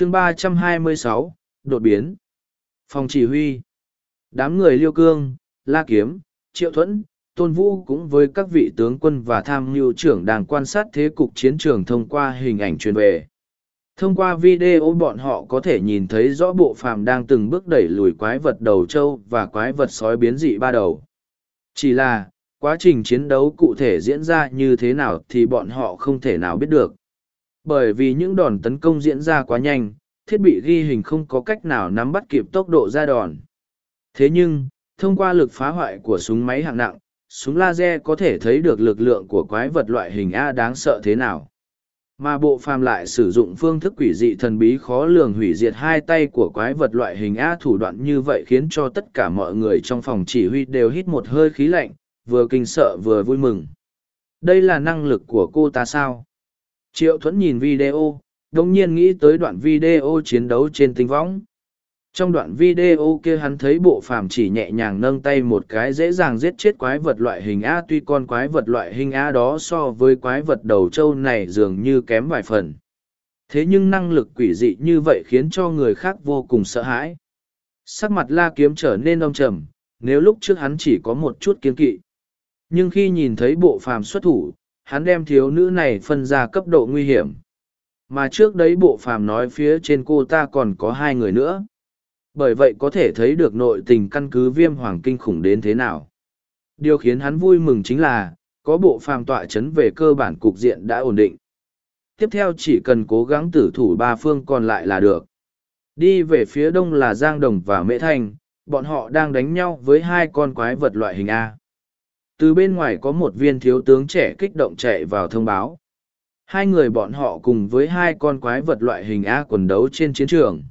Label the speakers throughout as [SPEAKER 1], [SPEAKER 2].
[SPEAKER 1] chương ba trăm hai mươi sáu, đột biến. Phòng chỉ huy. Đám người liêu cương, la kiếm, triệu thuẫn, tôn vũ cũng với các vị tướng quân và tham mưu trưởng đang quan sát thế cục chiến trường thông qua hình ảnh truyền về. Thông qua video bọn họ có thể nhìn thấy rõ bộ phàm đang từng bước đẩy lùi quái vật đầu trâu và quái vật sói biến dị ba đầu. Chỉ là, quá trình chiến đấu cụ thể diễn ra như thế nào thì bọn họ không thể nào biết được bởi vì những đòn tấn công diễn ra quá nhanh, thiết bị ghi hình không có cách nào nắm bắt kịp tốc độ ra đòn. Thế nhưng, thông qua lực phá hoại của súng máy hạng nặng, súng laser có thể thấy được lực lượng của quái vật loại hình a đáng sợ thế nào. Mà bộ phàm lại sử dụng phương thức quỷ dị thần bí khó lường hủy diệt hai tay của quái vật loại hình a thủ đoạn như vậy khiến cho tất cả mọi người trong phòng chỉ huy đều hít một hơi khí lạnh, vừa kinh sợ vừa vui mừng. Đây là năng lực của cô ta sao? Triệu thuẫn nhìn video, đồng nhiên nghĩ tới đoạn video chiến đấu trên tinh võng. Trong đoạn video kia hắn thấy bộ phàm chỉ nhẹ nhàng nâng tay một cái dễ dàng giết chết quái vật loại hình a, tuy con quái vật loại hình a đó so với quái vật đầu trâu này dường như kém vài phần. Thế nhưng năng lực quỷ dị như vậy khiến cho người khác vô cùng sợ hãi. Sắc mặt la kiếm trở nên ông trầm, nếu lúc trước hắn chỉ có một chút kiên kỵ. Nhưng khi nhìn thấy bộ phàm xuất thủ hắn đem thiếu nữ này phân ra cấp độ nguy hiểm. Mà trước đấy bộ phàm nói phía trên cô ta còn có hai người nữa. Bởi vậy có thể thấy được nội tình căn cứ viêm hoàng kinh khủng đến thế nào. Điều khiến hắn vui mừng chính là, có bộ phàm tọa chấn về cơ bản cục diện đã ổn định. Tiếp theo chỉ cần cố gắng tử thủ ba phương còn lại là được. Đi về phía đông là giang đồng và mễ thanh, bọn họ đang đánh nhau với hai con quái vật loại hình a từ bên ngoài có một viên thiếu tướng trẻ kích động chạy vào thông báo. Hai người bọn họ cùng với hai con quái vật loại hình a quần đấu trên chiến trường.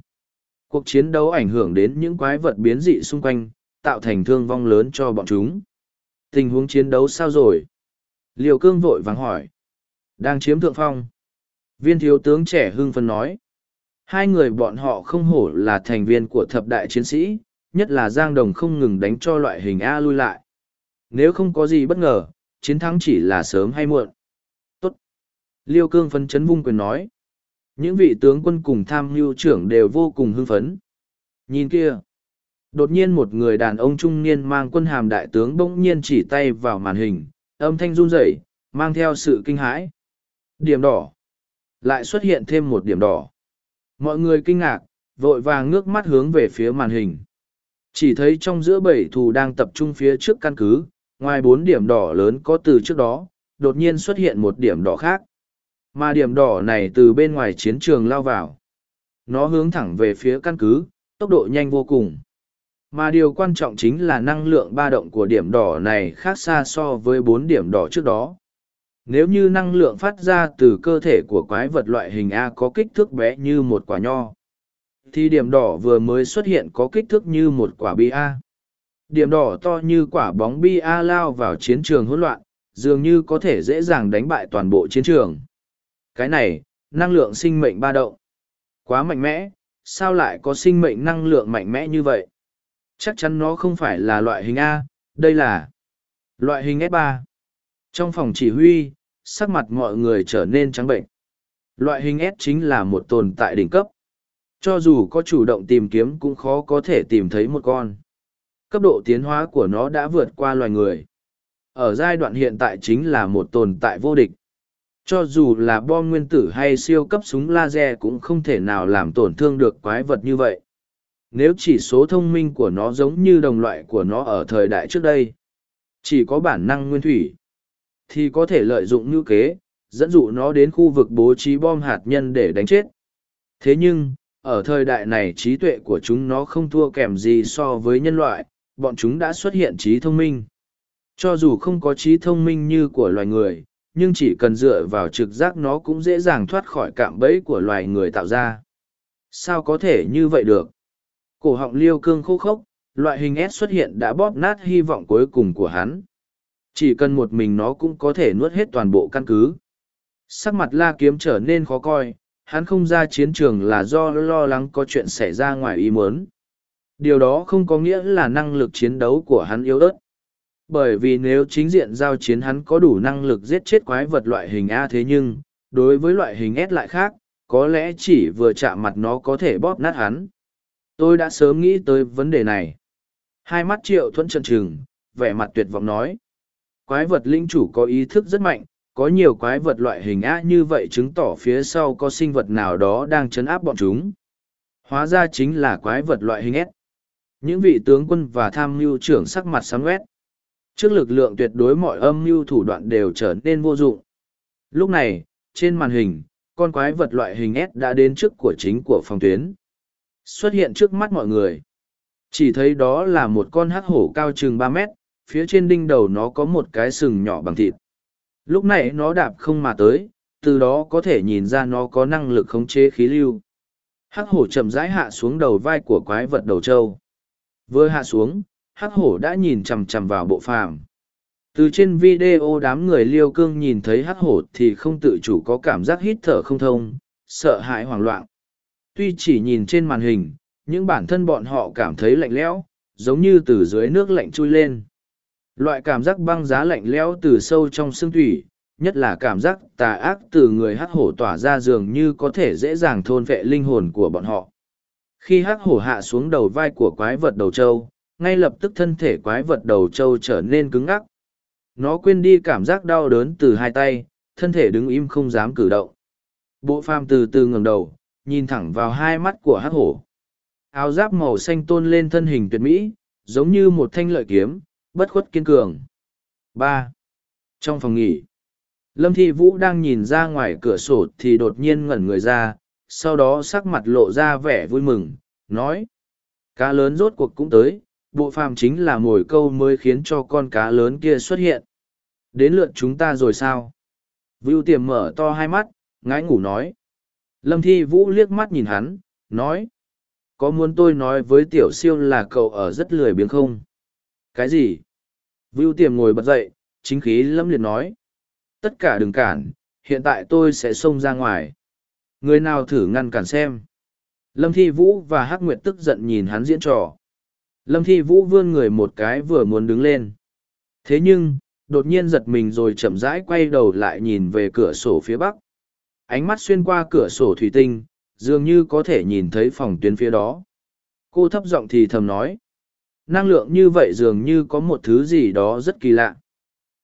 [SPEAKER 1] Cuộc chiến đấu ảnh hưởng đến những quái vật biến dị xung quanh, tạo thành thương vong lớn cho bọn chúng. Tình huống chiến đấu sao rồi? Liều cương vội vàng hỏi. Đang chiếm thượng phong. Viên thiếu tướng trẻ hưng phân nói. Hai người bọn họ không hổ là thành viên của thập đại chiến sĩ, nhất là giang đồng không ngừng đánh cho loại hình a lui lại nếu không có gì bất ngờ, chiến thắng chỉ là sớm hay muộn. Tốt. Liêu cương phấn chấn vung quyền nói. Những vị tướng quân cùng tham mưu trưởng đều vô cùng hưng phấn. Nhìn kia. Đột nhiên một người đàn ông trung niên mang quân hàm đại tướng bỗng nhiên chỉ tay vào màn hình, âm thanh run rẩy, mang theo sự kinh hãi. Điểm đỏ. Lại xuất hiện thêm một điểm đỏ. Mọi người kinh ngạc, vội vàng ngước mắt hướng về phía màn hình. Chỉ thấy trong giữa bảy thù đang tập trung phía trước căn cứ ngoài bốn điểm đỏ lớn có từ trước đó, đột nhiên xuất hiện một điểm đỏ khác. Mà điểm đỏ này từ bên ngoài chiến trường lao vào. Nó hướng thẳng về phía căn cứ, tốc độ nhanh vô cùng. Mà điều quan trọng chính là năng lượng ba động của điểm đỏ này khác xa so với bốn điểm đỏ trước đó. Nếu như năng lượng phát ra từ cơ thể của quái vật loại hình a có kích thước bé như một quả nho, thì điểm đỏ vừa mới xuất hiện có kích thước như một quả bi a điểm đỏ to như quả bóng bi a lao vào chiến trường hỗn loạn, dường như có thể dễ dàng đánh bại toàn bộ chiến trường. Cái này, năng lượng sinh mệnh ba động. Quá mạnh mẽ, sao lại có sinh mệnh năng lượng mạnh mẽ như vậy? Chắc chắn nó không phải là loại hình a, đây là loại hình s 3 trong phòng chỉ huy, sắc mặt mọi người trở nên trắng bệnh. Loại hình s chính là một tồn tại đỉnh cấp. Cho dù có chủ động tìm kiếm cũng khó có thể tìm thấy một con cấp độ tiến hóa của nó đã vượt qua loài người. Ở giai đoạn hiện tại chính là một tồn tại vô địch. Cho dù là bom nguyên tử hay siêu cấp súng laser cũng không thể nào làm tổn thương được quái vật như vậy. Nếu chỉ số thông minh của nó giống như đồng loại của nó ở thời đại trước đây, chỉ có bản năng nguyên thủy, thì có thể lợi dụng ngữ kế, dẫn dụ nó đến khu vực bố trí bom hạt nhân để đánh chết. Thế nhưng, ở thời đại này trí tuệ của chúng nó không thua kèm gì so với nhân loại bọn chúng đã xuất hiện trí thông minh cho dù không có trí thông minh như của loài người nhưng chỉ cần dựa vào trực giác nó cũng dễ dàng thoát khỏi cạm bẫy của loài người tạo ra. Sao có thể như vậy được? Cổ họng liêu cương khô khốc, loại hình S xuất hiện đã bóp nát hy vọng cuối cùng của hắn. Chỉ cần một mình nó cũng có thể nuốt hết toàn bộ căn cứ. Sắc mặt la kiếm trở nên khó coi, hắn không ra chiến trường là do lo lắng có chuyện xảy ra ngoài ý muốn. Điều đó không có nghĩa là năng lực chiến đấu của hắn yếu ớt. Bởi vì nếu chính diện giao chiến hắn có đủ năng lực giết chết quái vật loại hình A thế nhưng, đối với loại hình S lại khác, có lẽ chỉ vừa chạm mặt nó có thể bóp nát hắn. Tôi đã sớm nghĩ tới vấn đề này. Hai mắt triệu thuẫn trần trừng vẻ mặt tuyệt vọng nói. Quái vật linh chủ có ý thức rất mạnh có nhiều quái vật loại hình a như vậy chứng tỏ phía sau có sinh vật nào đó đang chấn áp bọn chúng. Hóa ra chính là quái vật loại hình S. Những vị tướng quân và tham mưu trưởng sắc mặt sáng quét. Trước lực lượng tuyệt đối mọi âm mưu thủ đoạn đều trở nên vô dụng. Lúc này, trên màn hình, con quái vật loại hình S đã đến trước của chính của phòng tuyến. Xuất hiện trước mắt mọi người. Chỉ thấy đó là một con hắc hổ cao chừng ba mét, phía trên đinh đầu nó có một cái sừng nhỏ bằng thịt. Lúc này nó đạp không mà tới, từ đó có thể nhìn ra nó có năng lực khống chế khí lưu. Hắc hổ chậm rãi hạ xuống đầu vai của quái vật đầu trâu. Vừa hạ xuống, hắc hổ đã nhìn chằm chằm vào bộ phàm. Từ trên video đám người liêu cương nhìn thấy hắc hổ thì không tự chủ có cảm giác hít thở không thông, sợ hãi hoảng loạn. Tuy chỉ nhìn trên màn hình, nhưng bản thân bọn họ cảm thấy lạnh lẽo, giống như từ dưới nước lạnh chui lên. Loại cảm giác băng giá lạnh lẽo từ sâu trong xương thủy, nhất là cảm giác tà ác từ người hắc hổ tỏa ra dường như có thể dễ dàng thôn vệ linh hồn của bọn họ. Khi hắc hổ hạ xuống đầu vai của quái vật đầu trâu, ngay lập tức thân thể quái vật đầu trâu trở nên cứng ngắc. Nó quên đi cảm giác đau đớn từ hai tay, thân thể đứng im không dám cử động. Bộ phàm từ từ ngẩng đầu, nhìn thẳng vào hai mắt của hắc hổ. Áo giáp màu xanh tôn lên thân hình tuyệt mỹ, giống như một thanh lợi kiếm, bất khuất kiên cường. ba Trong phòng nghỉ, Lâm Thi Vũ đang nhìn ra ngoài cửa sổ thì đột nhiên ngẩn người ra, sau đó sắc mặt lộ ra vẻ vui mừng, nói. Cá lớn rốt cuộc cũng tới, bộ phàm chính là mồi câu mới khiến cho con cá lớn kia xuất hiện. Đến lượt chúng ta rồi sao? Vưu tiềm mở to hai mắt, ngái ngủ nói. Lâm Thi Vũ liếc mắt nhìn hắn, nói. Có muốn tôi nói với tiểu siêu là cậu ở rất lười biếng không? Cái gì? Vưu tiềm ngồi bật dậy, chính khí lâm liệt nói tất cả đừng cản hiện tại tôi sẽ xông ra ngoài người nào thử ngăn cản xem. Lâm thi vũ và hắc nguyệt tức giận nhìn hắn diễn trò. Lâm thi vũ vươn người một cái vừa muốn đứng lên. Thế nhưng, đột nhiên giật mình rồi chậm rãi quay đầu lại nhìn về cửa sổ phía bắc. Ánh mắt xuyên qua cửa sổ thủy tinh, dường như có thể nhìn thấy phòng tuyến phía đó. Cô thấp giọng thì thầm nói, năng lượng như vậy dường như có một thứ gì đó rất kỳ lạ.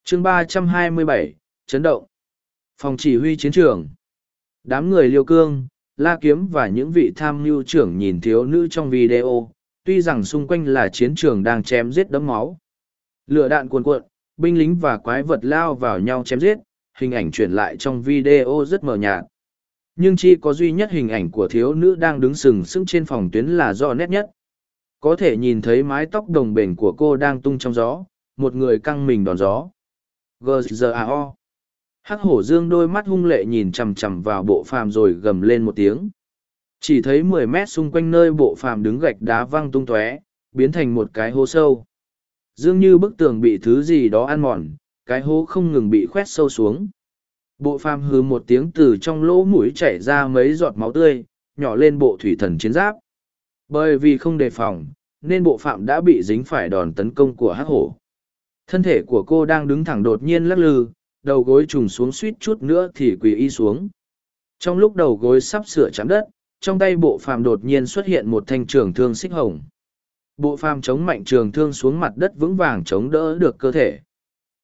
[SPEAKER 1] Chương ba trăm hai mươi bảy, chấn động. Phòng chỉ huy chiến trường. Đám người liêu cương, la kiếm và những vị tham mưu trưởng nhìn thiếu nữ trong video, tuy rằng xung quanh là chiến trường đang chém giết đấm máu. Lửa đạn cuồn cuộn, binh lính và quái vật lao vào nhau chém giết, hình ảnh chuyển lại trong video rất mờ nhạt. Nhưng chỉ có duy nhất hình ảnh của thiếu nữ đang đứng sừng sững trên phòng tuyến là do nét nhất. Có thể nhìn thấy mái tóc đồng bền của cô đang tung trong gió, một người căng mình đòn gió. G.G.A.O. Hắc hổ dương đôi mắt hung lệ nhìn chằm chằm vào bộ phàm rồi gầm lên một tiếng. Chỉ thấy mười mét xung quanh nơi bộ phàm đứng gạch đá văng tung tóe, biến thành một cái hố sâu. Dương như bức tường bị thứ gì đó ăn mòn, cái hố không ngừng bị khoét sâu xuống. Bộ phàm hừ một tiếng từ trong lỗ mũi chảy ra mấy giọt máu tươi, nhỏ lên bộ thủy thần chiến giáp. Bởi vì không đề phòng, nên bộ phạm đã bị dính phải đòn tấn công của hắc hổ. Thân thể của cô đang đứng thẳng đột nhiên lắc lư, đầu gối trùng xuống suýt chút nữa thì quỳ y xuống. Trong lúc đầu gối sắp sửa chạm đất, trong tay bộ phàm đột nhiên xuất hiện một thanh trường thương xích hồng. Bộ phàm chống mạnh trường thương xuống mặt đất vững vàng chống đỡ được cơ thể.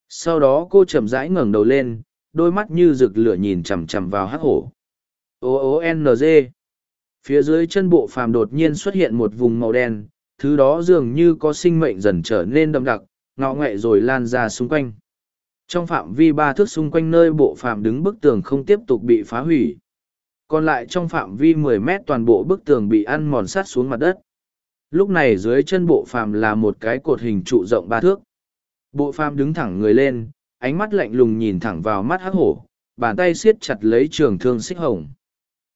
[SPEAKER 1] Sau đó cô chậm rãi ngẩng đầu lên, đôi mắt như rực lửa nhìn chằm chằm vào hắc hổ. O O N G. Phía dưới chân bộ phàm đột nhiên xuất hiện một vùng màu đen, thứ đó dường như có sinh mệnh dần trở nên đậm đặc, ngọ ngậy rồi lan ra xung quanh trong phạm vi ba thước xung quanh nơi bộ phạm đứng bức tường không tiếp tục bị phá hủy. Còn lại trong phạm vi mười mét toàn bộ bức tường bị ăn mòn sát xuống mặt đất. Lúc này dưới chân bộ phàm là một cái cột hình trụ rộng ba thước. Bộ phàm đứng thẳng người lên, ánh mắt lạnh lùng nhìn thẳng vào mắt hắc hổ, bàn tay siết chặt lấy trường thương xích hồng.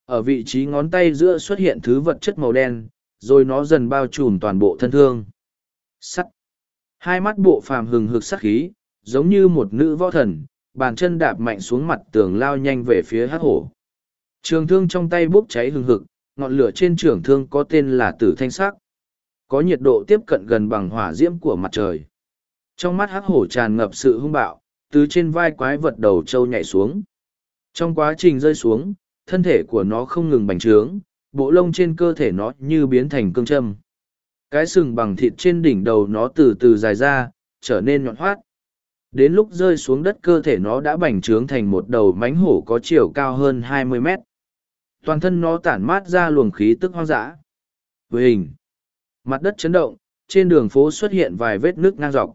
[SPEAKER 1] Ở vị trí ngón tay giữa xuất hiện thứ vật chất màu đen, rồi nó dần bao trùm toàn bộ thân thương. Sắt. Hai mắt bộ phàm hừng hực sắc khí giống như một nữ võ thần, bàn chân đạp mạnh xuống mặt tường lao nhanh về phía hắc hổ. Trường thương trong tay bốc cháy hừng hực, ngọn lửa trên trường thương có tên là tử thanh sắc. Có nhiệt độ tiếp cận gần bằng hỏa diễm của mặt trời. Trong mắt hắc hổ tràn ngập sự hung bạo, từ trên vai quái vật đầu trâu nhảy xuống. Trong quá trình rơi xuống, thân thể của nó không ngừng bành trướng, bộ lông trên cơ thể nó như biến thành cương châm. Cái sừng bằng thịt trên đỉnh đầu nó từ từ dài ra, trở nên nhọn hoát. Đến lúc rơi xuống đất cơ thể nó đã bành trướng thành một đầu mánh hổ có chiều cao hơn 20 mét. Toàn thân nó tản mát ra luồng khí tức hoang dã. Với hình, mặt đất chấn động, trên đường phố xuất hiện vài vết nước ngang dọc.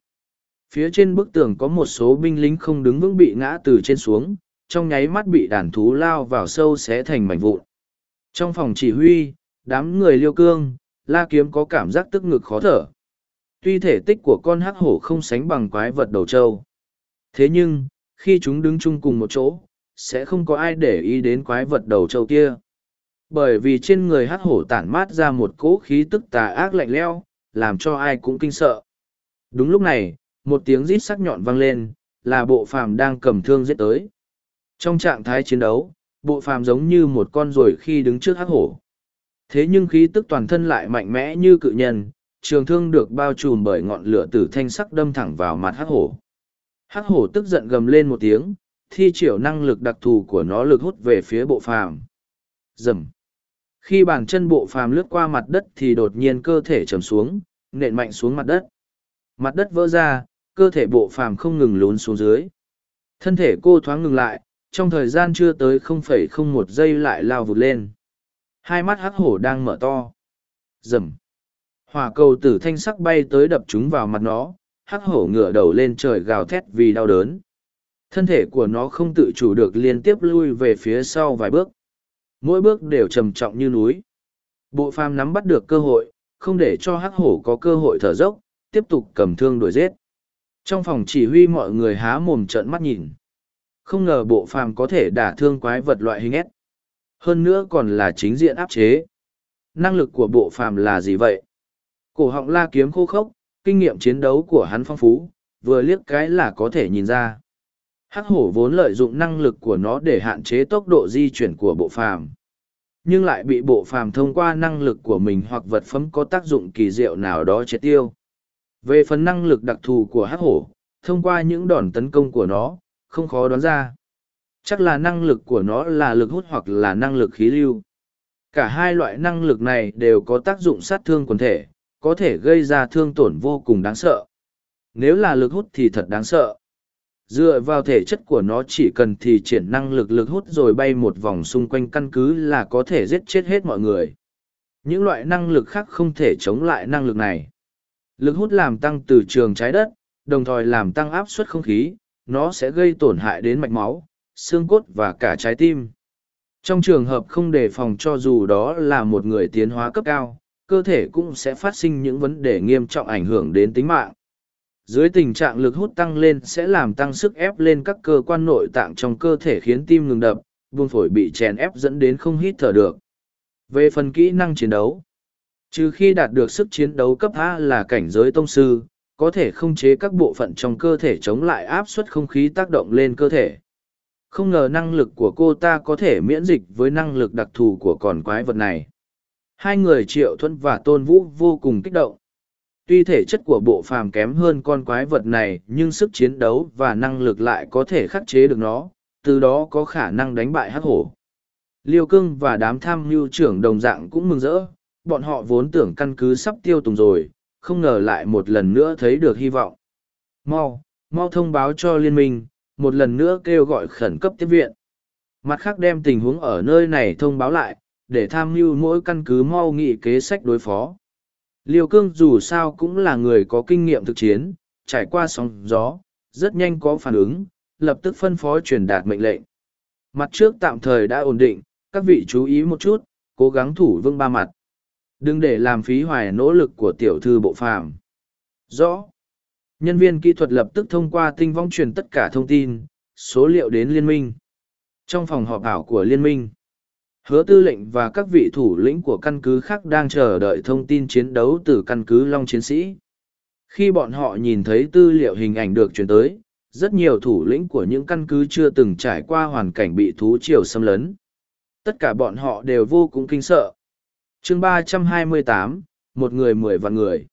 [SPEAKER 1] Phía trên bức tường có một số binh lính không đứng vững bị ngã từ trên xuống, trong nháy mắt bị đàn thú lao vào sâu xé thành mảnh vụn. Trong phòng chỉ huy, đám người liêu cương, la kiếm có cảm giác tức ngực khó thở. Tuy thể tích của con hắc hổ không sánh bằng quái vật đầu trâu. Thế nhưng, khi chúng đứng chung cùng một chỗ, sẽ không có ai để ý đến quái vật đầu trâu kia. Bởi vì trên người hắc hổ tản mát ra một cỗ khí tức tà ác lạnh leo, làm cho ai cũng kinh sợ. Đúng lúc này, một tiếng rít sắc nhọn vang lên, là bộ phàm đang cầm thương giết tới. Trong trạng thái chiến đấu, bộ phàm giống như một con ruồi khi đứng trước hắc hổ. Thế nhưng khí tức toàn thân lại mạnh mẽ như cự nhân, trường thương được bao trùm bởi ngọn lửa tử thanh sắc đâm thẳng vào mặt hắc hổ. Hắc hổ tức giận gầm lên một tiếng, thi triển năng lực đặc thù của nó lực hút về phía bộ phàm. Dầm. Khi bàn chân bộ phàm lướt qua mặt đất thì đột nhiên cơ thể trầm xuống, nện mạnh xuống mặt đất. Mặt đất vỡ ra, cơ thể bộ phàm không ngừng lún xuống dưới. Thân thể cô thoáng ngừng lại, trong thời gian chưa tới 0,01 giây lại lao vụt lên. Hai mắt hắc hổ đang mở to. Dầm. Hỏa cầu tử thanh sắc bay tới đập chúng vào mặt nó, hắc hổ ngửa đầu lên trời gào thét vì đau đớn. Thân thể của nó không tự chủ được liên tiếp lui về phía sau vài bước. Mỗi bước đều trầm trọng như núi. Bộ phàm nắm bắt được cơ hội, không để cho hắc hổ có cơ hội thở dốc, tiếp tục cầm thương đuổi giết. Trong phòng chỉ huy mọi người há mồm trợn mắt nhìn. Không ngờ bộ phàm có thể đả thương quái vật loại hình ép Hơn nữa còn là chính diện áp chế. Năng lực của bộ phàm là gì vậy? Cổ họng la kiếm khô khốc, kinh nghiệm chiến đấu của hắn phong phú, vừa liếc cái là có thể nhìn ra. Hắc hổ vốn lợi dụng năng lực của nó để hạn chế tốc độ di chuyển của bộ phàm. Nhưng lại bị bộ phàm thông qua năng lực của mình hoặc vật phẩm có tác dụng kỳ diệu nào đó chết tiêu. Về phần năng lực đặc thù của hắc hổ, thông qua những đòn tấn công của nó, không khó đoán ra. Chắc là năng lực của nó là lực hút hoặc là năng lực khí lưu. Cả hai loại năng lực này đều có tác dụng sát thương quần thể, có thể gây ra thương tổn vô cùng đáng sợ. Nếu là lực hút thì thật đáng sợ. Dựa vào thể chất của nó chỉ cần thì triển năng lực lực hút rồi bay một vòng xung quanh căn cứ là có thể giết chết hết mọi người. Những loại năng lực khác không thể chống lại năng lực này. Lực hút làm tăng từ trường trái đất, đồng thời làm tăng áp suất không khí, nó sẽ gây tổn hại đến mạch máu, xương cốt và cả trái tim. Trong trường hợp không đề phòng cho dù đó là một người tiến hóa cấp cao, cơ thể cũng sẽ phát sinh những vấn đề nghiêm trọng ảnh hưởng đến tính mạng. Dưới tình trạng lực hút tăng lên sẽ làm tăng sức ép lên các cơ quan nội tạng trong cơ thể khiến tim ngừng đập, buông phổi bị chèn ép dẫn đến không hít thở được. Về phần kỹ năng chiến đấu, trừ khi đạt được sức chiến đấu cấp A là cảnh giới tông sư, có thể không chế các bộ phận trong cơ thể chống lại áp suất không khí tác động lên cơ thể. Không ngờ năng lực của cô ta có thể miễn dịch với năng lực đặc thù của con quái vật này. Hai người Triệu Thuẫn và Tôn Vũ vô cùng kích động. Tuy thể chất của bộ phàm kém hơn con quái vật này nhưng sức chiến đấu và năng lực lại có thể khắc chế được nó, từ đó có khả năng đánh bại hắc hổ. Liêu cưng và đám tham mưu trưởng đồng dạng cũng mừng rỡ, bọn họ vốn tưởng căn cứ sắp tiêu tùng rồi, không ngờ lại một lần nữa thấy được hy vọng. Mau, mau thông báo cho liên minh, một lần nữa kêu gọi khẩn cấp tiếp viện. Mặt khác đem tình huống ở nơi này thông báo lại, để tham mưu mỗi căn cứ mau nghị kế sách đối phó. Liêu cương dù sao cũng là người có kinh nghiệm thực chiến, trải qua sóng gió, rất nhanh có phản ứng, lập tức phân phó truyền đạt mệnh lệnh. Mặt trước tạm thời đã ổn định, các vị chú ý một chút, cố gắng thủ vương ba mặt. Đừng để làm phí hoài nỗ lực của tiểu thư bộ phàm. Rõ. Nhân viên kỹ thuật lập tức thông qua tinh vong truyền tất cả thông tin, số liệu đến liên minh. Trong phòng họp ảo của liên minh, hứa tư lệnh và các vị thủ lĩnh của căn cứ khác đang chờ đợi thông tin chiến đấu từ căn cứ Long Chiến Sĩ. Khi bọn họ nhìn thấy tư liệu hình ảnh được truyền tới, rất nhiều thủ lĩnh của những căn cứ chưa từng trải qua hoàn cảnh bị thú triều xâm lấn. Tất cả bọn họ đều vô cùng kinh sợ. chương ba trăm hai mươi tám, một người mười vạn người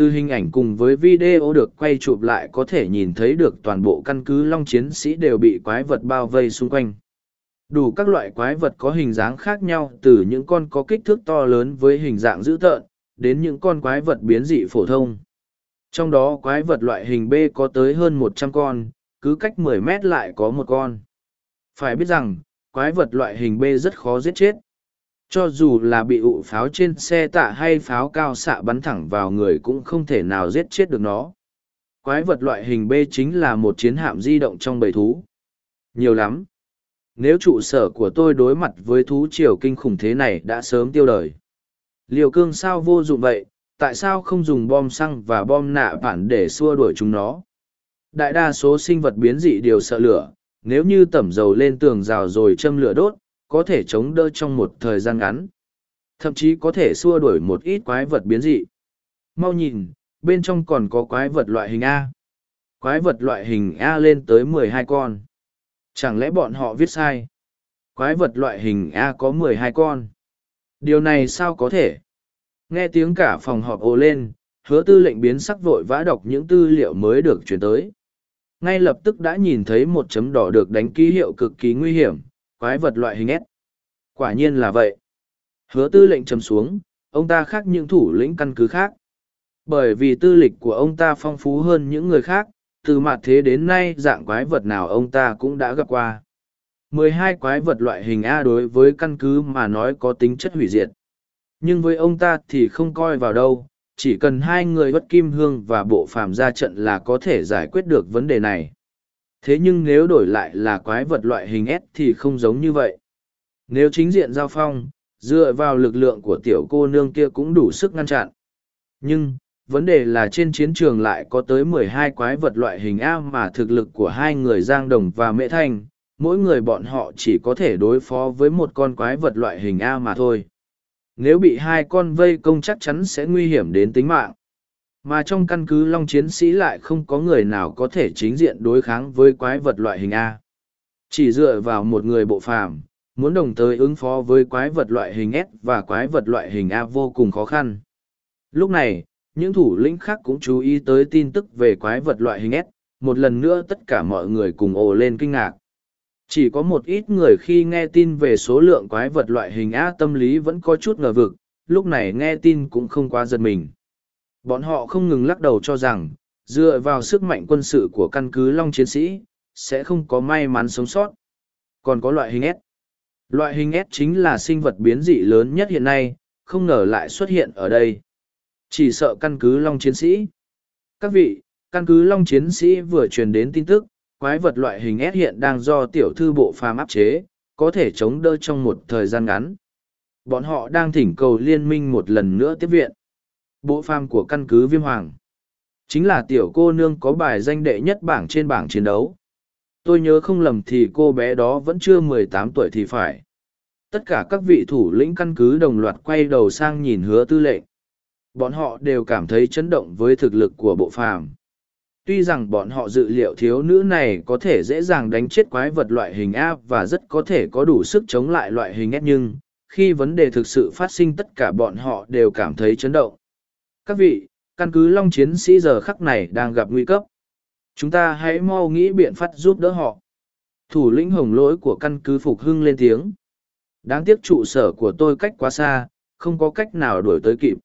[SPEAKER 1] từ hình ảnh cùng với video được quay chụp lại có thể nhìn thấy được toàn bộ căn cứ long chiến sĩ đều bị quái vật bao vây xung quanh Đủ các loại quái vật có hình dáng khác nhau từ những con có kích thước to lớn với hình dạng dữ tợn, đến những con quái vật biến dị phổ thông. Trong đó quái vật loại hình B có tới hơn một trăm con, cứ cách mười mét lại có một con. Phải biết rằng, quái vật loại hình B rất khó giết chết. Cho dù là bị ụ pháo trên xe tạ hay pháo cao xạ bắn thẳng vào người cũng không thể nào giết chết được nó. Quái vật loại hình B chính là một chiến hạm di động trong bầy thú. Nhiều lắm. Nếu trụ sở của tôi đối mặt với thú triều kinh khủng thế này đã sớm tiêu đời. Liều cương sao vô dụng vậy, tại sao không dùng bom xăng và bom nạ bản để xua đuổi chúng nó? Đại đa số sinh vật biến dị đều sợ lửa, nếu như tẩm dầu lên tường rào rồi châm lửa đốt, có thể chống đỡ trong một thời gian ngắn. Thậm chí có thể xua đuổi một ít quái vật biến dị. Mau nhìn, bên trong còn có quái vật loại hình A. Quái vật loại hình A lên tới mười hai con. Chẳng lẽ bọn họ viết sai? Quái vật loại hình A có mười hai con. Điều này sao có thể? Nghe tiếng cả phòng họp ồ lên, hứa tư lệnh biến sắc vội vã đọc những tư liệu mới được chuyển tới. Ngay lập tức đã nhìn thấy một chấm đỏ được đánh ký hiệu cực kỳ nguy hiểm, quái vật loại hình S. Quả nhiên là vậy. Hứa tư lệnh chấm xuống, ông ta khác những thủ lĩnh căn cứ khác. Bởi vì tư lịch của ông ta phong phú hơn những người khác, từ mặt thế đến nay dạng quái vật nào ông ta cũng đã gặp qua. 12 quái vật loại hình A đối với căn cứ mà nói có tính chất hủy diệt. Nhưng với ông ta thì không coi vào đâu, chỉ cần hai người bất kim hương và bộ phàm ra trận là có thể giải quyết được vấn đề này. Thế nhưng nếu đổi lại là quái vật loại hình S thì không giống như vậy. Nếu chính diện giao phong, dựa vào lực lượng của tiểu cô nương kia cũng đủ sức ngăn chặn. Nhưng, vấn đề là trên chiến trường lại có tới mười hai quái vật loại hình A mà thực lực của hai người Giang Đồng và Mễ Thanh, mỗi người bọn họ chỉ có thể đối phó với một con quái vật loại hình A mà thôi. Nếu bị hai con vây công chắc chắn sẽ nguy hiểm đến tính mạng. Mà trong căn cứ Long Chiến Sĩ lại không có người nào có thể chính diện đối kháng với quái vật loại hình A. Chỉ dựa vào một người bộ phàm, muốn đồng thời ứng phó với quái vật loại hình S và quái vật loại hình A vô cùng khó khăn. Lúc này, những thủ lĩnh khác cũng chú ý tới tin tức về quái vật loại hình S, một lần nữa tất cả mọi người cùng ồ lên kinh ngạc. Chỉ có một ít người khi nghe tin về số lượng quái vật loại hình A tâm lý vẫn có chút ngờ vực, lúc này nghe tin cũng không quá giật mình. Bọn họ không ngừng lắc đầu cho rằng, dựa vào sức mạnh quân sự của căn cứ Long Chiến Sĩ, sẽ không có may mắn sống sót. Còn có loại hình S. Loại hình S chính là sinh vật biến dị lớn nhất hiện nay, không ngờ lại xuất hiện ở đây. Chỉ sợ căn cứ Long Chiến Sĩ. Các vị, căn cứ Long Chiến Sĩ vừa truyền đến tin tức, quái vật loại hình S hiện đang do tiểu thư bộ phàm áp chế, có thể chống đỡ trong một thời gian ngắn. Bọn họ đang thỉnh cầu liên minh một lần nữa tiếp viện. Bộ phàm của căn cứ Viêm Hoàng. Chính là tiểu cô nương có bài danh đệ nhất bảng trên bảng chiến đấu. Tôi nhớ không lầm thì cô bé đó vẫn chưa mười tám tuổi thì phải. Tất cả các vị thủ lĩnh căn cứ đồng loạt quay đầu sang nhìn hứa tư lệnh. Bọn họ đều cảm thấy chấn động với thực lực của bộ phàm. Tuy rằng bọn họ dự liệu thiếu nữ này có thể dễ dàng đánh chết quái vật loại hình A và rất có thể có đủ sức chống lại loại hình S nhưng, khi vấn đề thực sự phát sinh tất cả bọn họ đều cảm thấy chấn động. Các vị, căn cứ Long Chiến sĩ giờ khắc này đang gặp nguy cấp. Chúng ta hãy mau nghĩ biện pháp giúp đỡ họ. Thủ lĩnh hồng lỗi của căn cứ Phục Hưng lên tiếng. Đáng tiếc trụ sở của tôi cách quá xa, không có cách nào đuổi tới kịp.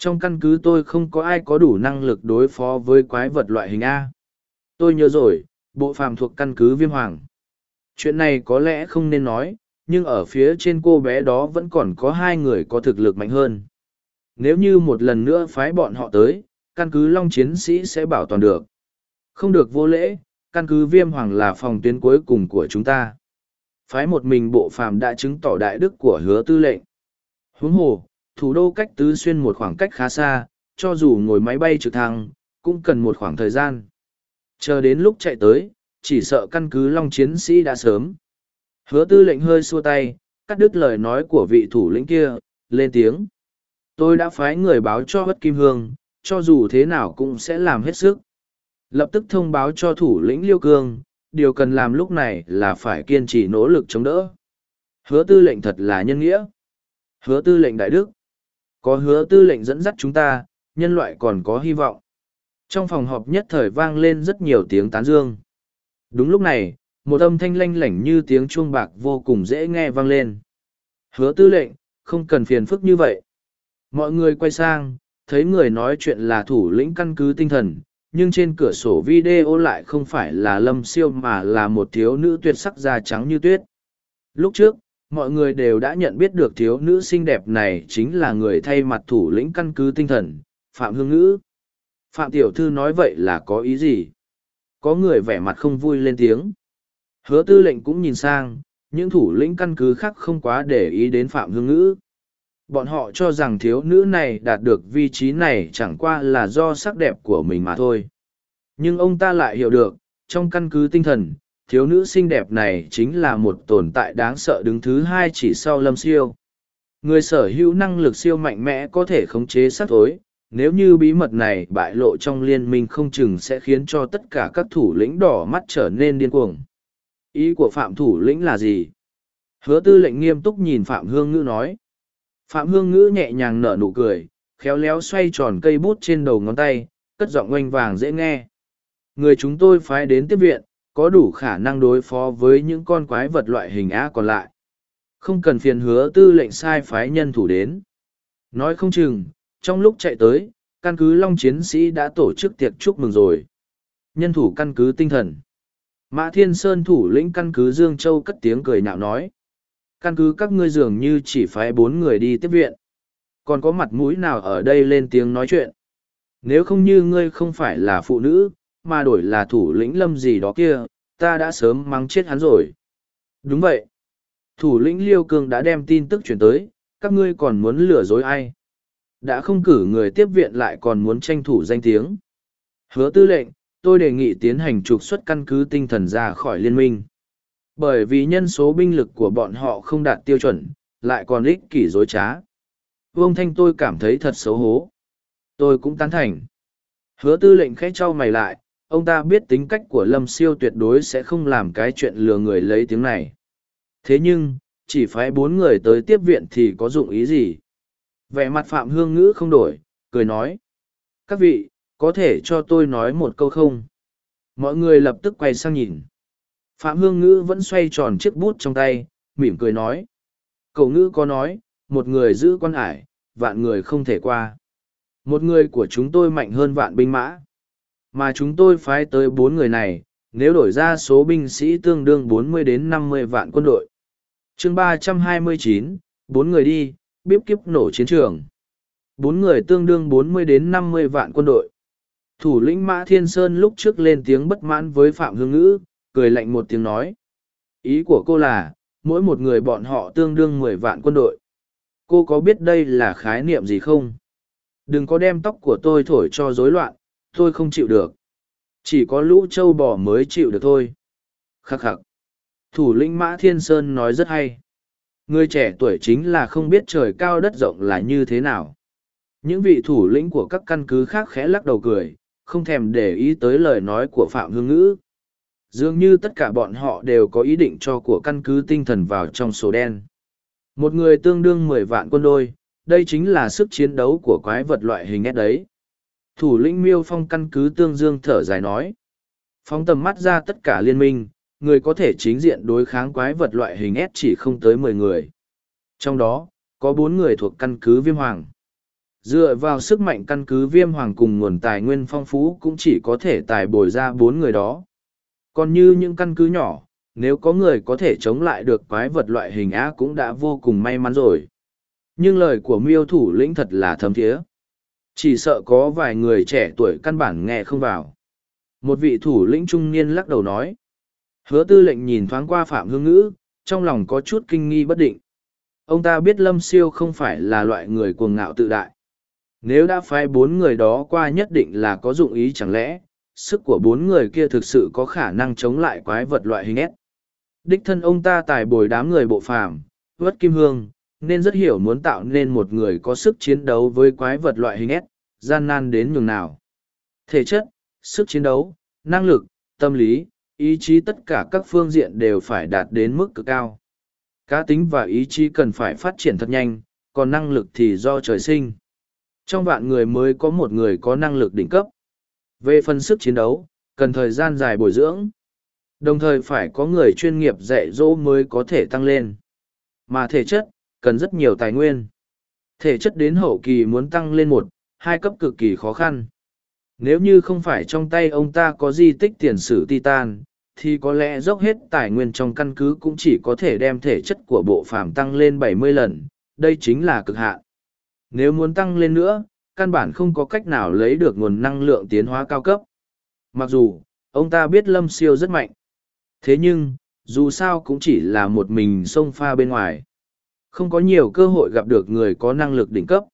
[SPEAKER 1] Trong căn cứ tôi không có ai có đủ năng lực đối phó với quái vật loại hình A. Tôi nhớ rồi, bộ phàm thuộc căn cứ viêm hoàng. Chuyện này có lẽ không nên nói, nhưng ở phía trên cô bé đó vẫn còn có hai người có thực lực mạnh hơn. Nếu như một lần nữa phái bọn họ tới, căn cứ long chiến sĩ sẽ bảo toàn được. Không được vô lễ, căn cứ viêm hoàng là phòng tuyến cuối cùng của chúng ta. Phái một mình bộ phàm đã chứng tỏ đại đức của hứa tư lệnh. Huống hồ, thủ đô cách tứ xuyên một khoảng cách khá xa, cho dù ngồi máy bay trực thăng, cũng cần một khoảng thời gian. Chờ đến lúc chạy tới, chỉ sợ căn cứ long chiến sĩ đã sớm. Hứa tư lệnh hơi xua tay, cắt đứt lời nói của vị thủ lĩnh kia, lên tiếng. Tôi đã phái người báo cho bất kim hương, cho dù thế nào cũng sẽ làm hết sức. Lập tức thông báo cho thủ lĩnh Liêu Cương, điều cần làm lúc này là phải kiên trì nỗ lực chống đỡ. Hứa tư lệnh thật là nhân nghĩa. Hứa tư lệnh đại đức. Có hứa tư lệnh dẫn dắt chúng ta, nhân loại còn có hy vọng. Trong phòng họp nhất thời vang lên rất nhiều tiếng tán dương. Đúng lúc này, một âm thanh lanh lảnh như tiếng chuông bạc vô cùng dễ nghe vang lên. Hứa tư lệnh, không cần phiền phức như vậy. Mọi người quay sang, thấy người nói chuyện là thủ lĩnh căn cứ tinh thần, nhưng trên cửa sổ video lại không phải là lâm siêu mà là một thiếu nữ tuyệt sắc da trắng như tuyết. Lúc trước, mọi người đều đã nhận biết được thiếu nữ xinh đẹp này chính là người thay mặt thủ lĩnh căn cứ tinh thần, Phạm Hương Ngữ. Phạm Tiểu Thư nói vậy là có ý gì? Có người vẻ mặt không vui lên tiếng. Hứa tư lệnh cũng nhìn sang, những thủ lĩnh căn cứ khác không quá để ý đến Phạm Hương Ngữ. Bọn họ cho rằng thiếu nữ này đạt được vị trí này chẳng qua là do sắc đẹp của mình mà thôi. Nhưng ông ta lại hiểu được, trong căn cứ tinh thần, thiếu nữ xinh đẹp này chính là một tồn tại đáng sợ đứng thứ hai chỉ sau lâm siêu. Người sở hữu năng lực siêu mạnh mẽ có thể khống chế sắc tối, nếu như bí mật này bại lộ trong liên minh không chừng sẽ khiến cho tất cả các thủ lĩnh đỏ mắt trở nên điên cuồng. Ý của Phạm thủ lĩnh là gì? Hứa tư lệnh nghiêm túc nhìn Phạm Hương Ngữ nói. Phạm Hương Ngữ nhẹ nhàng nở nụ cười, khéo léo xoay tròn cây bút trên đầu ngón tay, cất giọng oanh vàng dễ nghe. Người chúng tôi phái đến tiếp viện, có đủ khả năng đối phó với những con quái vật loại hình á còn lại. Không cần phiền hứa tư lệnh sai phái nhân thủ đến. Nói không chừng, trong lúc chạy tới, căn cứ Long Chiến sĩ đã tổ chức tiệc chúc mừng rồi. Nhân thủ căn cứ tinh thần. Mã Thiên Sơn thủ lĩnh căn cứ Dương Châu cất tiếng cười nhạo nói. Căn cứ các ngươi dường như chỉ phái bốn người đi tiếp viện. Còn có mặt mũi nào ở đây lên tiếng nói chuyện. Nếu không như ngươi không phải là phụ nữ, mà đổi là thủ lĩnh lâm gì đó kia, ta đã sớm mắng chết hắn rồi. Đúng vậy. Thủ lĩnh Liêu Cương đã đem tin tức chuyển tới, các ngươi còn muốn lừa dối ai? Đã không cử người tiếp viện lại còn muốn tranh thủ danh tiếng. Hứa tư lệnh, tôi đề nghị tiến hành trục xuất căn cứ tinh thần ra khỏi liên minh. Bởi vì nhân số binh lực của bọn họ không đạt tiêu chuẩn, lại còn ích kỷ dối trá. Vương Thanh tôi cảm thấy thật xấu hố. Tôi cũng tán thành. Hứa tư lệnh khẽ trao mày lại, ông ta biết tính cách của lâm siêu tuyệt đối sẽ không làm cái chuyện lừa người lấy tiếng này. Thế nhưng, chỉ phái bốn người tới tiếp viện thì có dụng ý gì? Vẻ mặt phạm hương ngữ không đổi, cười nói. Các vị, có thể cho tôi nói một câu không? Mọi người lập tức quay sang nhìn. Phạm hương ngữ vẫn xoay tròn chiếc bút trong tay, mỉm cười nói. Cậu ngữ có nói, một người giữ quan ải, vạn người không thể qua. Một người của chúng tôi mạnh hơn vạn binh mã mà chúng tôi phái tới bốn người này, nếu đổi ra số binh sĩ tương đương 40 đến 50 vạn quân đội. chương 329, bốn người đi, bíp kiếp nổ chiến trường. Bốn người tương đương 40 đến 50 vạn quân đội. Thủ lĩnh Mã Thiên Sơn lúc trước lên tiếng bất mãn với Phạm Hương Ngữ, cười lạnh một tiếng nói. Ý của cô là, mỗi một người bọn họ tương đương 10 vạn quân đội. Cô có biết đây là khái niệm gì không? Đừng có đem tóc của tôi thổi cho rối loạn, tôi không chịu được. Chỉ có lũ trâu bò mới chịu được thôi. Khắc khắc. Thủ lĩnh mã thiên sơn nói rất hay. Người trẻ tuổi chính là không biết trời cao đất rộng là như thế nào. Những vị thủ lĩnh của các căn cứ khác khẽ lắc đầu cười, không thèm để ý tới lời nói của phạm hương ngữ. Dường như tất cả bọn họ đều có ý định cho của căn cứ tinh thần vào trong số đen. Một người tương đương mười vạn quân đôi, đây chính là sức chiến đấu của quái vật loại hình ép đấy thủ lĩnh miêu phong căn cứ tương dương thở dài nói. Phóng tầm mắt ra tất cả liên minh, người có thể chính diện đối kháng quái vật loại hình s chỉ không tới mười người. Trong đó, có bốn người thuộc căn cứ viêm hoàng. Dựa vào sức mạnh căn cứ viêm hoàng cùng nguồn tài nguyên phong phú cũng chỉ có thể tài bồi ra bốn người đó. Còn như những căn cứ nhỏ, nếu có người có thể chống lại được quái vật loại hình á cũng đã vô cùng may mắn rồi. Nhưng lời của miêu thủ lĩnh thật là thấm thiế chỉ sợ có vài người trẻ tuổi căn bản nghe không vào. Một vị thủ lĩnh trung niên lắc đầu nói. Hứa tư lệnh nhìn thoáng qua Phạm Hương Ngữ, trong lòng có chút kinh nghi bất định. Ông ta biết Lâm Siêu không phải là loại người cuồng ngạo tự đại. Nếu đã phái bốn người đó qua nhất định là có dụng ý chẳng lẽ, sức của bốn người kia thực sự có khả năng chống lại quái vật loại hình ép. Đích thân ông ta tài bồi đám người bộ phàm, vất kim hương, nên rất hiểu muốn tạo nên một người có sức chiến đấu với quái vật loại hình S, gian nan đến nhường nào. Thể chất, sức chiến đấu, năng lực, tâm lý, ý chí tất cả các phương diện đều phải đạt đến mức cực cao. Cá tính và ý chí cần phải phát triển thật nhanh, còn năng lực thì do trời sinh. Trong vạn người mới có một người có năng lực đỉnh cấp. Về phần sức chiến đấu, cần thời gian dài bồi dưỡng. Đồng thời phải có người chuyên nghiệp dạy dỗ mới có thể tăng lên. Mà thể chất, cần rất nhiều tài nguyên. Thể chất đến hậu kỳ muốn tăng lên một, hai cấp cực kỳ khó khăn. Nếu như không phải trong tay ông ta có di tích tiền sử titan, thì có lẽ dốc hết tài nguyên trong căn cứ cũng chỉ có thể đem thể chất của bộ phàm tăng lên 70 lần, đây chính là cực hạn. Nếu muốn tăng lên nữa, căn bản không có cách nào lấy được nguồn năng lượng tiến hóa cao cấp. Mặc dù, ông ta biết lâm siêu rất mạnh. Thế nhưng, dù sao cũng chỉ là một mình sông pha bên ngoài. Không có nhiều cơ hội gặp được người có năng lực đỉnh cấp.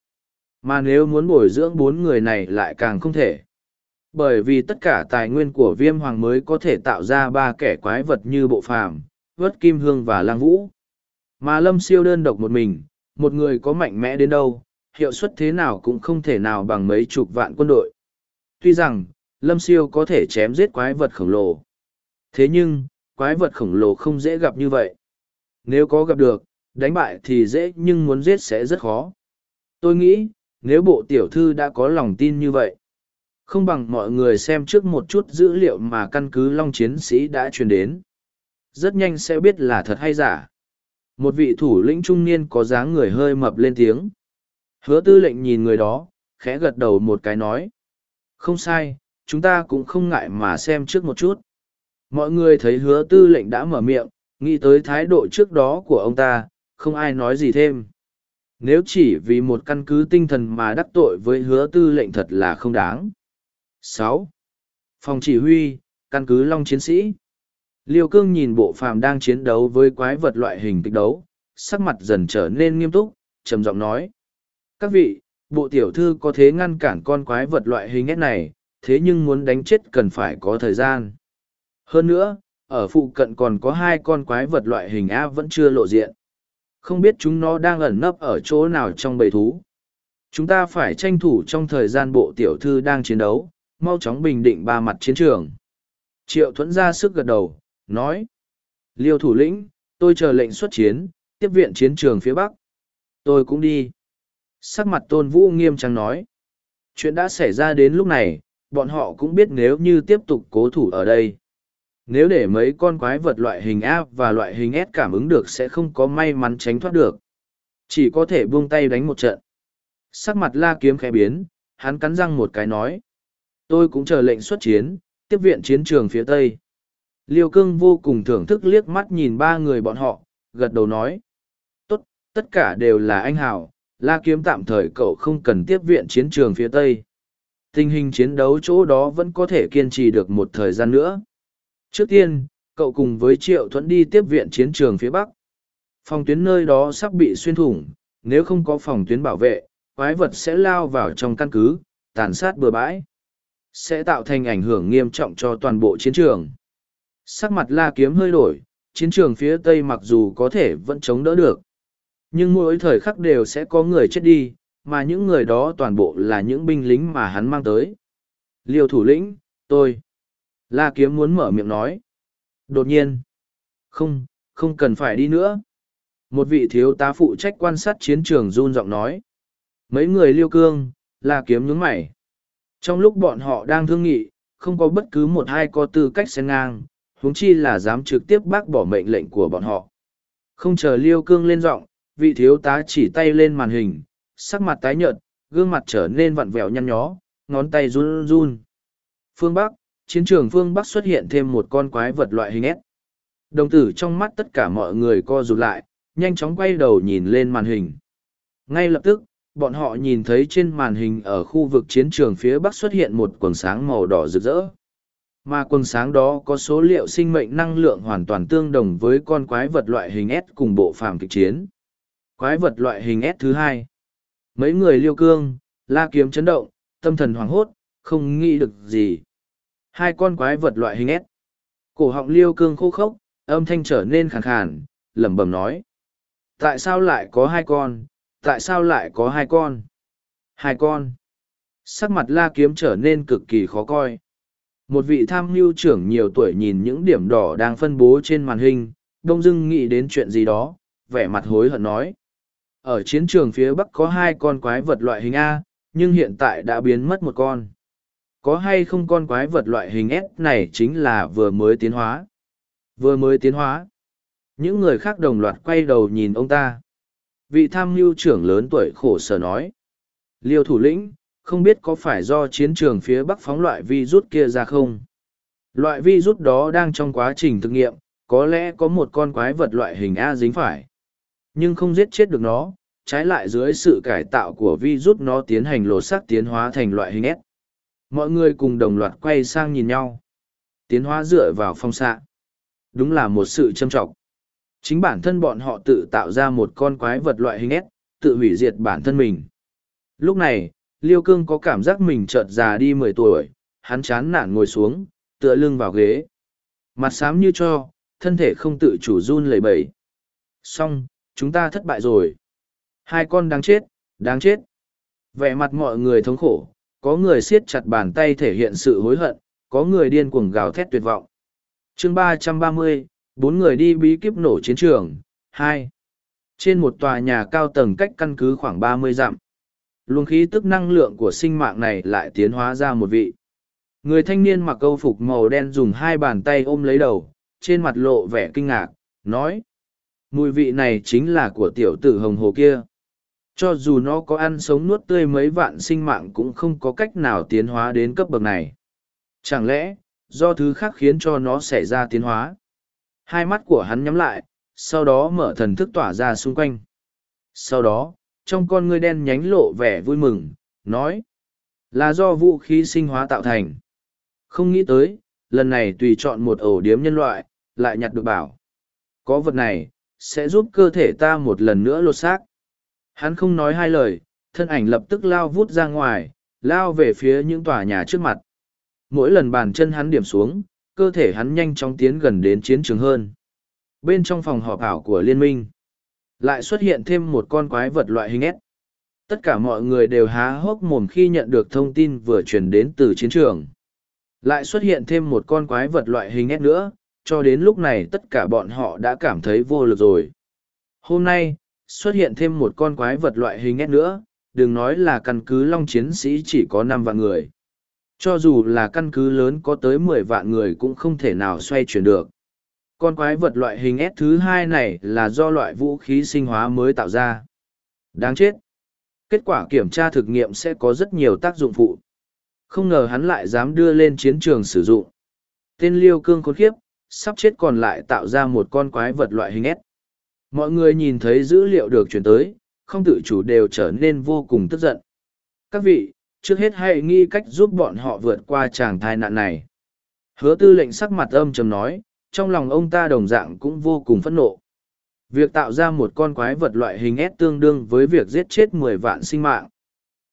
[SPEAKER 1] Mà nếu muốn bồi dưỡng bốn người này lại càng không thể. Bởi vì tất cả tài nguyên của viêm hoàng mới có thể tạo ra ba kẻ quái vật như bộ phàm, vớt kim hương và lang vũ. Mà lâm siêu đơn độc một mình, một người có mạnh mẽ đến đâu, hiệu suất thế nào cũng không thể nào bằng mấy chục vạn quân đội. Tuy rằng, lâm siêu có thể chém giết quái vật khổng lồ. Thế nhưng, quái vật khổng lồ không dễ gặp như vậy. Nếu có gặp được, đánh bại thì dễ nhưng muốn giết sẽ rất khó. Tôi nghĩ, nếu bộ tiểu thư đã có lòng tin như vậy, không bằng mọi người xem trước một chút dữ liệu mà căn cứ Long Chiến Sĩ đã truyền đến. Rất nhanh sẽ biết là thật hay giả. Một vị thủ lĩnh trung niên có dáng người hơi mập lên tiếng. Hứa tư lệnh nhìn người đó, khẽ gật đầu một cái nói. Không sai, chúng ta cũng không ngại mà xem trước một chút. Mọi người thấy hứa tư lệnh đã mở miệng, nghĩ tới thái độ trước đó của ông ta, không ai nói gì thêm. Nếu chỉ vì một căn cứ tinh thần mà đắc tội với hứa tư lệnh thật là không đáng. sáu Phòng chỉ huy, căn cứ Long Chiến Sĩ Liêu cương nhìn bộ phàm đang chiến đấu với quái vật loại hình kịch đấu, sắc mặt dần trở nên nghiêm túc, trầm giọng nói. Các vị, bộ tiểu thư có thế ngăn cản con quái vật loại hình ép này, thế nhưng muốn đánh chết cần phải có thời gian. Hơn nữa, ở phụ cận còn có hai con quái vật loại hình A vẫn chưa lộ diện. Không biết chúng nó đang ẩn nấp ở chỗ nào trong bầy thú. Chúng ta phải tranh thủ trong thời gian bộ tiểu thư đang chiến đấu, mau chóng bình định ba mặt chiến trường. Triệu thuẫn ra sức gật đầu, nói. Liêu thủ lĩnh, tôi chờ lệnh xuất chiến, tiếp viện chiến trường phía Bắc. Tôi cũng đi. Sắc mặt tôn vũ nghiêm trang nói. Chuyện đã xảy ra đến lúc này, bọn họ cũng biết nếu như tiếp tục cố thủ ở đây. Nếu để mấy con quái vật loại hình A và loại hình S cảm ứng được sẽ không có may mắn tránh thoát được. Chỉ có thể buông tay đánh một trận. Sắc mặt la kiếm khẽ biến, hắn cắn răng một cái nói. Tôi cũng chờ lệnh xuất chiến, tiếp viện chiến trường phía Tây. Liêu cương vô cùng thưởng thức liếc mắt nhìn ba người bọn họ, gật đầu nói. Tốt, tất cả đều là anh hào, la kiếm tạm thời cậu không cần tiếp viện chiến trường phía Tây. Tình hình chiến đấu chỗ đó vẫn có thể kiên trì được một thời gian nữa. Trước tiên, cậu cùng với Triệu Thuẫn đi tiếp viện chiến trường phía Bắc. Phòng tuyến nơi đó sắp bị xuyên thủng, nếu không có phòng tuyến bảo vệ, quái vật sẽ lao vào trong căn cứ, tàn sát bừa bãi. Sẽ tạo thành ảnh hưởng nghiêm trọng cho toàn bộ chiến trường. Sắc mặt la kiếm hơi đổi, chiến trường phía Tây mặc dù có thể vẫn chống đỡ được. Nhưng mỗi thời khắc đều sẽ có người chết đi, mà những người đó toàn bộ là những binh lính mà hắn mang tới. Liêu thủ lĩnh, tôi. La kiếm muốn mở miệng nói. Đột nhiên. Không, không cần phải đi nữa. Một vị thiếu tá phụ trách quan sát chiến trường run giọng nói. Mấy người liêu cương, la kiếm nhướng mày. Trong lúc bọn họ đang thương nghị, không có bất cứ một hai có tư cách xen ngang, huống chi là dám trực tiếp bác bỏ mệnh lệnh của bọn họ. Không chờ liêu cương lên giọng, vị thiếu tá chỉ tay lên màn hình, sắc mặt tái nhợt, gương mặt trở nên vặn vẹo nhăn nhó, ngón tay run run. Phương Bắc, chiến trường phương Bắc xuất hiện thêm một con quái vật loại hình S. Đồng tử trong mắt tất cả mọi người co rụt lại, nhanh chóng quay đầu nhìn lên màn hình. Ngay lập tức, bọn họ nhìn thấy trên màn hình ở khu vực chiến trường phía Bắc xuất hiện một quần sáng màu đỏ rực rỡ. Mà quần sáng đó có số liệu sinh mệnh năng lượng hoàn toàn tương đồng với con quái vật loại hình S cùng bộ phàm kịch chiến. Quái vật loại hình S thứ hai. Mấy người liêu cương, la kiếm chấn động, tâm thần hoảng hốt, không nghĩ được gì. Hai con quái vật loại hình ép. Cổ họng liêu cương khô khốc, âm thanh trở nên khàn khàn, lẩm bẩm nói. Tại sao lại có hai con? Tại sao lại có hai con? Hai con. Sắc mặt la kiếm trở nên cực kỳ khó coi. Một vị tham mưu trưởng nhiều tuổi nhìn những điểm đỏ đang phân bố trên màn hình, đông dưng nghĩ đến chuyện gì đó, vẻ mặt hối hận nói. Ở chiến trường phía Bắc có hai con quái vật loại hình A, nhưng hiện tại đã biến mất một con. Có hay không con quái vật loại hình S này chính là vừa mới tiến hóa. Vừa mới tiến hóa. Những người khác đồng loạt quay đầu nhìn ông ta. Vị tham mưu trưởng lớn tuổi khổ sở nói. Liêu thủ lĩnh, không biết có phải do chiến trường phía bắc phóng loại vi rút kia ra không? Loại vi rút đó đang trong quá trình thực nghiệm, có lẽ có một con quái vật loại hình A dính phải. Nhưng không giết chết được nó, trái lại dưới sự cải tạo của vi rút nó tiến hành lột xác tiến hóa thành loại hình S. Mọi người cùng đồng loạt quay sang nhìn nhau. Tiến hóa dựa vào phong xạ. Đúng là một sự châm trọng. Chính bản thân bọn họ tự tạo ra một con quái vật loại hình ép tự hủy diệt bản thân mình. Lúc này, Liêu Cương có cảm giác mình chợt già đi mười tuổi, hắn chán nản ngồi xuống, tựa lưng vào ghế. Mặt xám như cho, thân thể không tự chủ run lẩy bẩy. Xong, chúng ta thất bại rồi. Hai con đáng chết, đáng chết. Vẻ mặt mọi người thống khổ, có người siết chặt bàn tay thể hiện sự hối hận, có người điên cuồng gào thét tuyệt vọng. chương ba trăm ba mươi, bốn người đi bí kíp nổ chiến trường, hai. Trên một tòa nhà cao tầng cách căn cứ khoảng ba mươi dặm. Luồng khí tức năng lượng của sinh mạng này lại tiến hóa ra một vị. Người thanh niên mặc câu phục màu đen dùng hai bàn tay ôm lấy đầu, trên mặt lộ vẻ kinh ngạc, nói. Mùi vị này chính là của tiểu tử hồng hồ kia. Cho dù nó có ăn sống nuốt tươi mấy vạn sinh mạng cũng không có cách nào tiến hóa đến cấp bậc này. Chẳng lẽ, do thứ khác khiến cho nó xảy ra tiến hóa? Hai mắt của hắn nhắm lại, sau đó mở thần thức tỏa ra xung quanh. Sau đó, trong con ngươi đen nhánh lộ vẻ vui mừng, nói. Là do vũ khí sinh hóa tạo thành. Không nghĩ tới, lần này tùy chọn một ổ điếm nhân loại, lại nhặt được bảo. Có vật này, sẽ giúp cơ thể ta một lần nữa lột xác. Hắn không nói hai lời, thân ảnh lập tức lao vút ra ngoài, lao về phía những tòa nhà trước mặt. Mỗi lần bàn chân hắn điểm xuống, cơ thể hắn nhanh chóng tiến gần đến chiến trường hơn. Bên trong phòng họp ảo của liên minh, lại xuất hiện thêm một con quái vật loại hình S. Tất cả mọi người đều há hốc mồm khi nhận được thông tin vừa truyền đến từ chiến trường. Lại xuất hiện thêm một con quái vật loại hình S nữa, cho đến lúc này tất cả bọn họ đã cảm thấy vô lực rồi. Hôm nay, xuất hiện thêm một con quái vật loại hình ép nữa, đừng nói là căn cứ long chiến sĩ chỉ có năm vạn người. Cho dù là căn cứ lớn có tới mười vạn người cũng không thể nào xoay chuyển được. Con quái vật loại hình S thứ hai này là do loại vũ khí sinh hóa mới tạo ra. Đáng chết. Kết quả kiểm tra thực nghiệm sẽ có rất nhiều tác dụng phụ. Không ngờ hắn lại dám đưa lên chiến trường sử dụng. Tên liêu cương khốn khiếp, sắp chết còn lại tạo ra một con quái vật loại hình S. Mọi người nhìn thấy dữ liệu được chuyển tới, không tự chủ đều trở nên vô cùng tức giận. Các vị, trước hết hãy nghĩ cách giúp bọn họ vượt qua tràng thai nạn này. Hứa tư lệnh sắc mặt âm trầm nói, trong lòng ông ta đồng dạng cũng vô cùng phẫn nộ. Việc tạo ra một con quái vật loại hình S tương đương với việc giết chết mười vạn sinh mạng.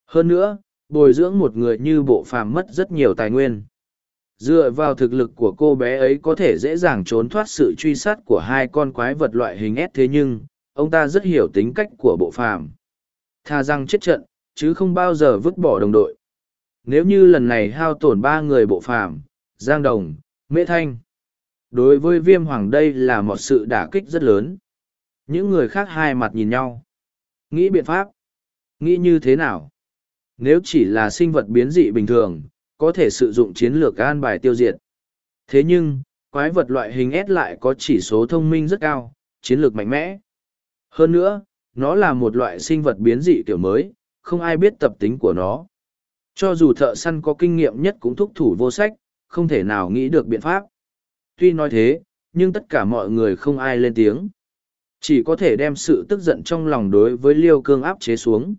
[SPEAKER 1] Hơn nữa, bồi dưỡng một người như bộ phàm mất rất nhiều tài nguyên. Dựa vào thực lực của cô bé ấy có thể dễ dàng trốn thoát sự truy sát của hai con quái vật loại hình S thế nhưng, ông ta rất hiểu tính cách của bộ phàm. Tha rằng chết trận, chứ không bao giờ vứt bỏ đồng đội. Nếu như lần này hao tổn ba người bộ phàm, Giang Đồng, Mễ Thanh. Đối với viêm hoàng đây là một sự đả kích rất lớn. Những người khác hai mặt nhìn nhau. Nghĩ biện pháp. Nghĩ như thế nào? Nếu chỉ là sinh vật biến dị bình thường, có thể sử dụng chiến lược an bài tiêu diệt. Thế nhưng, quái vật loại hình S lại có chỉ số thông minh rất cao, chiến lược mạnh mẽ. Hơn nữa, nó là một loại sinh vật biến dị kiểu mới, không ai biết tập tính của nó. Cho dù thợ săn có kinh nghiệm nhất cũng thúc thủ vô sách, không thể nào nghĩ được biện pháp. Tuy nói thế, nhưng tất cả mọi người không ai lên tiếng. Chỉ có thể đem sự tức giận trong lòng đối với Liêu Cương áp chế xuống.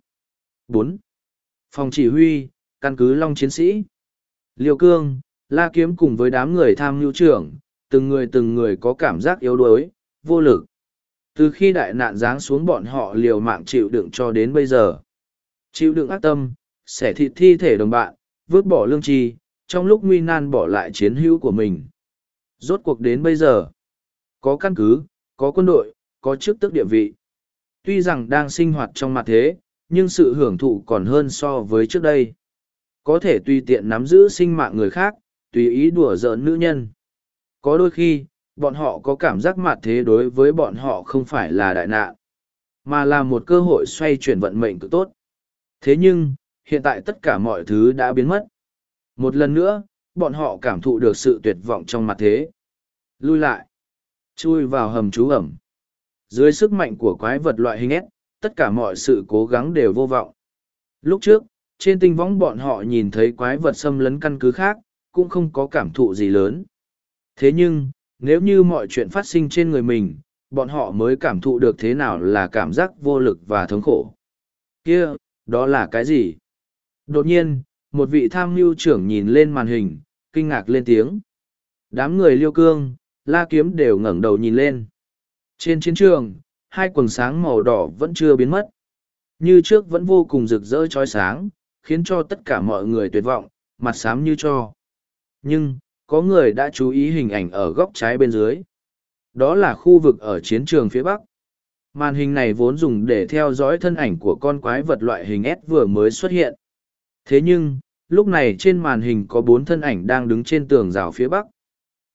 [SPEAKER 1] bốn Phòng chỉ huy, căn cứ Long Chiến sĩ. Liêu Cương, La Kiếm cùng với đám người tham mưu trưởng, từng người từng người có cảm giác yếu đuối, vô lực. Từ khi đại nạn giáng xuống bọn họ liều mạng chịu đựng cho đến bây giờ. Chịu đựng ác tâm, xẻ thịt thi thể đồng bạn, vứt bỏ lương tri, trong lúc nguy nan bỏ lại chiến hữu của mình. Rốt cuộc đến bây giờ, có căn cứ, có quân đội, có chức tức địa vị. Tuy rằng đang sinh hoạt trong mặt thế, nhưng sự hưởng thụ còn hơn so với trước đây. Có thể tùy tiện nắm giữ sinh mạng người khác, tùy ý đùa giỡn nữ nhân. Có đôi khi, bọn họ có cảm giác mặt thế đối với bọn họ không phải là đại nạn, mà là một cơ hội xoay chuyển vận mệnh cực tốt. Thế nhưng, hiện tại tất cả mọi thứ đã biến mất. Một lần nữa, bọn họ cảm thụ được sự tuyệt vọng trong mặt thế. Lui lại. Chui vào hầm trú ẩm. Dưới sức mạnh của quái vật loại hình S, tất cả mọi sự cố gắng đều vô vọng. Lúc trước, trên tinh võng bọn họ nhìn thấy quái vật xâm lấn căn cứ khác, cũng không có cảm thụ gì lớn. Thế nhưng, nếu như mọi chuyện phát sinh trên người mình, bọn họ mới cảm thụ được thế nào là cảm giác vô lực và thống khổ. Kia, đó là cái gì? Đột nhiên, một vị tham mưu trưởng nhìn lên màn hình, kinh ngạc lên tiếng. Đám người liêu cương, la kiếm đều ngẩng đầu nhìn lên. Trên chiến trường, hai quần sáng màu đỏ vẫn chưa biến mất. Như trước vẫn vô cùng rực rỡ trói sáng, khiến cho tất cả mọi người tuyệt vọng, mặt xám như cho. Nhưng, có người đã chú ý hình ảnh ở góc trái bên dưới. Đó là khu vực ở chiến trường phía Bắc. Màn hình này vốn dùng để theo dõi thân ảnh của con quái vật loại hình S vừa mới xuất hiện. Thế nhưng, lúc này trên màn hình có bốn thân ảnh đang đứng trên tường rào phía Bắc.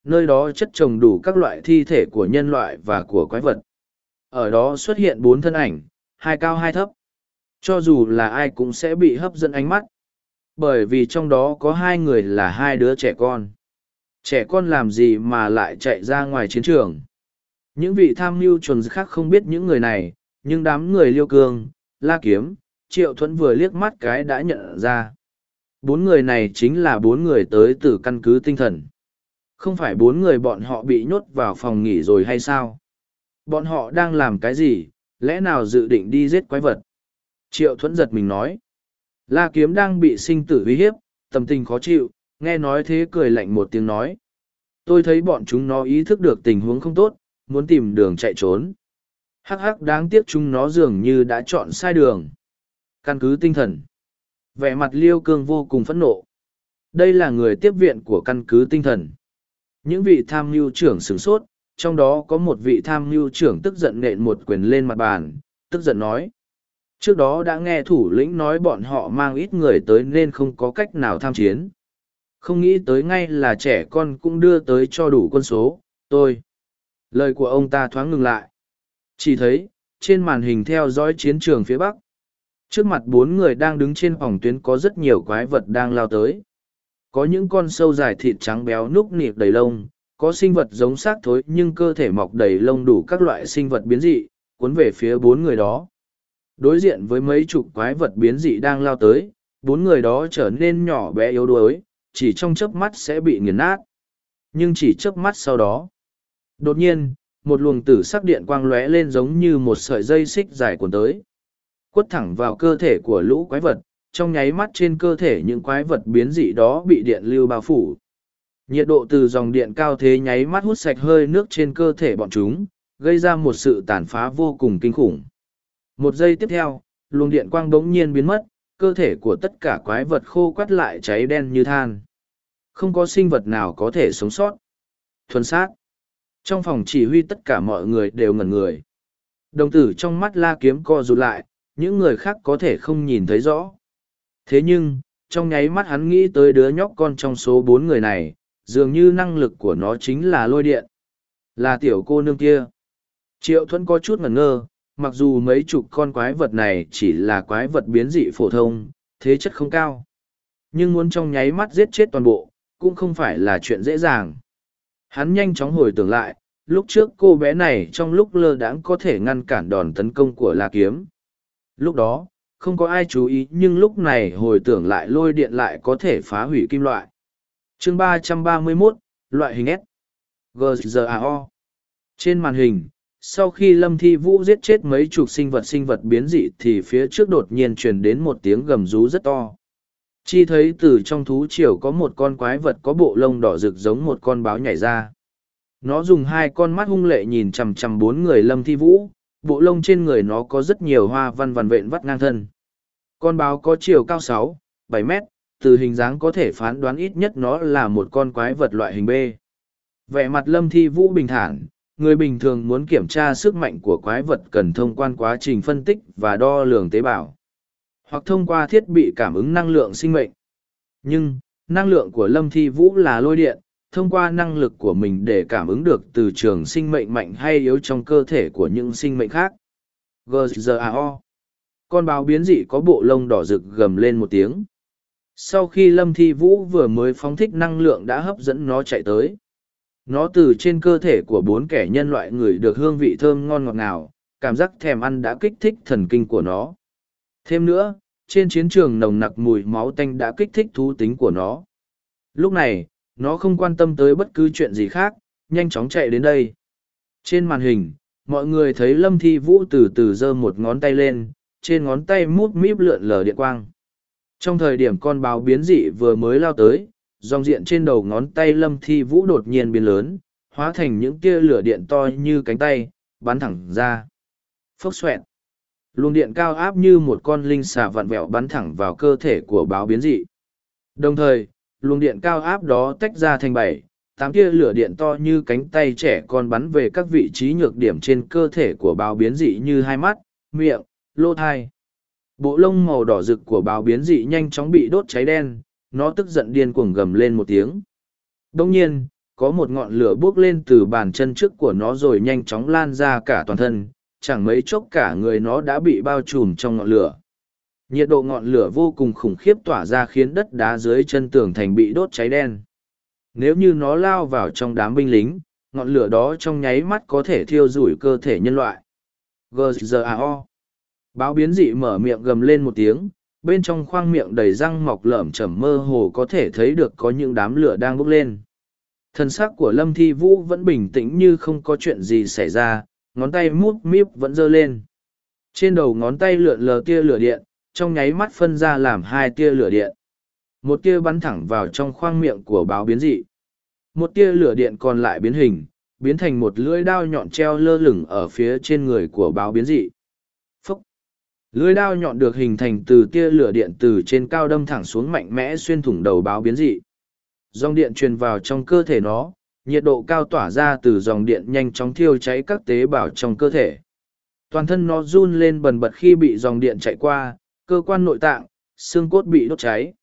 [SPEAKER 1] Nơi đó chất trồng đủ các loại thi thể của nhân loại và của quái vật. Ở đó xuất hiện bốn thân ảnh, hai cao hai thấp. Cho dù là ai cũng sẽ bị hấp dẫn ánh mắt. Bởi vì trong đó có hai người là hai đứa trẻ con. Trẻ con làm gì mà lại chạy ra ngoài chiến trường? Những vị tham mưu chuẩn khác không biết những người này, nhưng đám người liêu cương, la kiếm, triệu thuẫn vừa liếc mắt cái đã nhận ra. Bốn người này chính là bốn người tới từ căn cứ tinh thần. Không phải bốn người bọn họ bị nhốt vào phòng nghỉ rồi hay sao? Bọn họ đang làm cái gì, lẽ nào dự định đi giết quái vật? Triệu thuẫn giật mình nói. La kiếm đang bị sinh tử uy hiếp, tâm tình khó chịu, nghe nói thế cười lạnh một tiếng nói. Tôi thấy bọn chúng nó ý thức được tình huống không tốt, muốn tìm đường chạy trốn. Hắc hắc đáng tiếc chúng nó dường như đã chọn sai đường. Căn cứ tinh thần. Vẻ mặt liêu cương vô cùng phẫn nộ. Đây là người tiếp viện của căn cứ tinh thần. Những vị tham mưu trưởng sửng sốt, trong đó có một vị tham mưu trưởng tức giận nện một quyền lên mặt bàn, tức giận nói. Trước đó đã nghe thủ lĩnh nói bọn họ mang ít người tới nên không có cách nào tham chiến. Không nghĩ tới ngay là trẻ con cũng đưa tới cho đủ quân số, tôi. Lời của ông ta thoáng ngừng lại. Chỉ thấy, trên màn hình theo dõi chiến trường phía Bắc. Trước mặt bốn người đang đứng trên phòng tuyến có rất nhiều quái vật đang lao tới. Có những con sâu dài thịt trắng béo núc nịp đầy lông, có sinh vật giống xác thối nhưng cơ thể mọc đầy lông đủ các loại sinh vật biến dị, cuốn về phía bốn người đó. Đối diện với mấy chục quái vật biến dị đang lao tới, bốn người đó trở nên nhỏ bé yếu đuối, chỉ trong chớp mắt sẽ bị nghiền nát. Nhưng chỉ chớp mắt sau đó, đột nhiên, một luồng tử sắc điện quang lóe lên giống như một sợi dây xích dài cuốn tới. Quất thẳng vào cơ thể của lũ quái vật, trong nháy mắt trên cơ thể những quái vật biến dị đó bị điện lưu bao phủ. Nhiệt độ từ dòng điện cao thế nháy mắt hút sạch hơi nước trên cơ thể bọn chúng, gây ra một sự tàn phá vô cùng kinh khủng. Một giây tiếp theo, luồng điện quang bỗng nhiên biến mất, cơ thể của tất cả quái vật khô quắt lại cháy đen như than. Không có sinh vật nào có thể sống sót. Thuần sát. Trong phòng chỉ huy tất cả mọi người đều ngẩn người. Đồng tử trong mắt la kiếm co rụt lại, những người khác có thể không nhìn thấy rõ. Thế nhưng, trong nháy mắt hắn nghĩ tới đứa nhóc con trong số bốn người này, dường như năng lực của nó chính là lôi điện. Là tiểu cô nương kia. Triệu thuẫn có chút ngẩn ngơ, mặc dù mấy chục con quái vật này chỉ là quái vật biến dị phổ thông, thế chất không cao. Nhưng muốn trong nháy mắt giết chết toàn bộ, cũng không phải là chuyện dễ dàng. Hắn nhanh chóng hồi tưởng lại, lúc trước cô bé này trong lúc lơ đãng có thể ngăn cản đòn tấn công của La Kiếm. Lúc đó, không có ai chú ý nhưng lúc này hồi tưởng lại lôi điện lại có thể phá hủy kim loại. chương ba trăm ba mươi 331, loại hình S. GZAO. Trên màn hình, sau khi lâm thi vũ giết chết mấy chục sinh vật sinh vật biến dị thì phía trước đột nhiên truyền đến một tiếng gầm rú rất to. Chi thấy từ trong thú triều có một con quái vật có bộ lông đỏ rực giống một con báo nhảy ra. Nó dùng hai con mắt hung lệ nhìn chằm chằm bốn người lâm thi vũ, bộ lông trên người nó có rất nhiều hoa văn vằn vện vắt ngang thân. Con báo có chiều cao sáu, bảy mét, từ hình dáng có thể phán đoán ít nhất nó là một con quái vật loại hình b. Vẻ mặt lâm thi vũ bình thản người bình thường muốn kiểm tra sức mạnh của quái vật cần thông quan quá trình phân tích và đo lường tế bào, hoặc thông qua thiết bị cảm ứng năng lượng sinh mệnh. Nhưng, năng lượng của lâm thi vũ là lôi điện, thông qua năng lực của mình để cảm ứng được từ trường sinh mệnh mạnh hay yếu trong cơ thể của những sinh mệnh khác. Gzao con báo biến dị có bộ lông đỏ rực gầm lên một tiếng. Sau khi lâm thi vũ vừa mới phóng thích năng lượng đã hấp dẫn nó chạy tới nó từ trên cơ thể của bốn kẻ nhân loại người được hương vị thơm ngon ngọt ngào, cảm giác thèm ăn đã kích thích thần kinh của nó. Thêm nữa, trên chiến trường nồng nặc mùi máu tanh đã kích thích thú tính của nó. Lúc này, nó không quan tâm tới bất cứ chuyện gì khác, nhanh chóng chạy đến đây. Trên màn hình, mọi người thấy lâm thi vũ từ từ giơ một ngón tay lên, trên ngón tay mút míp lượn lờ điện quang. Trong thời điểm con báo biến dị vừa mới lao tới dòng diện trên đầu ngón tay lâm thi vũ đột nhiên biến lớn, hóa thành những tia lửa điện to như cánh tay, bắn thẳng ra. Phốc xoẹt. Luồng điện cao áp như một con linh xà vặn vẹo bắn thẳng vào cơ thể của báo biến dị. Đồng thời, luồng điện cao áp đó tách ra thành bảy, tám tia lửa điện to như cánh tay trẻ con bắn về các vị trí nhược điểm trên cơ thể của báo biến dị như hai mắt, miệng lô thai. Bộ lông màu đỏ rực của báo biến dị nhanh chóng bị đốt cháy đen nó tức giận điên cuồng gầm lên một tiếng. Đông nhiên, có một ngọn lửa bước lên từ bàn chân trước của nó rồi nhanh chóng lan ra cả toàn thân, chẳng mấy chốc cả người nó đã bị bao trùm trong ngọn lửa. Nhiệt độ ngọn lửa vô cùng khủng khiếp tỏa ra khiến đất đá dưới chân tường thành bị đốt cháy đen. Nếu như nó lao vào trong đám binh lính, ngọn lửa đó trong nháy mắt có thể thiêu rủi cơ thể nhân loại. Gzao báo biến dị mở miệng gầm lên một tiếng bên trong khoang miệng đầy răng mọc lởm chởm mơ hồ có thể thấy được có những đám lửa đang bốc lên. Thân xác của lâm thi vũ vẫn bình tĩnh như không có chuyện gì xảy ra, ngón tay mút míp vẫn giơ lên. Trên đầu ngón tay lượn lờ tia lửa điện, trong nháy mắt phân ra làm hai tia lửa điện. Một tia bắn thẳng vào trong khoang miệng của báo biến dị. Một tia lửa điện còn lại biến hình, biến thành một lưỡi đao nhọn treo lơ lửng ở phía trên người của báo biến dị lưỡi đao nhọn được hình thành từ tia lửa điện từ trên cao đâm thẳng xuống mạnh mẽ xuyên thủng đầu báo biến dị. Dòng điện truyền vào trong cơ thể nó, nhiệt độ cao tỏa ra từ dòng điện nhanh chóng thiêu cháy các tế bào trong cơ thể. Toàn thân nó run lên bần bật khi bị dòng điện chạy qua, cơ quan nội tạng, xương cốt bị đốt cháy.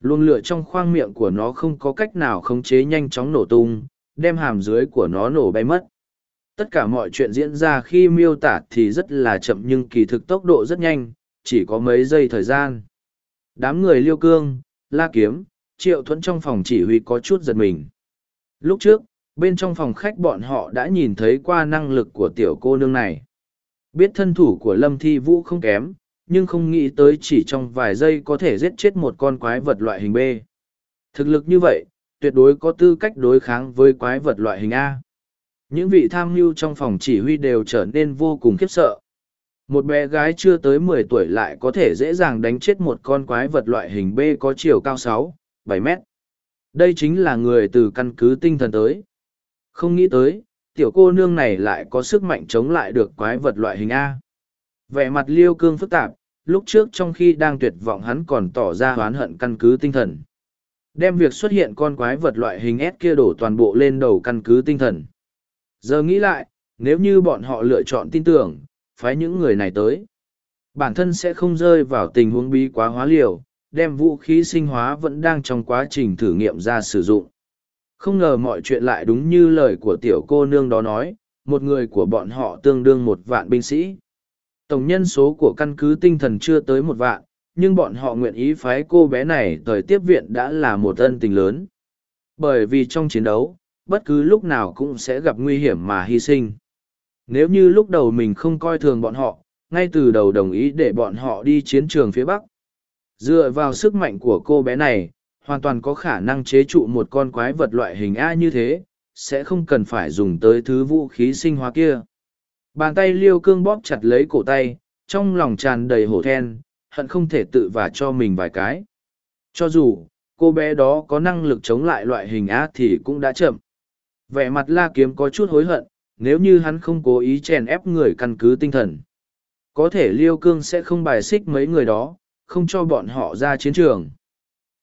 [SPEAKER 1] Luồng lửa trong khoang miệng của nó không có cách nào khống chế nhanh chóng nổ tung, đem hàm dưới của nó nổ bay mất tất cả mọi chuyện diễn ra khi miêu tả thì rất là chậm nhưng kỳ thực tốc độ rất nhanh, chỉ có mấy giây thời gian. Đám người liêu cương, la kiếm, triệu thuẫn trong phòng chỉ huy có chút giật mình. Lúc trước, bên trong phòng khách bọn họ đã nhìn thấy qua năng lực của tiểu cô nương này. Biết thân thủ của lâm thi vũ không kém, nhưng không nghĩ tới chỉ trong vài giây có thể giết chết một con quái vật loại hình b. Thực lực như vậy, tuyệt đối có tư cách đối kháng với quái vật loại hình a những vị tham mưu trong phòng chỉ huy đều trở nên vô cùng khiếp sợ. Một bé gái chưa tới mười tuổi lại có thể dễ dàng đánh chết một con quái vật loại hình b có chiều cao sáu, bảy mét. Đây chính là người từ căn cứ tinh thần tới. Không nghĩ tới, tiểu cô nương này lại có sức mạnh chống lại được quái vật loại hình a. Vẻ mặt liêu cương phức tạp, lúc trước trong khi đang tuyệt vọng hắn còn tỏ ra oán hận căn cứ tinh thần. Đem việc xuất hiện con quái vật loại hình s kia đổ toàn bộ lên đầu căn cứ tinh thần giờ nghĩ lại, nếu như bọn họ lựa chọn tin tưởng, phái những người này tới, bản thân sẽ không rơi vào tình huống bí quá hóa liều, đem vũ khí sinh hóa vẫn đang trong quá trình thử nghiệm ra sử dụng. Không ngờ mọi chuyện lại đúng như lời của tiểu cô nương đó nói, một người của bọn họ tương đương một vạn binh sĩ. Tổng nhân số của căn cứ tinh thần chưa tới một vạn, nhưng bọn họ nguyện ý phái cô bé này thời tiếp viện đã là một ân tình lớn. Bởi vì trong chiến đấu bất cứ lúc nào cũng sẽ gặp nguy hiểm mà hy sinh nếu như lúc đầu mình không coi thường bọn họ ngay từ đầu đồng ý để bọn họ đi chiến trường phía bắc dựa vào sức mạnh của cô bé này hoàn toàn có khả năng chế trụ một con quái vật loại hình a như thế sẽ không cần phải dùng tới thứ vũ khí sinh hóa kia Bàn tay liêu cương bóp chặt lấy cổ tay, trong lòng tràn đầy hổ then, hận không thể tự vả cho mình vài cái. Cho dù, cô bé đó có năng lực chống lại loại hình A thì cũng đã chậm. Vẻ mặt la kiếm có chút hối hận, nếu như hắn không cố ý chèn ép người căn cứ tinh thần. Có thể liêu cương sẽ không bài xích mấy người đó, không cho bọn họ ra chiến trường.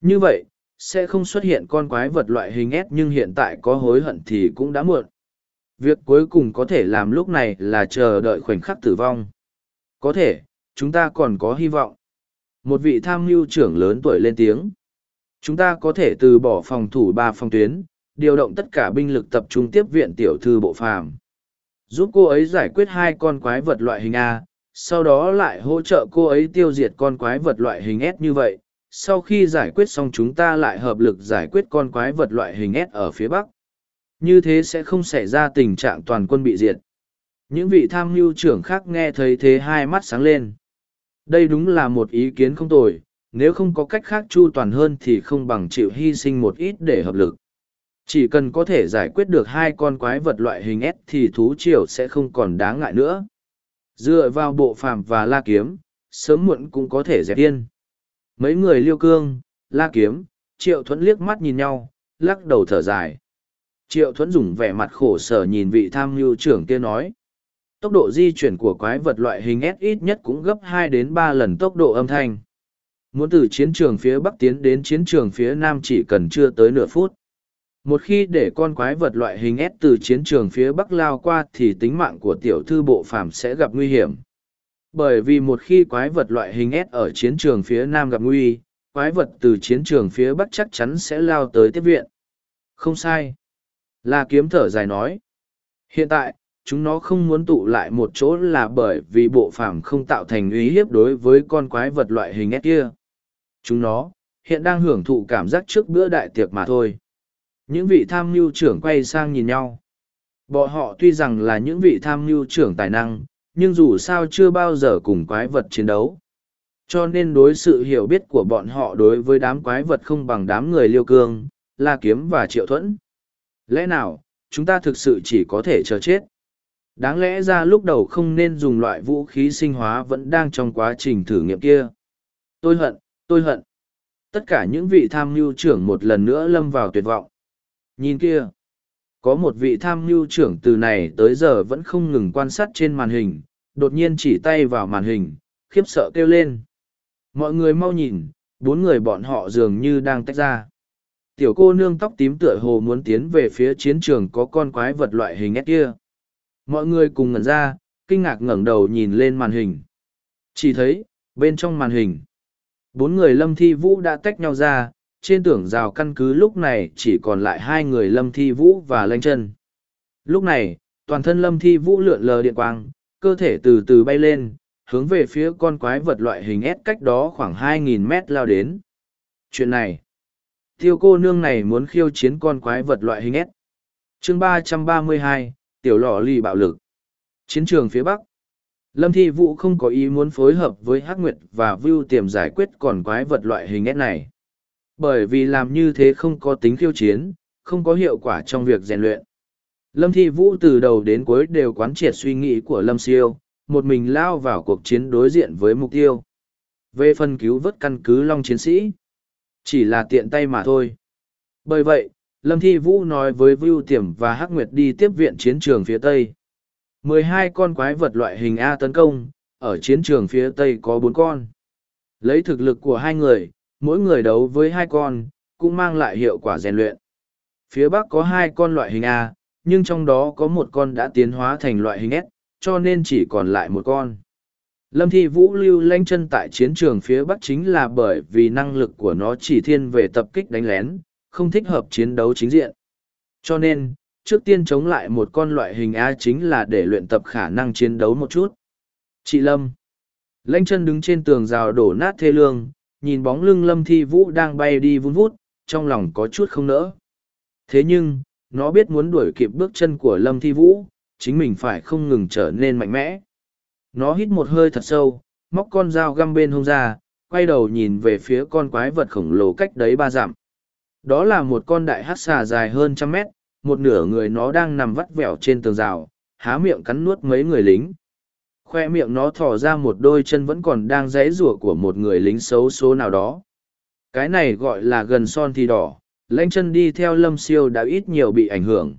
[SPEAKER 1] Như vậy, sẽ không xuất hiện con quái vật loại hình S nhưng hiện tại có hối hận thì cũng đã muộn. Việc cuối cùng có thể làm lúc này là chờ đợi khoảnh khắc tử vong. Có thể, chúng ta còn có hy vọng. Một vị tham mưu trưởng lớn tuổi lên tiếng. Chúng ta có thể từ bỏ phòng thủ ba phòng tuyến, điều động tất cả binh lực tập trung tiếp viện tiểu thư bộ phàm. Giúp cô ấy giải quyết hai con quái vật loại hình A, sau đó lại hỗ trợ cô ấy tiêu diệt con quái vật loại hình S như vậy. Sau khi giải quyết xong chúng ta lại hợp lực giải quyết con quái vật loại hình S ở phía Bắc Như thế sẽ không xảy ra tình trạng toàn quân bị diệt. Những vị tham mưu trưởng khác nghe thấy thế hai mắt sáng lên. Đây đúng là một ý kiến không tồi, nếu không có cách khác chu toàn hơn thì không bằng chịu hy sinh một ít để hợp lực. Chỉ cần có thể giải quyết được hai con quái vật loại hình S thì thú triều sẽ không còn đáng ngại nữa. Dựa vào bộ phàm và la kiếm, sớm muộn cũng có thể dẹp yên. Mấy người liêu cương, la kiếm, triệu thuẫn liếc mắt nhìn nhau, lắc đầu thở dài. Triệu thuẫn dùng vẻ mặt khổ sở nhìn vị tham mưu trưởng kia nói. Tốc độ di chuyển của quái vật loại hình S ít nhất cũng gấp hai đến ba lần tốc độ âm thanh. Muốn từ chiến trường phía Bắc tiến đến chiến trường phía Nam chỉ cần chưa tới nửa phút. Một khi để con quái vật loại hình S từ chiến trường phía Bắc lao qua thì tính mạng của tiểu thư bộ phàm sẽ gặp nguy hiểm. Bởi vì một khi quái vật loại hình S ở chiến trường phía Nam gặp nguy, quái vật từ chiến trường phía Bắc chắc chắn sẽ lao tới tiếp viện. Không sai. La kiếm thở dài nói. Hiện tại, chúng nó không muốn tụ lại một chỗ là bởi vì bộ phàm không tạo thành uy hiếp đối với con quái vật loại hình S kia. Chúng nó, hiện đang hưởng thụ cảm giác trước bữa đại tiệc mà thôi. Những vị tham mưu trưởng quay sang nhìn nhau. Bọn họ tuy rằng là những vị tham mưu trưởng tài năng, nhưng dù sao chưa bao giờ cùng quái vật chiến đấu. Cho nên đối sự hiểu biết của bọn họ đối với đám quái vật không bằng đám người liêu cương, la kiếm và triệu thuẫn. Lẽ nào, chúng ta thực sự chỉ có thể chờ chết? Đáng lẽ ra lúc đầu không nên dùng loại vũ khí sinh hóa vẫn đang trong quá trình thử nghiệm kia. Tôi hận, tôi hận. Tất cả những vị tham mưu trưởng một lần nữa lâm vào tuyệt vọng. Nhìn kia, có một vị tham mưu trưởng từ này tới giờ vẫn không ngừng quan sát trên màn hình, đột nhiên chỉ tay vào màn hình, khiếp sợ kêu lên. Mọi người mau nhìn, bốn người bọn họ dường như đang tách ra. Tiểu cô nương tóc tím tựa hồ muốn tiến về phía chiến trường có con quái vật loại hình ép kia. Mọi người cùng ngẩn ra, kinh ngạc ngẩng đầu nhìn lên màn hình. Chỉ thấy, bên trong màn hình, bốn người lâm thi vũ đã tách nhau ra, trên tưởng rào căn cứ lúc này chỉ còn lại hai người lâm thi vũ và lanh chân lúc này toàn thân lâm thi vũ lượn lờ điện quang cơ thể từ từ bay lên hướng về phía con quái vật loại hình S cách đó khoảng 2.000 mét lao đến. Chuyện này, tiêu cô nương này muốn khiêu chiến con quái vật loại hình S. chương 332, tiểu lò lì bạo lực. Chiến trường phía Bắc. Lâm Thi Vũ không có ý muốn phối hợp với Hắc Nguyệt và Vưu tiềm giải quyết con quái vật loại hình S này. Bởi vì làm như thế không có tính khiêu chiến, không có hiệu quả trong việc rèn luyện. Lâm Thi Vũ từ đầu đến cuối đều quán triệt suy nghĩ của Lâm Siêu, một mình lao vào cuộc chiến đối diện với mục tiêu. Về phần cứu vớt căn cứ Long chiến sĩ, chỉ là tiện tay mà thôi. Bởi vậy, Lâm Thi Vũ nói với Vưu Tiềm và Hắc Nguyệt đi tiếp viện chiến trường phía Tây. 12 con quái vật loại hình A tấn công, ở chiến trường phía Tây có 4 con. Lấy thực lực của hai người, mỗi người đấu với hai con, cũng mang lại hiệu quả rèn luyện. Phía Bắc có hai con loại hình A, nhưng trong đó có một con đã tiến hóa thành loại hình S, cho nên chỉ còn lại một con. Lâm Thi Vũ lưu lanh chân tại chiến trường phía Bắc chính là bởi vì năng lực của nó chỉ thiên về tập kích đánh lén, không thích hợp chiến đấu chính diện. Cho nên, trước tiên chống lại một con loại hình A chính là để luyện tập khả năng chiến đấu một chút. Chị Lâm Lanh chân đứng trên tường rào đổ nát thê lương, nhìn bóng lưng Lâm Thi Vũ đang bay đi vun vút, trong lòng có chút không nỡ. Thế nhưng, nó biết muốn đuổi kịp bước chân của Lâm Thi Vũ, chính mình phải không ngừng trở nên mạnh mẽ. Nó hít một hơi thật sâu, móc con dao găm bên hông ra, quay đầu nhìn về phía con quái vật khổng lồ cách đấy ba dặm. Đó là một con đại hát xà dài hơn trăm mét, một nửa người nó đang nằm vắt vẻo trên tường rào, há miệng cắn nuốt mấy người lính. Khoe miệng nó thò ra một đôi chân vẫn còn đang rẽ rủa của một người lính xấu số nào đó. Cái này gọi là gần son thì đỏ, Lanh chân đi theo lâm siêu đã ít nhiều bị ảnh hưởng.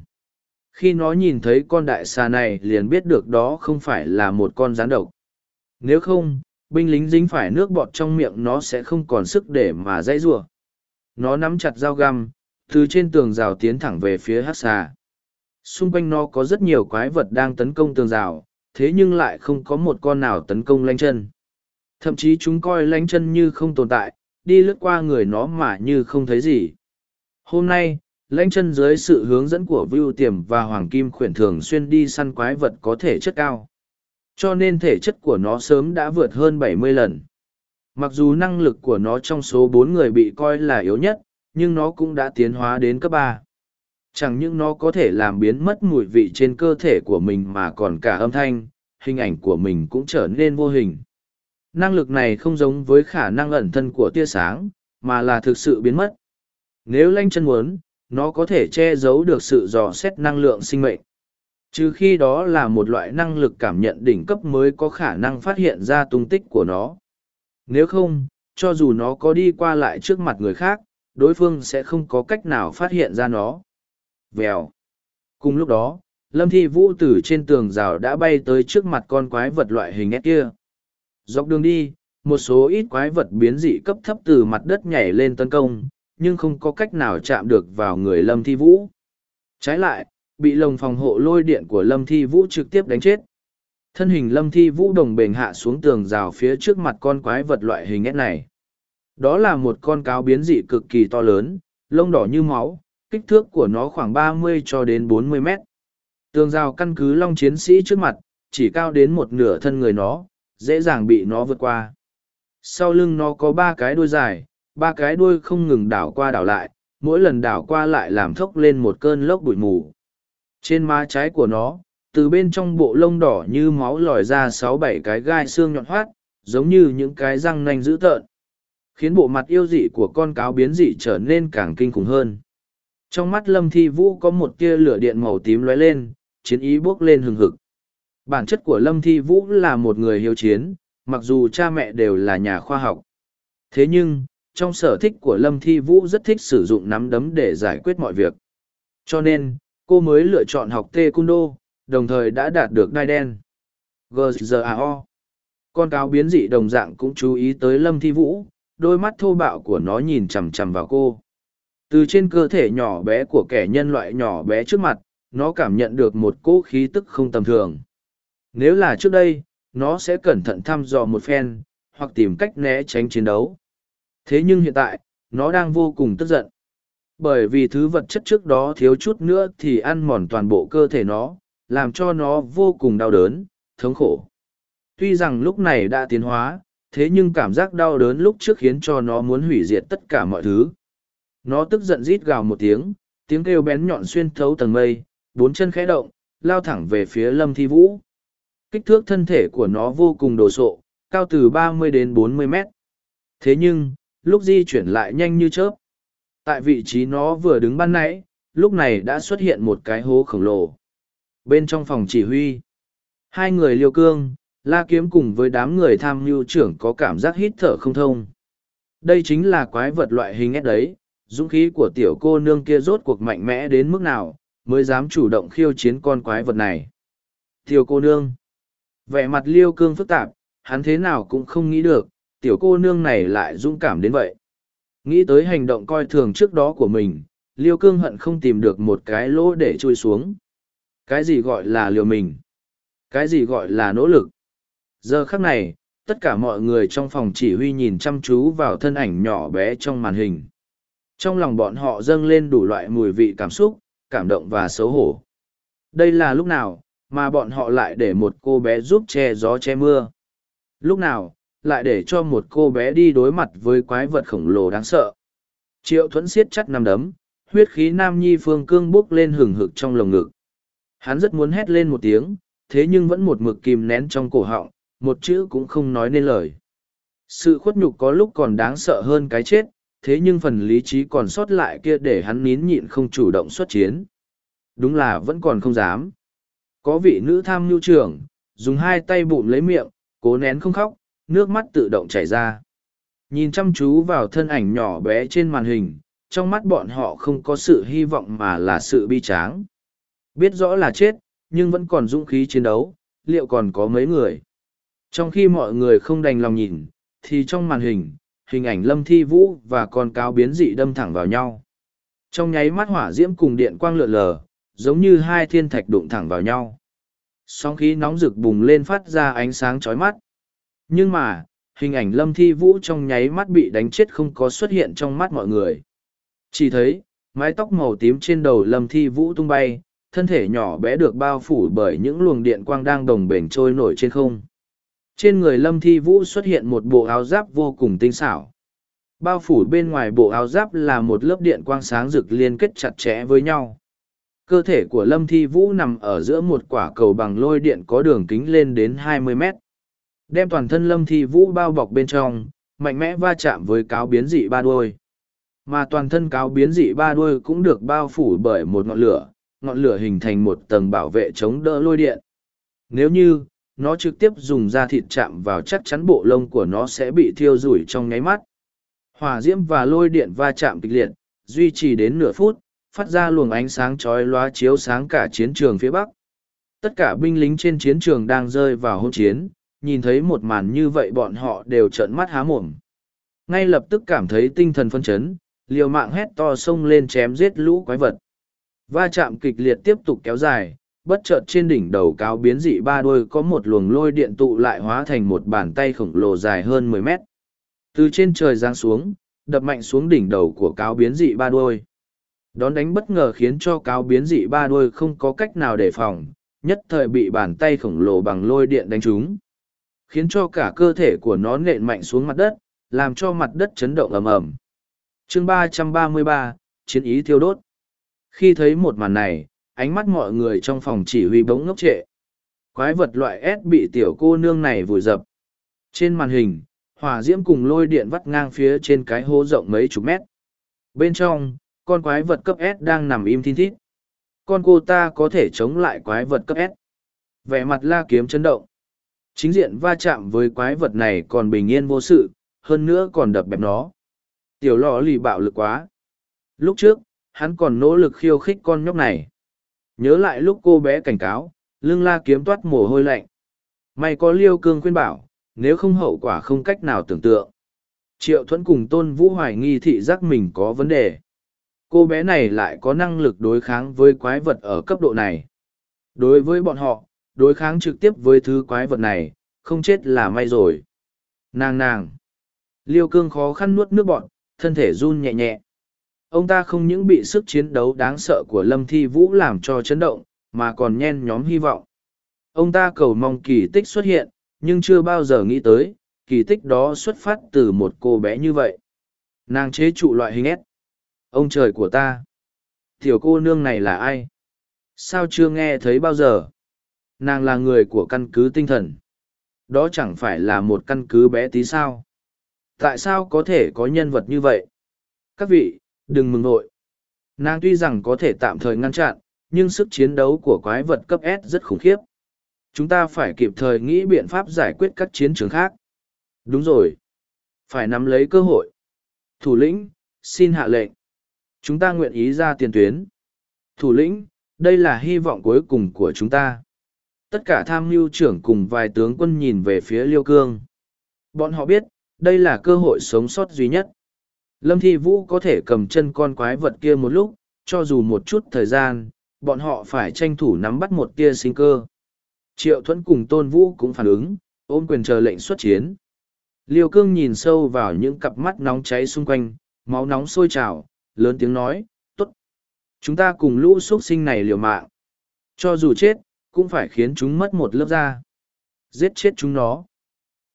[SPEAKER 1] Khi nó nhìn thấy con đại xà này liền biết được đó không phải là một con rán độc. Nếu không binh lính dính phải nước bọt trong miệng nó sẽ không còn sức để mà dãy giụa nó nắm chặt dao găm từ trên tường rào tiến thẳng về phía hát xà. Xung quanh nó có rất nhiều quái vật đang tấn công tường rào thế nhưng lại không có một con nào tấn công lanh chân thậm chí chúng coi lanh chân như không tồn tại đi lướt qua người nó mà như không thấy gì hôm nay lãnh chân dưới sự hướng dẫn của Vưu Tiềm và Hoàng Kim khuyển thường xuyên đi săn quái vật có thể chất cao. Cho nên thể chất của nó sớm đã vượt hơn 70 lần. Mặc dù năng lực của nó trong số bốn người bị coi là yếu nhất, nhưng nó cũng đã tiến hóa đến cấp ba. Chẳng những nó có thể làm biến mất mùi vị trên cơ thể của mình mà còn cả âm thanh, hình ảnh của mình cũng trở nên vô hình. Năng lực này không giống với khả năng ẩn thân của tia sáng, mà là thực sự biến mất. Nếu lanh chân muốn, nó có thể che giấu được sự dò xét năng lượng sinh mệnh. Trừ khi đó là một loại năng lực cảm nhận đỉnh cấp mới có khả năng phát hiện ra tung tích của nó. Nếu không, cho dù nó có đi qua lại trước mặt người khác, đối phương sẽ không có cách nào phát hiện ra nó. Vèo. Cùng lúc đó, Lâm Thi Vũ từ trên tường rào đã bay tới trước mặt con quái vật loại hình ép kia. Dọc đường đi, một số ít quái vật biến dị cấp thấp từ mặt đất nhảy lên tấn công, nhưng không có cách nào chạm được vào người Lâm Thi Vũ. Trái lại, bị lồng phòng hộ lôi điện của Lâm Thi Vũ trực tiếp đánh chết. Thân hình Lâm Thi Vũ đồng bền hạ xuống tường rào phía trước mặt con quái vật loại hình ép này. Đó là một con cáo biến dị cực kỳ to lớn, lông đỏ như máu, kích thước của nó khoảng 30 cho đến 40 mét. Tường rào căn cứ long chiến sĩ trước mặt, chỉ cao đến một nửa thân người nó, dễ dàng bị nó vượt qua. Sau lưng nó có ba cái đuôi dài, ba cái đuôi không ngừng đảo qua đảo lại, mỗi lần đảo qua lại làm thốc lên một cơn lốc bụi mù. Trên má trái của nó, từ bên trong bộ lông đỏ như máu lòi ra sáu bảy cái gai xương nhọn hoắt, giống như những cái răng nanh dữ tợn. Khiến bộ mặt yêu dị của con cáo biến dị trở nên càng kinh khủng hơn. Trong mắt Lâm Thi Vũ có một tia lửa điện màu tím lóe lên, chiến ý buốc lên hừng hực. Bản chất của Lâm Thi Vũ là một người hiếu chiến, mặc dù cha mẹ đều là nhà khoa học. Thế nhưng, trong sở thích của Lâm Thi Vũ rất thích sử dụng nắm đấm để giải quyết mọi việc. Cho nên, cô mới lựa chọn học taekwondo, đồng thời đã đạt được đai đen. GZAO Con cáo biến dị đồng dạng cũng chú ý tới Lâm Thi Vũ, đôi mắt thô bạo của nó nhìn chằm chằm vào cô. Từ trên cơ thể nhỏ bé của kẻ nhân loại nhỏ bé trước mặt, nó cảm nhận được một cỗ khí tức không tầm thường. Nếu là trước đây, nó sẽ cẩn thận thăm dò một phen, hoặc tìm cách né tránh chiến đấu. Thế nhưng hiện tại, nó đang vô cùng tức giận. Bởi vì thứ vật chất trước đó thiếu chút nữa thì ăn mòn toàn bộ cơ thể nó, làm cho nó vô cùng đau đớn, thống khổ. Tuy rằng lúc này đã tiến hóa, thế nhưng cảm giác đau đớn lúc trước khiến cho nó muốn hủy diệt tất cả mọi thứ. Nó tức giận rít gào một tiếng, tiếng kêu bén nhọn xuyên thấu tầng mây, bốn chân khẽ động, lao thẳng về phía lâm thi vũ. Kích thước thân thể của nó vô cùng đồ sộ, cao từ 30 đến 40 mét. Thế nhưng, lúc di chuyển lại nhanh như chớp. Tại vị trí nó vừa đứng ban nãy, lúc này đã xuất hiện một cái hố khổng lồ. Bên trong phòng chỉ huy, hai người liêu cương, la kiếm cùng với đám người tham mưu trưởng có cảm giác hít thở không thông. Đây chính là quái vật loại hình ép đấy, dũng khí của tiểu cô nương kia rốt cuộc mạnh mẽ đến mức nào, mới dám chủ động khiêu chiến con quái vật này. Tiểu cô nương, vẻ mặt liêu cương phức tạp, hắn thế nào cũng không nghĩ được, tiểu cô nương này lại dũng cảm đến vậy. Nghĩ tới hành động coi thường trước đó của mình, liêu cương hận không tìm được một cái lỗ để chui xuống. Cái gì gọi là liều mình? Cái gì gọi là nỗ lực? Giờ khắc này, tất cả mọi người trong phòng chỉ huy nhìn chăm chú vào thân ảnh nhỏ bé trong màn hình. Trong lòng bọn họ dâng lên đủ loại mùi vị cảm xúc, cảm động và xấu hổ. Đây là lúc nào, mà bọn họ lại để một cô bé giúp che gió che mưa. Lúc nào, lại để cho một cô bé đi đối mặt với quái vật khổng lồ đáng sợ. Triệu thuẫn siết chặt nằm đấm, huyết khí nam nhi phương cương bốc lên hừng hực trong lồng ngực. Hắn rất muốn hét lên một tiếng, thế nhưng vẫn một mực kìm nén trong cổ họng, một chữ cũng không nói nên lời. Sự khuất nhục có lúc còn đáng sợ hơn cái chết, thế nhưng phần lý trí còn sót lại kia để hắn nín nhịn không chủ động xuất chiến. Đúng là vẫn còn không dám. Có vị nữ tham nhu trưởng, dùng hai tay bụng lấy miệng, cố nén không khóc, nước mắt tự động chảy ra. Nhìn chăm chú vào thân ảnh nhỏ bé trên màn hình, trong mắt bọn họ không có sự hy vọng mà là sự bi tráng. Biết rõ là chết, nhưng vẫn còn dũng khí chiến đấu, liệu còn có mấy người? Trong khi mọi người không đành lòng nhìn, thì trong màn hình, hình ảnh lâm thi vũ và con cáo biến dị đâm thẳng vào nhau. Trong nháy mắt hỏa diễm cùng điện quang lượn lờ, giống như hai thiên thạch đụng thẳng vào nhau. Sóng khí nóng rực bùng lên phát ra ánh sáng chói mắt. Nhưng mà, hình ảnh lâm thi vũ trong nháy mắt bị đánh chết không có xuất hiện trong mắt mọi người. Chỉ thấy, mái tóc màu tím trên đầu lâm thi vũ tung bay, thân thể nhỏ bé được bao phủ bởi những luồng điện quang đang đồng bền trôi nổi trên không. Trên người lâm thi vũ xuất hiện một bộ áo giáp vô cùng tinh xảo. Bao phủ bên ngoài bộ áo giáp là một lớp điện quang sáng rực liên kết chặt chẽ với nhau. Cơ thể của Lâm Thi Vũ nằm ở giữa một quả cầu bằng lôi điện có đường kính lên đến 20 mét. Đem toàn thân Lâm Thi Vũ bao bọc bên trong, mạnh mẽ va chạm với cáo biến dị ba đuôi. Mà toàn thân cáo biến dị ba đuôi cũng được bao phủ bởi một ngọn lửa, ngọn lửa hình thành một tầng bảo vệ chống đỡ lôi điện. Nếu như, nó trực tiếp dùng da thịt chạm vào chắc chắn bộ lông của nó sẽ bị thiêu rủi trong nháy mắt. Hỏa diễm và lôi điện va chạm kịch liệt, duy trì đến nửa phút, phát ra luồng ánh sáng chói lóa chiếu sáng cả chiến trường phía Bắc. Tất cả binh lính trên chiến trường đang rơi vào hôn chiến, nhìn thấy một màn như vậy bọn họ đều trợn mắt há mồm. Ngay lập tức cảm thấy tinh thần phân chấn, liều mạng hét to xông lên chém giết lũ quái vật. Va chạm kịch liệt tiếp tục kéo dài, bất chợt trên đỉnh đầu cáo biến dị ba đuôi có một luồng lôi điện tụ lại hóa thành một bàn tay khổng lồ dài hơn mười mét. Từ trên trời giáng xuống, đập mạnh xuống đỉnh đầu của cáo biến dị ba đuôi. Đón đánh bất ngờ khiến cho cáo biến dị ba đuôi không có cách nào đề phòng, nhất thời bị bàn tay khổng lồ bằng lôi điện đánh trúng. Khiến cho cả cơ thể của nó nện mạnh xuống mặt đất, làm cho mặt đất chấn động ầm ầm. Chương ba ba mươi ba, Chiến ý thiêu đốt. Khi thấy một màn này, ánh mắt mọi người trong phòng chỉ huy bỗng ngốc trệ. Quái vật loại S bị tiểu cô nương này vùi dập. Trên màn hình, hỏa diễm cùng lôi điện vắt ngang phía trên cái hố rộng mấy chục mét. Bên trong, con quái vật cấp S đang nằm im thin thít. Con cô ta có thể chống lại quái vật cấp S. Vẻ mặt la kiếm chấn động. Chính diện va chạm với quái vật này còn bình yên vô sự, hơn nữa còn đập bẹp nó. Tiểu lò lì bạo lực quá. Lúc trước, hắn còn nỗ lực khiêu khích con nhóc này. Nhớ lại lúc cô bé cảnh cáo, lưng la kiếm toát mồ hôi lạnh. May có liêu cương khuyên bảo, nếu không hậu quả không cách nào tưởng tượng. Triệu thuẫn cùng tôn vũ hoài nghi thị giác mình có vấn đề. Cô bé này lại có năng lực đối kháng với quái vật ở cấp độ này. Đối với bọn họ, đối kháng trực tiếp với thứ quái vật này, không chết là may rồi. Nàng nàng. Liêu cương khó khăn nuốt nước bọn, thân thể run nhẹ nhẹ. Ông ta không những bị sức chiến đấu đáng sợ của Lâm Thi Vũ làm cho chấn động, mà còn nhen nhóm hy vọng. Ông ta cầu mong kỳ tích xuất hiện, nhưng chưa bao giờ nghĩ tới, kỳ tích đó xuất phát từ một cô bé như vậy. Nàng chế trụ loại hình ép. Ông trời của ta! Tiểu cô nương này là ai? Sao chưa nghe thấy bao giờ? Nàng là người của căn cứ tinh thần. Đó chẳng phải là một căn cứ bé tí sao? Tại sao có thể có nhân vật như vậy? Các vị, đừng mừng nội. Nàng tuy rằng có thể tạm thời ngăn chặn, nhưng sức chiến đấu của quái vật cấp S rất khủng khiếp. Chúng ta phải kịp thời nghĩ biện pháp giải quyết các chiến trường khác. Đúng rồi. Phải nắm lấy cơ hội. Thủ lĩnh, xin hạ lệnh. Chúng ta nguyện ý ra tiền tuyến. Thủ lĩnh, đây là hy vọng cuối cùng của chúng ta. Tất cả tham mưu trưởng cùng vài tướng quân nhìn về phía Liêu Cương. Bọn họ biết, đây là cơ hội sống sót duy nhất. Lâm Thi Vũ có thể cầm chân con quái vật kia một lúc, cho dù một chút thời gian, bọn họ phải tranh thủ nắm bắt một tia sinh cơ. Triệu Thuẫn cùng Tôn Vũ cũng phản ứng, ôm quyền chờ lệnh xuất chiến. Liêu Cương nhìn sâu vào những cặp mắt nóng cháy xung quanh, máu nóng sôi trào, lớn tiếng nói, tốt. Chúng ta cùng lũ xuất sinh này liều mạng. Cho dù chết, cũng phải khiến chúng mất một lớp da. Giết chết chúng nó.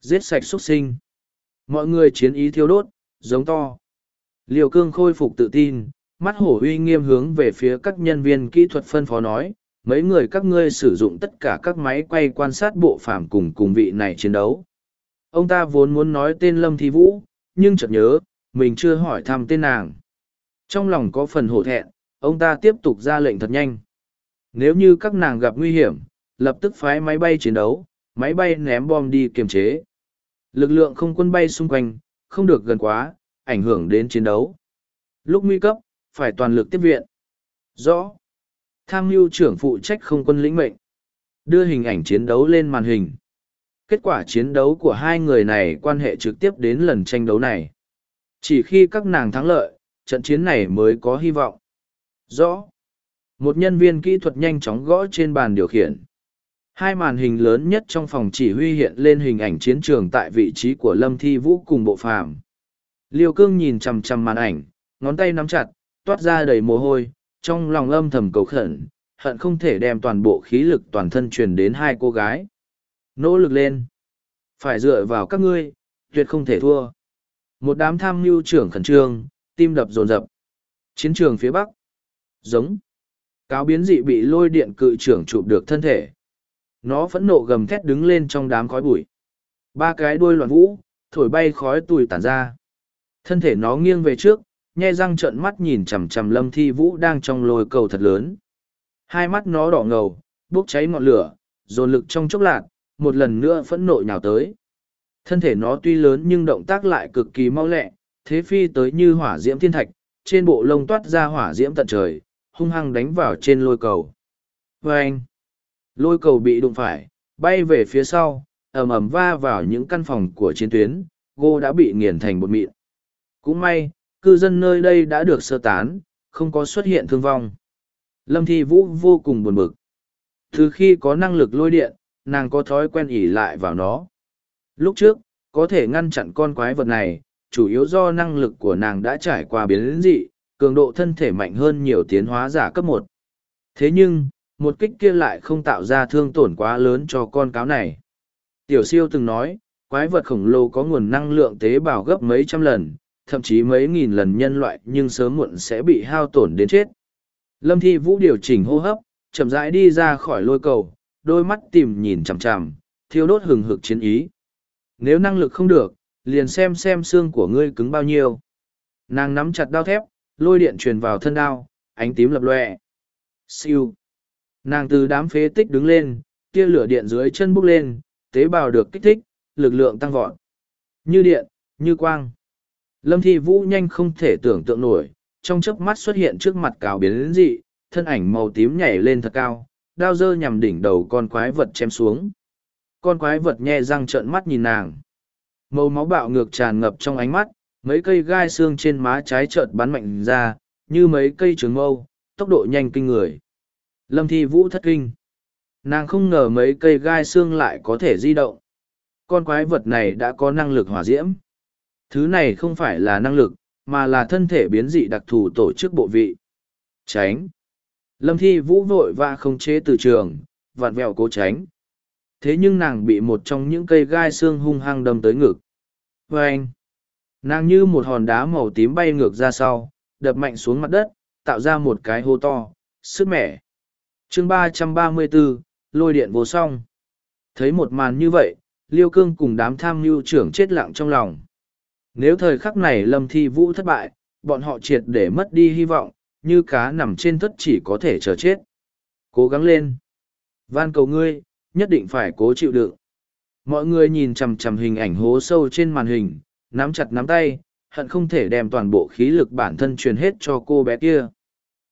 [SPEAKER 1] Giết sạch xuất sinh. Mọi người chiến ý thiêu đốt, giống to. Liều cương khôi phục tự tin, mắt hổ uy nghiêm hướng về phía các nhân viên kỹ thuật phân phó nói, mấy người các ngươi sử dụng tất cả các máy quay quan sát bộ phàm cùng cùng vị này chiến đấu. Ông ta vốn muốn nói tên Lâm Thi Vũ, nhưng chợt nhớ, mình chưa hỏi thăm tên nàng. Trong lòng có phần hổ thẹn, ông ta tiếp tục ra lệnh thật nhanh. Nếu như các nàng gặp nguy hiểm, lập tức phái máy bay chiến đấu, máy bay ném bom đi kiềm chế. Lực lượng không quân bay xung quanh, không được gần quá, ảnh hưởng đến chiến đấu. Lúc nguy cấp, phải toàn lực tiếp viện. Rõ. Tham mưu trưởng phụ trách không quân lĩnh mệnh. Đưa hình ảnh chiến đấu lên màn hình. Kết quả chiến đấu của hai người này quan hệ trực tiếp đến lần tranh đấu này. Chỉ khi các nàng thắng lợi, trận chiến này mới có hy vọng. Rõ. Một nhân viên kỹ thuật nhanh chóng gõ trên bàn điều khiển. Hai màn hình lớn nhất trong phòng chỉ huy hiện lên hình ảnh chiến trường tại vị trí của Lâm Thi Vũ cùng bộ phàm. Liêu cương nhìn chằm chằm màn ảnh, ngón tay nắm chặt, toát ra đầy mồ hôi, trong lòng âm thầm cầu khẩn, hận không thể đem toàn bộ khí lực toàn thân truyền đến hai cô gái. Nỗ lực lên. Phải dựa vào các ngươi, tuyệt không thể thua. Một đám tham mưu trưởng khẩn trương, tim đập rồn rập. Chiến trường phía Bắc. Giống. cáo biến dị bị lôi điện cự trưởng chụp được thân thể nó phẫn nộ gầm thét đứng lên trong đám khói bụi ba cái đuôi loạn vũ thổi bay khói tùi tản ra thân thể nó nghiêng về trước, nhe răng trợn mắt nhìn chằm chằm lâm thi vũ đang trong lôi cầu thật lớn. Hai mắt nó đỏ ngầu, bốc cháy ngọn lửa, dồn lực trong chốc lát một lần nữa phẫn nộ nhào tới. Thân thể nó tuy lớn nhưng động tác lại cực kỳ mau lẹ, thế phi tới như hỏa diễm thiên thạch, trên bộ lông toát ra hỏa diễm tận trời, hung hăng đánh vào trên lôi cầu. Vê anh lôi cầu bị đụng phải, bay về phía sau, ầm ầm va vào những căn phòng của chiến tuyến, gô đã bị nghiền thành bột mịn cũng may, cư dân nơi đây đã được sơ tán, không có xuất hiện thương vong. Lâm thi vũ vô cùng buồn bực. Từ khi có năng lực lôi điện, nàng có thói quen ỉ lại vào nó. Lúc trước, có thể ngăn chặn con quái vật này, chủ yếu do năng lực của nàng đã trải qua biến dị, cường độ thân thể mạnh hơn nhiều tiến hóa giả cấp một. Thế nhưng, một kích kia lại không tạo ra thương tổn quá lớn cho con cáo này. Tiểu siêu từng nói, quái vật khổng lồ có nguồn năng lượng tế bào gấp mấy trăm lần thậm chí mấy nghìn lần nhân loại nhưng sớm muộn sẽ bị hao tổn đến chết. Lâm thi vũ điều chỉnh hô hấp, chậm rãi đi ra khỏi lôi cầu, đôi mắt tìm nhìn chằm chằm, thiêu đốt hừng hực chiến ý. Nếu năng lực không được, liền xem xem xương của ngươi cứng bao nhiêu. Nàng nắm chặt đao thép, lôi điện truyền vào thân đao, ánh tím lập lòe. siêu. Nàng từ đám phế tích đứng lên, tia lửa điện dưới chân bốc lên, tế bào được kích thích, lực lượng tăng vọt. Như điện, như quang lâm thi vũ nhanh không thể tưởng tượng nổi, trong chớp mắt xuất hiện trước mặt cáo biến dị, thân ảnh màu tím nhảy lên thật cao, đao dơ nhằm đỉnh đầu con quái vật chém xuống. Con quái vật nhe răng trợn mắt nhìn nàng. Màu máu bạo ngược tràn ngập trong ánh mắt, mấy cây gai xương trên má trái trợn bắn mạnh ra, như mấy cây trường mâu, tốc độ nhanh kinh người. Lâm thi vũ thất kinh. Nàng không ngờ mấy cây gai xương lại có thể di động. Con quái vật này đã có năng lực hỏa diễm thứ này không phải là năng lực, mà là thân thể biến dị đặc thù tổ chức bộ vị. Tránh. Lâm thi vũ vội và không chế từ trường, vặn vẹo cố tránh. Thế nhưng nàng bị một trong những cây gai xương hung hăng đâm tới ngực. Vê anh nàng như một hòn đá màu tím bay ngược ra sau, đập mạnh xuống mặt đất, tạo ra một cái hô to, sức mẻ. Chương ba trăm ba mươi bốn lôi điện vô song. Thấy một màn như vậy, liêu cương cùng đám tham mưu trưởng chết lặng trong lòng nếu thời khắc này lâm thi vũ thất bại, bọn họ triệt để mất đi hy vọng, như cá nằm trên thất chỉ có thể chờ chết. Cố gắng lên. Van cầu ngươi, nhất định phải cố chịu đựng. Mọi người nhìn chằm chằm hình ảnh hố sâu trên màn hình, nắm chặt nắm tay, hận không thể đem toàn bộ khí lực bản thân truyền hết cho cô bé kia.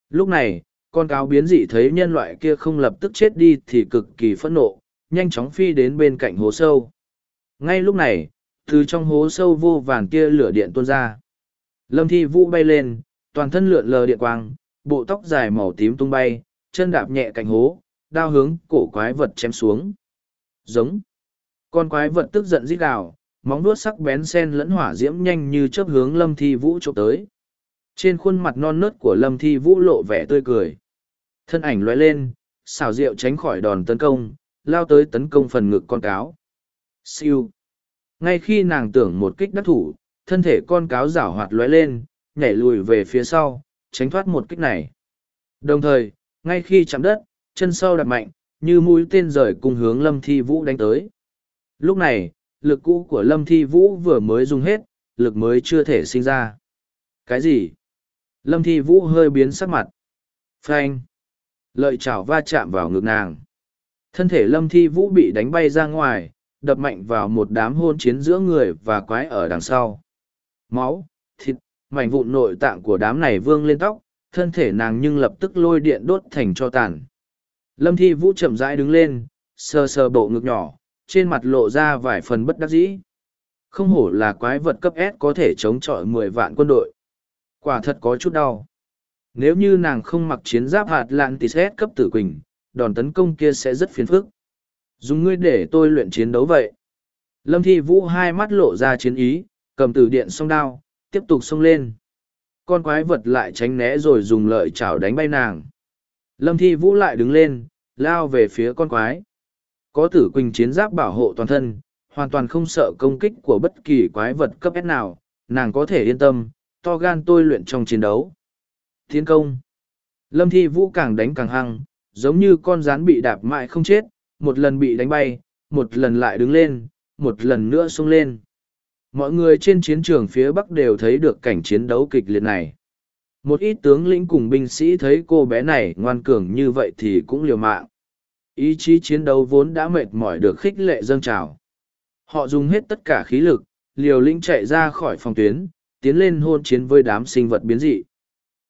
[SPEAKER 1] Lúc này, con cáo biến dị thấy nhân loại kia không lập tức chết đi thì cực kỳ phẫn nộ, nhanh chóng phi đến bên cạnh hố sâu. Ngay lúc này từ trong hố sâu vô vàn kia lửa điện tuôn ra. Lâm thi vũ bay lên, toàn thân lượn lờ điện quang, bộ tóc dài màu tím tung bay, chân đạp nhẹ cạnh hố, đao hướng cổ quái vật chém xuống. Giống. Con quái vật tức giận rít gào, móng vuốt sắc bén sen lẫn hỏa diễm nhanh như chớp hướng lâm thi vũ trộm tới. Trên khuôn mặt non nớt của lâm thi vũ lộ vẻ tươi cười. Thân ảnh loay lên, xào rượu tránh khỏi đòn tấn công, lao tới tấn công phần ngực con cáo. Siêu ngay khi nàng tưởng một kích đắc thủ, thân thể con cáo rảo hoạt lóe lên, nhảy lùi về phía sau, tránh thoát một kích này. Đồng thời, ngay khi chạm đất, chân sau đặt mạnh, như mũi tên rời cùng hướng lâm thi vũ đánh tới. Lúc này, lực cũ của lâm thi vũ vừa mới dùng hết, lực mới chưa thể sinh ra. Cái gì? Lâm thi vũ hơi biến sắc mặt. Phanh! Lợi chảo va chạm vào ngực nàng. Thân thể lâm thi vũ bị đánh bay ra ngoài đập mạnh vào một đám hôn chiến giữa người và quái ở đằng sau. Máu, thịt, mảnh vụn nội tạng của đám này vương lên tóc, thân thể nàng nhưng lập tức lôi điện đốt thành cho tàn. Lâm thi vũ chậm rãi đứng lên, sờ sờ bộ ngực nhỏ, trên mặt lộ ra vài phần bất đắc dĩ. Không hổ là quái vật cấp s có thể chống chọi mười vạn quân đội. Quả thật có chút đau. Nếu như nàng không mặc chiến giáp hạt lạn thì xét cấp tử quỳnh, đòn tấn công kia sẽ rất phiền phức dùng ngươi để tôi luyện chiến đấu vậy. Lâm thi vũ hai mắt lộ ra chiến ý cầm từ điện song đao tiếp tục xông lên. Con quái vật lại tránh né rồi dùng lợi chảo đánh bay nàng. Lâm thi vũ lại đứng lên lao về phía con quái. Có tử quỳnh chiến giáp bảo hộ toàn thân hoàn toàn không sợ công kích của bất kỳ quái vật cấp s nào nàng có thể yên tâm to gan tôi luyện trong chiến đấu. Tiến công. Lâm Thi Vũ càng đánh càng hăng, giống như con rắn bị đạp mãi không chết, một lần bị đánh bay, một lần lại đứng lên, một lần nữa xông lên. Mọi người trên chiến trường phía Bắc đều thấy được cảnh chiến đấu kịch liệt này. Một ít tướng lĩnh cùng binh sĩ thấy cô bé này ngoan cường như vậy thì cũng liều mạng. Ý chí chiến đấu vốn đã mệt mỏi được khích lệ dâng trào. Họ dùng hết tất cả khí lực, liều lĩnh chạy ra khỏi phòng tuyến, tiến lên hôn chiến với đám sinh vật biến dị.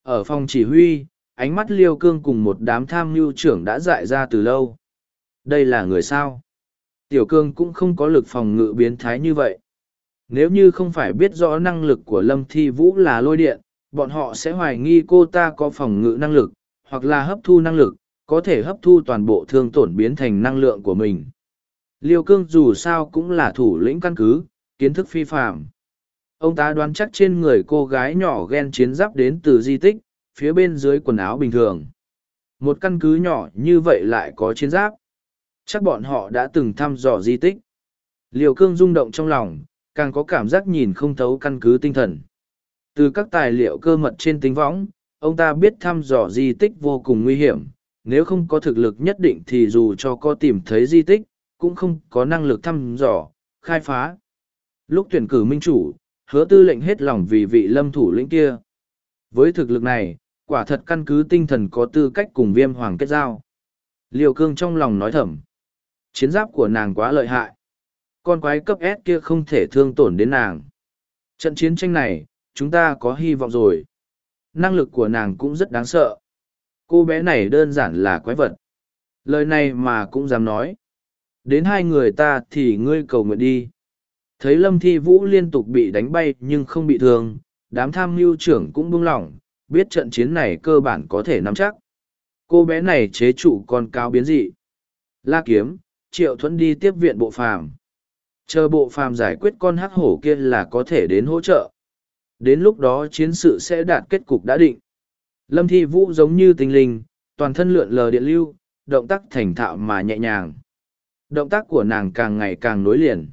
[SPEAKER 1] Ở phòng chỉ huy, ánh mắt liêu cương cùng một đám tham mưu trưởng đã dại ra từ lâu. Đây là người sao? Tiểu cương cũng không có lực phòng ngự biến thái như vậy. Nếu như không phải biết rõ năng lực của Lâm Thi Vũ là lôi điện, bọn họ sẽ hoài nghi cô ta có phòng ngự năng lực, hoặc là hấp thu năng lực, có thể hấp thu toàn bộ thương tổn biến thành năng lượng của mình. Liêu cương dù sao cũng là thủ lĩnh căn cứ, kiến thức phi phạm. Ông ta đoán chắc trên người cô gái nhỏ ghen chiến giáp đến từ di tích, phía bên dưới quần áo bình thường. Một căn cứ nhỏ như vậy lại có chiến giáp. Chắc bọn họ đã từng thăm dò di tích. Liều cương rung động trong lòng, càng có cảm giác nhìn không thấu căn cứ tinh thần. Từ các tài liệu cơ mật trên tính võng, ông ta biết thăm dò di tích vô cùng nguy hiểm. Nếu không có thực lực nhất định thì dù cho có tìm thấy di tích, cũng không có năng lực thăm dò, khai phá. Lúc tuyển cử minh chủ, hứa tư lệnh hết lòng vì vị lâm thủ lĩnh kia. Với thực lực này, quả thật căn cứ tinh thần có tư cách cùng viêm hoàng kết giao. Liều cương trong lòng nói thầm. Chiến giáp của nàng quá lợi hại. Con quái cấp S kia không thể thương tổn đến nàng. Trận chiến tranh này, chúng ta có hy vọng rồi. Năng lực của nàng cũng rất đáng sợ. Cô bé này đơn giản là quái vật. Lời này mà cũng dám nói. Đến hai người ta thì ngươi cầu nguyện đi. Thấy Lâm Thi Vũ liên tục bị đánh bay nhưng không bị thương, đám tham mưu trưởng cũng buông lỏng, biết trận chiến này cơ bản có thể nắm chắc. Cô bé này chế trụ con cao biến dị. La kiếm, triệu thuẫn đi tiếp viện bộ phàm. Chờ bộ phàm giải quyết con hắc hổ kia là có thể đến hỗ trợ. Đến lúc đó chiến sự sẽ đạt kết cục đã định. Lâm Thi Vũ giống như tinh linh, toàn thân lượn lờ điện lưu, động tác thành thạo mà nhẹ nhàng. Động tác của nàng càng ngày càng nối liền.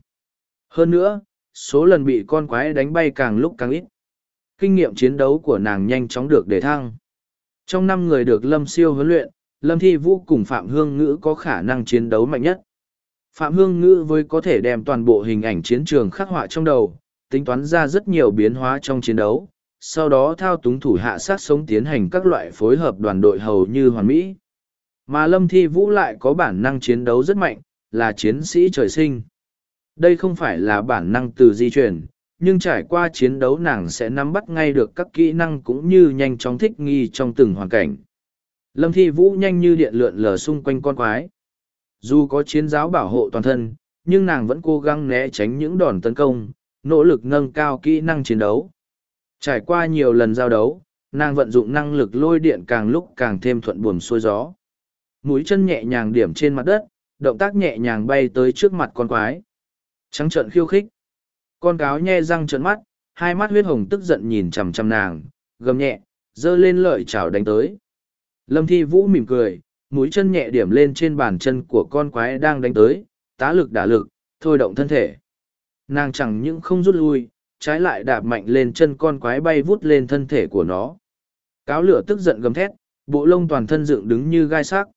[SPEAKER 1] Hơn nữa, số lần bị con quái đánh bay càng lúc càng ít. Kinh nghiệm chiến đấu của nàng nhanh chóng được đề thăng. Trong năm người được Lâm Siêu huấn luyện, Lâm Thi Vũ cùng Phạm Hương Ngữ có khả năng chiến đấu mạnh nhất. Phạm Hương Ngữ với có thể đem toàn bộ hình ảnh chiến trường khắc họa trong đầu, tính toán ra rất nhiều biến hóa trong chiến đấu, sau đó thao túng thủ hạ sát sống tiến hành các loại phối hợp đoàn đội hầu như hoàn mỹ. Mà Lâm Thi Vũ lại có bản năng chiến đấu rất mạnh, là chiến sĩ trời sinh. Đây không phải là bản năng từ di chuyển, nhưng trải qua chiến đấu nàng sẽ nắm bắt ngay được các kỹ năng cũng như nhanh chóng thích nghi trong từng hoàn cảnh. Lâm Thi Vũ nhanh như điện lượn lờ xung quanh con quái. Dù có chiến giáo bảo hộ toàn thân, nhưng nàng vẫn cố gắng né tránh những đòn tấn công, nỗ lực nâng cao kỹ năng chiến đấu. Trải qua nhiều lần giao đấu, nàng vận dụng năng lực lôi điện càng lúc càng thêm thuận buồm xuôi gió. Mũi chân nhẹ nhàng điểm trên mặt đất, động tác nhẹ nhàng bay tới trước mặt con quái. Trắng trợn khiêu khích. Con cáo nhe răng trợn mắt, hai mắt huyết hồng tức giận nhìn chằm chằm nàng, gầm nhẹ, giơ lên lợi chảo đánh tới. Lâm Thi Vũ mỉm cười, mũi chân nhẹ điểm lên trên bàn chân của con quái đang đánh tới, tá lực đả lực, thôi động thân thể. Nàng chẳng những không rút lui, trái lại đạp mạnh lên chân con quái bay vút lên thân thể của nó. Cáo lửa tức giận gầm thét, bộ lông toàn thân dựng đứng như gai sắc.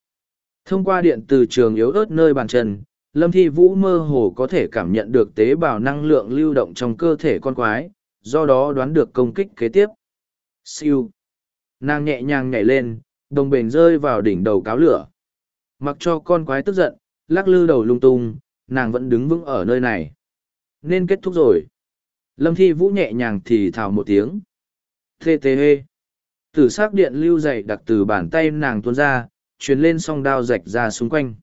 [SPEAKER 1] Thông qua điện từ trường yếu ớt nơi bàn chân, Lâm Thi Vũ mơ hồ có thể cảm nhận được tế bào năng lượng lưu động trong cơ thể con quái, do đó đoán được công kích kế tiếp. Siêu. Nàng nhẹ nhàng nhảy lên, đồng bền rơi vào đỉnh đầu cáo lửa. Mặc cho con quái tức giận, lắc lư đầu lung tung, nàng vẫn đứng vững ở nơi này. Nên kết thúc rồi. Lâm Thi Vũ nhẹ nhàng thì thào một tiếng. Thê tê hê. Tử sắc điện lưu dày đặc từ bàn tay nàng tuôn ra, truyền lên song đao rạch ra xung quanh.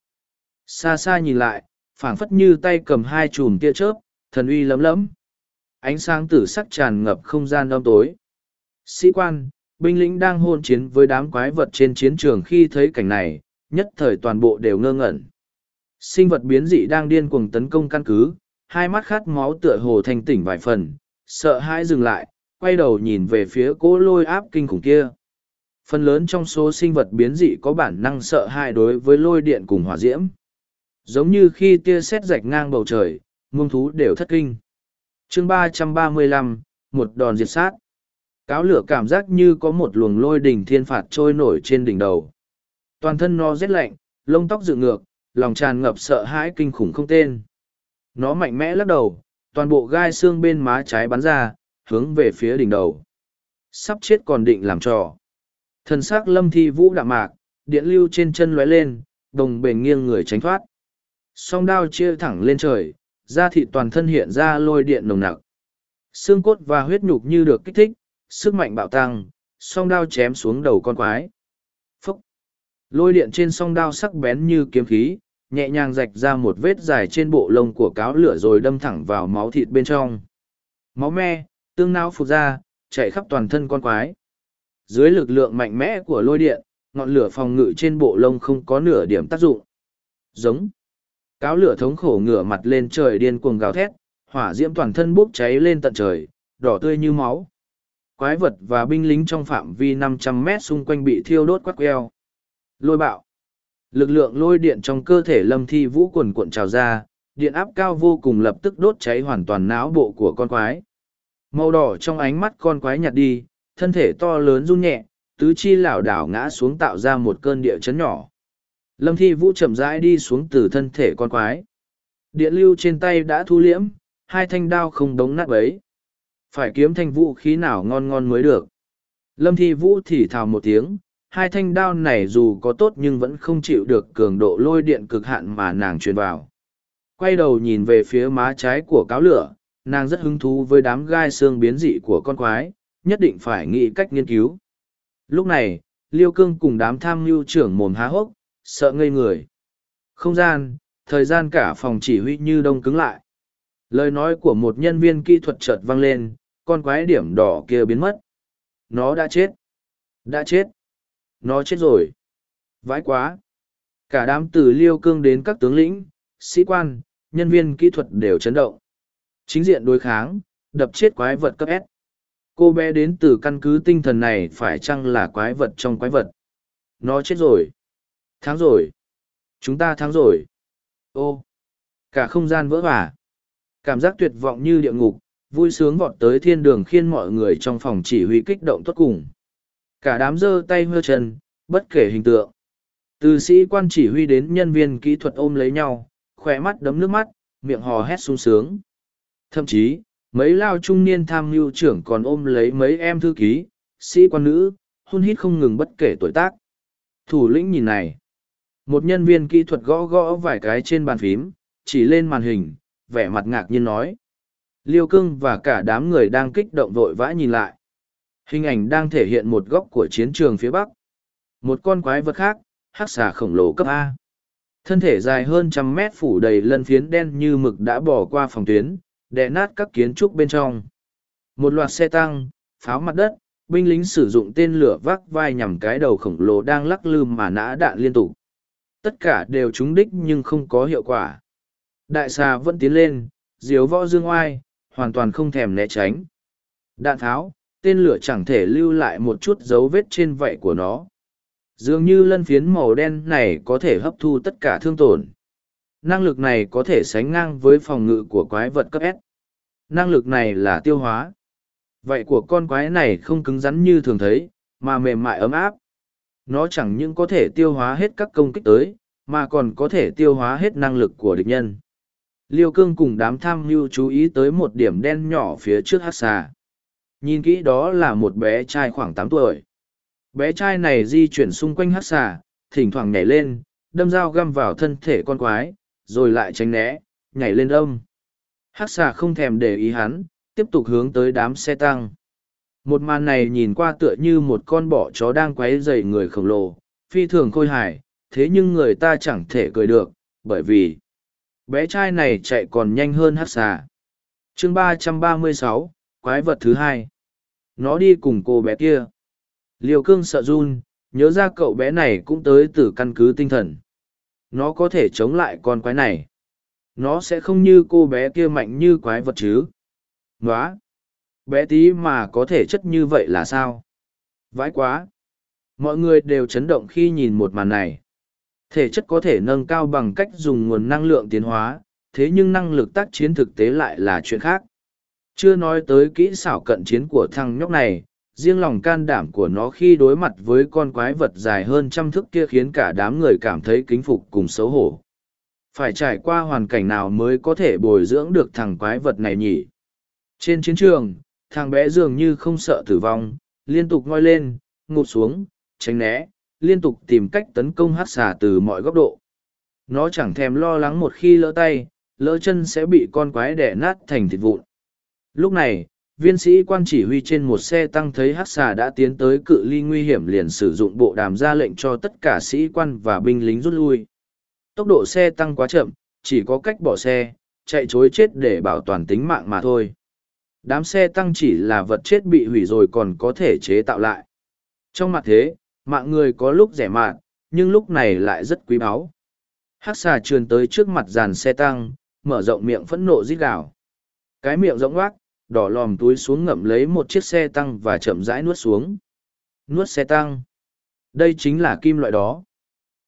[SPEAKER 1] Xa xa nhìn lại, phảng phất như tay cầm hai chùm tia chớp, thần uy lấm lấm. Ánh sáng tử sắc tràn ngập không gian âm tối. Sĩ quan, binh lính đang hôn chiến với đám quái vật trên chiến trường khi thấy cảnh này, nhất thời toàn bộ đều ngơ ngẩn. Sinh vật biến dị đang điên cuồng tấn công căn cứ, hai mắt khát máu tựa hồ thanh tỉnh vài phần, sợ hãi dừng lại, quay đầu nhìn về phía cỗ lôi áp kinh khủng kia. Phần lớn trong số sinh vật biến dị có bản năng sợ hãi đối với lôi điện cùng hỏa diễm. Giống như khi tia sét rạch ngang bầu trời, muông thú đều thất kinh. chương ba trăm ba mươi lăm một đòn diệt sát cáo lửa cảm giác như có một luồng lôi đỉnh thiên phạt trôi nổi trên đỉnh đầu. Toàn thân nó rét lạnh, lông tóc dựng ngược, lòng tràn ngập sợ hãi kinh khủng không tên. Nó mạnh mẽ lắc đầu, toàn bộ gai xương bên má trái bắn ra, hướng về phía đỉnh đầu. Sắp chết còn định làm trò. Thần xác lâm thi vũ đạm mạc, điện lưu trên chân lóe lên, đồng bền nghiêng người tránh thoát. Song đao chia thẳng lên trời, da thị toàn thân hiện ra lôi điện nồng nặc. Xương cốt và huyết nhục như được kích thích sức mạnh bạo tăng, song đao chém xuống đầu con quái. Phúc! Lôi điện trên song đao sắc bén như kiếm khí, nhẹ nhàng rạch ra một vết dài trên bộ lông của cáo lửa rồi đâm thẳng vào máu thịt bên trong. Máu me, tương não phụt ra, chạy khắp toàn thân con quái. Dưới lực lượng mạnh mẽ của lôi điện, ngọn lửa phòng ngự trên bộ lông không có nửa điểm tác dụng. Giống! Cáo lửa thống khổ ngửa mặt lên trời điên cuồng gào thét, hỏa diễm toàn thân bốc cháy lên tận trời, đỏ tươi như máu quái vật và binh lính trong phạm vi 500 mét xung quanh bị thiêu đốt quắc queo. Lôi bạo. Lực lượng lôi điện trong cơ thể lâm thi vũ quần cuộn trào ra, điện áp cao vô cùng lập tức đốt cháy hoàn toàn não bộ của con quái. Màu đỏ trong ánh mắt con quái nhạt đi, thân thể to lớn run nhẹ, tứ chi lảo đảo ngã xuống tạo ra một cơn địa chấn nhỏ. Lâm thi vũ chậm rãi đi xuống từ thân thể con quái. Điện lưu trên tay đã thu liễm, hai thanh đao không đống nát bấy. Phải kiếm thanh vũ khí nào ngon ngon mới được. Lâm thi vũ thì thào một tiếng, hai thanh đao này dù có tốt nhưng vẫn không chịu được cường độ lôi điện cực hạn mà nàng truyền vào. Quay đầu nhìn về phía má trái của cáo lửa, nàng rất hứng thú với đám gai xương biến dị của con quái, nhất định phải nghĩ cách nghiên cứu. Lúc này, Liêu Cương cùng đám tham mưu trưởng mồm há hốc, sợ ngây người. Không gian, thời gian cả phòng chỉ huy như đông cứng lại. Lời nói của một nhân viên kỹ thuật chợt vang lên, con quái điểm đỏ kia biến mất. Nó đã chết. Đã chết. Nó chết rồi. Vãi quá. Cả đám từ liêu cương đến các tướng lĩnh, sĩ quan, nhân viên kỹ thuật đều chấn động. Chính diện đối kháng, đập chết quái vật cấp S. Cô bé đến từ căn cứ tinh thần này phải chăng là quái vật trong quái vật? Nó chết rồi. Thắng rồi. Chúng ta thắng rồi. Ô. Cả không gian vỡ vả. Cảm giác tuyệt vọng như địa ngục, vui sướng vọt tới thiên đường khiên mọi người trong phòng chỉ huy kích động tốt cùng. Cả đám giơ tay hơ chân, bất kể hình tượng. Từ sĩ quan chỉ huy đến nhân viên kỹ thuật ôm lấy nhau, khỏe mắt đấm nước mắt, miệng hò hét sung sướng. Thậm chí, mấy lao trung niên tham mưu trưởng còn ôm lấy mấy em thư ký, sĩ quan nữ, hôn hít không ngừng bất kể tuổi tác. Thủ lĩnh nhìn này. Một nhân viên kỹ thuật gõ gõ vài cái trên bàn phím, chỉ lên màn hình, vẻ mặt ngạc nhiên nói. Liêu cương và cả đám người đang kích động vội vã nhìn lại. Hình ảnh đang thể hiện một góc của chiến trường phía bắc. Một con quái vật khác, hắc xà khổng lồ cấp A. Thân thể dài hơn trăm mét phủ đầy lân phiến đen như mực đã bỏ qua phòng tuyến, đè nát các kiến trúc bên trong. Một loạt xe tăng, pháo mặt đất, binh lính sử dụng tên lửa vác vai nhằm cái đầu khổng lồ đang lắc lư mà nã đạn liên tục. Tất cả đều trúng đích nhưng không có hiệu quả. Đại xà vẫn tiến lên, diếu võ dương oai, hoàn toàn không thèm né tránh. Đạn tháo, tên lửa chẳng thể lưu lại một chút dấu vết trên vảy của nó. Dường như lân phiến màu đen này có thể hấp thu tất cả thương tổn. Năng lực này có thể sánh ngang với phòng ngự của quái vật cấp S. Năng lực này là tiêu hóa. Vậy của con quái này không cứng rắn như thường thấy, mà mềm mại ấm áp. Nó chẳng những có thể tiêu hóa hết các công kích tới, mà còn có thể tiêu hóa hết năng lực của địch nhân. Liêu cương cùng đám tham mưu chú ý tới một điểm đen nhỏ phía trước hát xà. Nhìn kỹ đó là một bé trai khoảng tám tuổi. Bé trai này di chuyển xung quanh hát xà, thỉnh thoảng nhảy lên, đâm dao găm vào thân thể con quái, rồi lại tránh né, nhảy lên đâm. Hát xà không thèm để ý hắn, tiếp tục hướng tới đám xe tăng. Một màn này nhìn qua tựa như một con bọ chó đang quấy dày người khổng lồ, phi thường khôi hài, thế nhưng người ta chẳng thể cười được, bởi vì bé trai này chạy còn nhanh hơn hát xà. Chương ba trăm ba mươi sáu, quái vật thứ hai. Nó đi cùng cô bé kia. Liều cương sợ run, nhớ ra cậu bé này cũng tới từ căn cứ tinh thần. Nó có thể chống lại con quái này. Nó sẽ không như cô bé kia mạnh như quái vật chứ. Nói bé tí mà có thể chất như vậy là sao? Vãi quá. Mọi người đều chấn động khi nhìn một màn này. Thể chất có thể nâng cao bằng cách dùng nguồn năng lượng tiến hóa, thế nhưng năng lực tác chiến thực tế lại là chuyện khác. Chưa nói tới kỹ xảo cận chiến của thằng nhóc này, riêng lòng can đảm của nó khi đối mặt với con quái vật dài hơn trăm thước kia khiến cả đám người cảm thấy kính phục cùng xấu hổ. Phải trải qua hoàn cảnh nào mới có thể bồi dưỡng được thằng quái vật này nhỉ? Trên chiến trường thằng bé dường như không sợ tử vong liên tục ngoi lên ngụt xuống tránh né liên tục tìm cách tấn công hát xà từ mọi góc độ. Nó chẳng thèm lo lắng một khi lỡ tay, lỡ chân sẽ bị con quái đẻ nát thành thịt vụn. Lúc này, viên sĩ quan chỉ huy trên một xe tăng thấy hát xà đã tiến tới cự ly nguy hiểm liền sử dụng bộ đàm ra lệnh cho tất cả sĩ quan và binh lính rút lui. Tốc độ xe tăng quá chậm, chỉ có cách bỏ xe, chạy chối chết để bảo toàn tính mạng mà thôi. Đám xe tăng chỉ là vật chết bị hủy rồi còn có thể chế tạo lại. Trong mặt thế mạng người có lúc rẻ mạt, nhưng lúc này lại rất quý báu. Hắc xà trườn tới trước mặt dàn xe tăng, mở rộng miệng phẫn nộ rít gào. Cái miệng rộng oác đỏ lòm túi xuống ngậm lấy một chiếc xe tăng và chậm rãi nuốt xuống. Nuốt xe tăng. Đây chính là kim loại đó.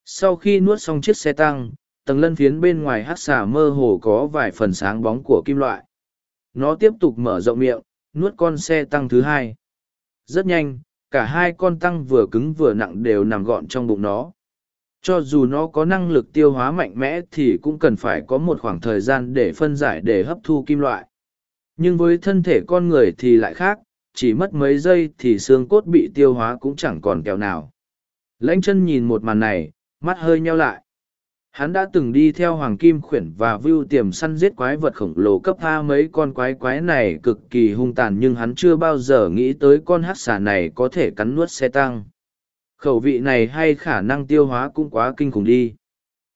[SPEAKER 1] Sau khi nuốt xong chiếc xe tăng, tầng lân phiến bên ngoài hát xà mơ hồ có vài phần sáng bóng của kim loại. Nó tiếp tục mở rộng miệng, nuốt con xe tăng thứ hai. Rất nhanh cả hai con tăng vừa cứng vừa nặng đều nằm gọn trong bụng nó. Cho dù nó có năng lực tiêu hóa mạnh mẽ thì cũng cần phải có một khoảng thời gian để phân giải để hấp thu kim loại. Nhưng với thân thể con người thì lại khác, chỉ mất mấy giây thì xương cốt bị tiêu hóa cũng chẳng còn kẹo nào. Lãnh chân nhìn một màn này, mắt hơi nheo lại hắn đã từng đi theo hoàng kim khuyển và vưu tiềm săn giết quái vật khổng lồ cấp a mấy con quái quái này cực kỳ hung tàn nhưng hắn chưa bao giờ nghĩ tới con hát xà này có thể cắn nuốt xe tăng. Khẩu vị này hay khả năng tiêu hóa cũng quá kinh khủng đi.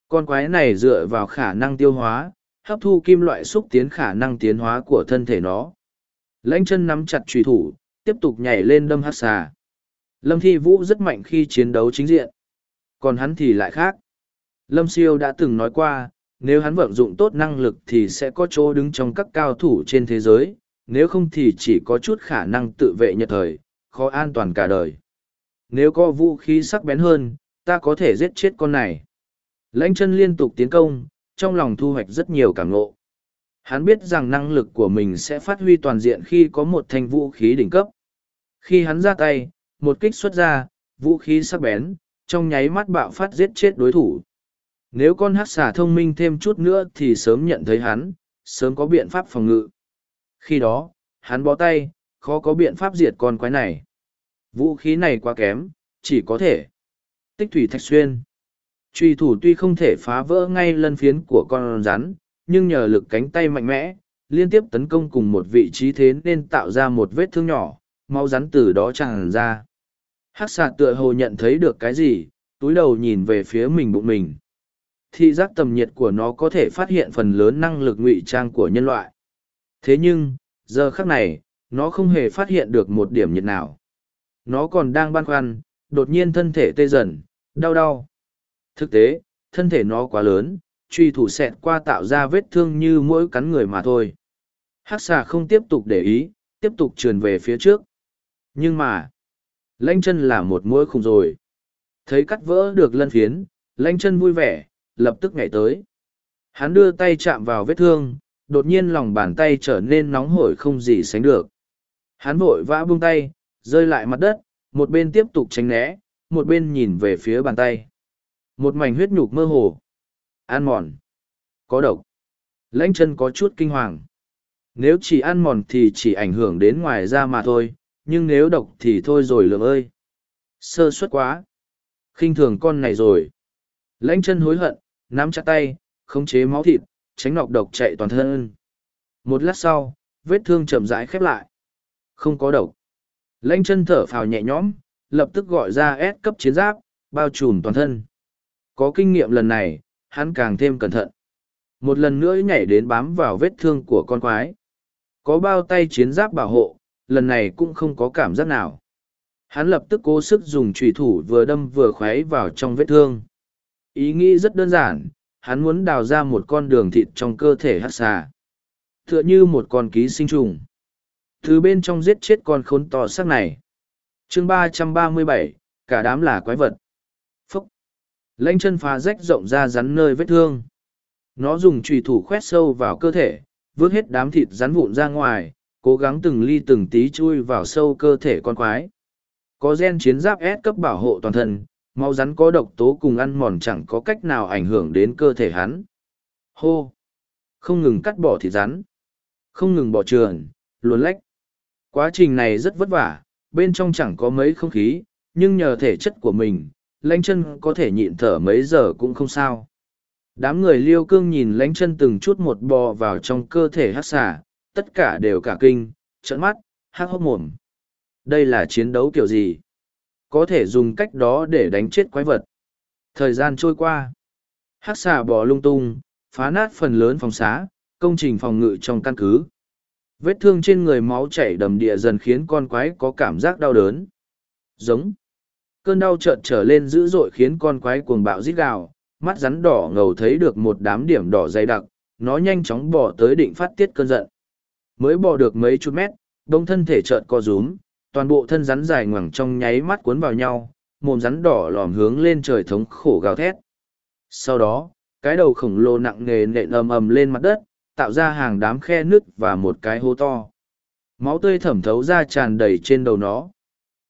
[SPEAKER 1] Con quái này dựa vào khả năng tiêu hóa, hấp thu kim loại xúc tiến khả năng tiến hóa của thân thể nó. Lãnh chân nắm chặt trùy thủ, tiếp tục nhảy lên đâm hát xà. Lâm thi vũ rất mạnh khi chiến đấu chính diện. Còn hắn thì lại khác lâm siêu đã từng nói qua, nếu hắn vận dụng tốt năng lực thì sẽ có chỗ đứng trong các cao thủ trên thế giới, nếu không thì chỉ có chút khả năng tự vệ nhật thời, khó an toàn cả đời. Nếu có vũ khí sắc bén hơn, ta có thể giết chết con này. Lãnh chân liên tục tiến công, trong lòng thu hoạch rất nhiều cảm ngộ. Hắn biết rằng năng lực của mình sẽ phát huy toàn diện khi có một thanh vũ khí đỉnh cấp. Khi hắn ra tay, một kích xuất ra, vũ khí sắc bén, trong nháy mắt bạo phát giết chết đối thủ nếu con hát xà thông minh thêm chút nữa thì sớm nhận thấy hắn, sớm có biện pháp phòng ngự. Khi đó, hắn bó tay, khó có biện pháp diệt con quái này. Vũ khí này quá kém, chỉ có thể tích thủy thạch xuyên. Truy thủ tuy không thể phá vỡ ngay lân phiến của con rắn, nhưng nhờ lực cánh tay mạnh mẽ, liên tiếp tấn công cùng một vị trí thế nên tạo ra một vết thương nhỏ, máu rắn từ đó tràn ra. Hắc xạ tựa hồ nhận thấy được cái gì, túi đầu nhìn về phía mình bụng mình thị giác tầm nhiệt của nó có thể phát hiện phần lớn năng lực ngụy trang của nhân loại. Thế nhưng, giờ khắc này, nó không hề phát hiện được một điểm nhiệt nào. Nó còn đang băn khoăn, đột nhiên thân thể tê dần, đau đau. Thực tế, thân thể nó quá lớn, truy thủ xẹt qua tạo ra vết thương như mỗi cắn người mà thôi. Hắc xà không tiếp tục để ý, tiếp tục trườn về phía trước. Nhưng mà, lanh chân là một mũi khùng rồi. Thấy cắt vỡ được lân phiến, lanh chân vui vẻ lập tức nhảy tới. Hắn đưa tay chạm vào vết thương, đột nhiên lòng bàn tay trở nên nóng hổi không gì sánh được. Hắn vội vã buông tay, rơi lại mặt đất, một bên tiếp tục tránh né, một bên nhìn về phía bàn tay. Một mảnh huyết nhục mơ hồ. An mòn. Có độc. Lãnh chân có chút kinh hoàng. Nếu chỉ ăn mòn thì chỉ ảnh hưởng đến ngoài da mà thôi, nhưng nếu độc thì thôi rồi lượng ơi. Sơ suất quá. Khinh thường con này rồi. Lãnh chân hối hận nắm chặt tay, khống chế máu thịt, tránh nọc độc chạy toàn thân. Một lát sau, vết thương chậm rãi khép lại. Không có độc. Lãnh chân thở phào nhẹ nhõm, lập tức gọi ra ép cấp chiến giáp, bao trùm toàn thân. Có kinh nghiệm lần này, hắn càng thêm cẩn thận. Một lần nữa nhảy đến bám vào vết thương của con quái. Có bao tay chiến giáp bảo hộ, lần này cũng không có cảm giác nào. Hắn lập tức cố sức dùng trùy thủ vừa đâm vừa khoáy vào trong vết thương ý nghĩ rất đơn giản hắn muốn đào ra một con đường thịt trong cơ thể hát xà. Tựa như một con ký sinh trùng. Từ bên trong giết chết con khốn to sắc này. Chương ba trăm ba mươi bảy cả đám là quái vật. Phúc. Lanh chân phá rách rộng ra rắn nơi vết thương. Nó dùng trùy thủ khoét sâu vào cơ thể vớt hết đám thịt rắn vụn ra ngoài Cố gắng từng ly từng tí chui vào sâu cơ thể con quái. Có gen chiến giáp S cấp bảo hộ toàn thân, máu rắn có độc tố cùng ăn mòn chẳng có cách nào ảnh hưởng đến cơ thể hắn. Hô! Không ngừng cắt bỏ thịt rắn. Không ngừng bỏ trường, luồn lách. Quá trình này rất vất vả, bên trong chẳng có mấy không khí, nhưng nhờ thể chất của mình, lãnh chân có thể nhịn thở mấy giờ cũng không sao. Đám người liêu cương nhìn lãnh chân từng chút một bò vào trong cơ thể hát xà, tất cả đều cả kinh, trợn mắt, hát hốc mồm. Đây là chiến đấu kiểu gì? Có thể dùng cách đó để đánh chết quái vật. Thời gian trôi qua. Hắc xà bò lung tung, phá nát phần lớn phòng xá, công trình phòng ngự trong căn cứ. Vết thương trên người máu chảy đầm địa dần khiến con quái có cảm giác đau đớn. Giống. Cơn đau chợt trở lên dữ dội khiến con quái cuồng bạo rít gào, mắt rắn đỏ ngầu thấy được một đám điểm đỏ dày đặc, nó nhanh chóng bỏ tới định phát tiết cơn giận. Mới bỏ được mấy chút mét, đông thân thể chợt co rúm, toàn bộ thân rắn dài ngoằng trong nháy mắt cuốn vào nhau, mồm rắn đỏ lòm hướng lên trời thống khổ gào thét. Sau đó, cái đầu khổng lồ nặng nề nện ầm ầm lên mặt đất, tạo ra hàng đám khe nứt và một cái hố to. Máu tươi thẩm thấu ra tràn đầy trên đầu nó.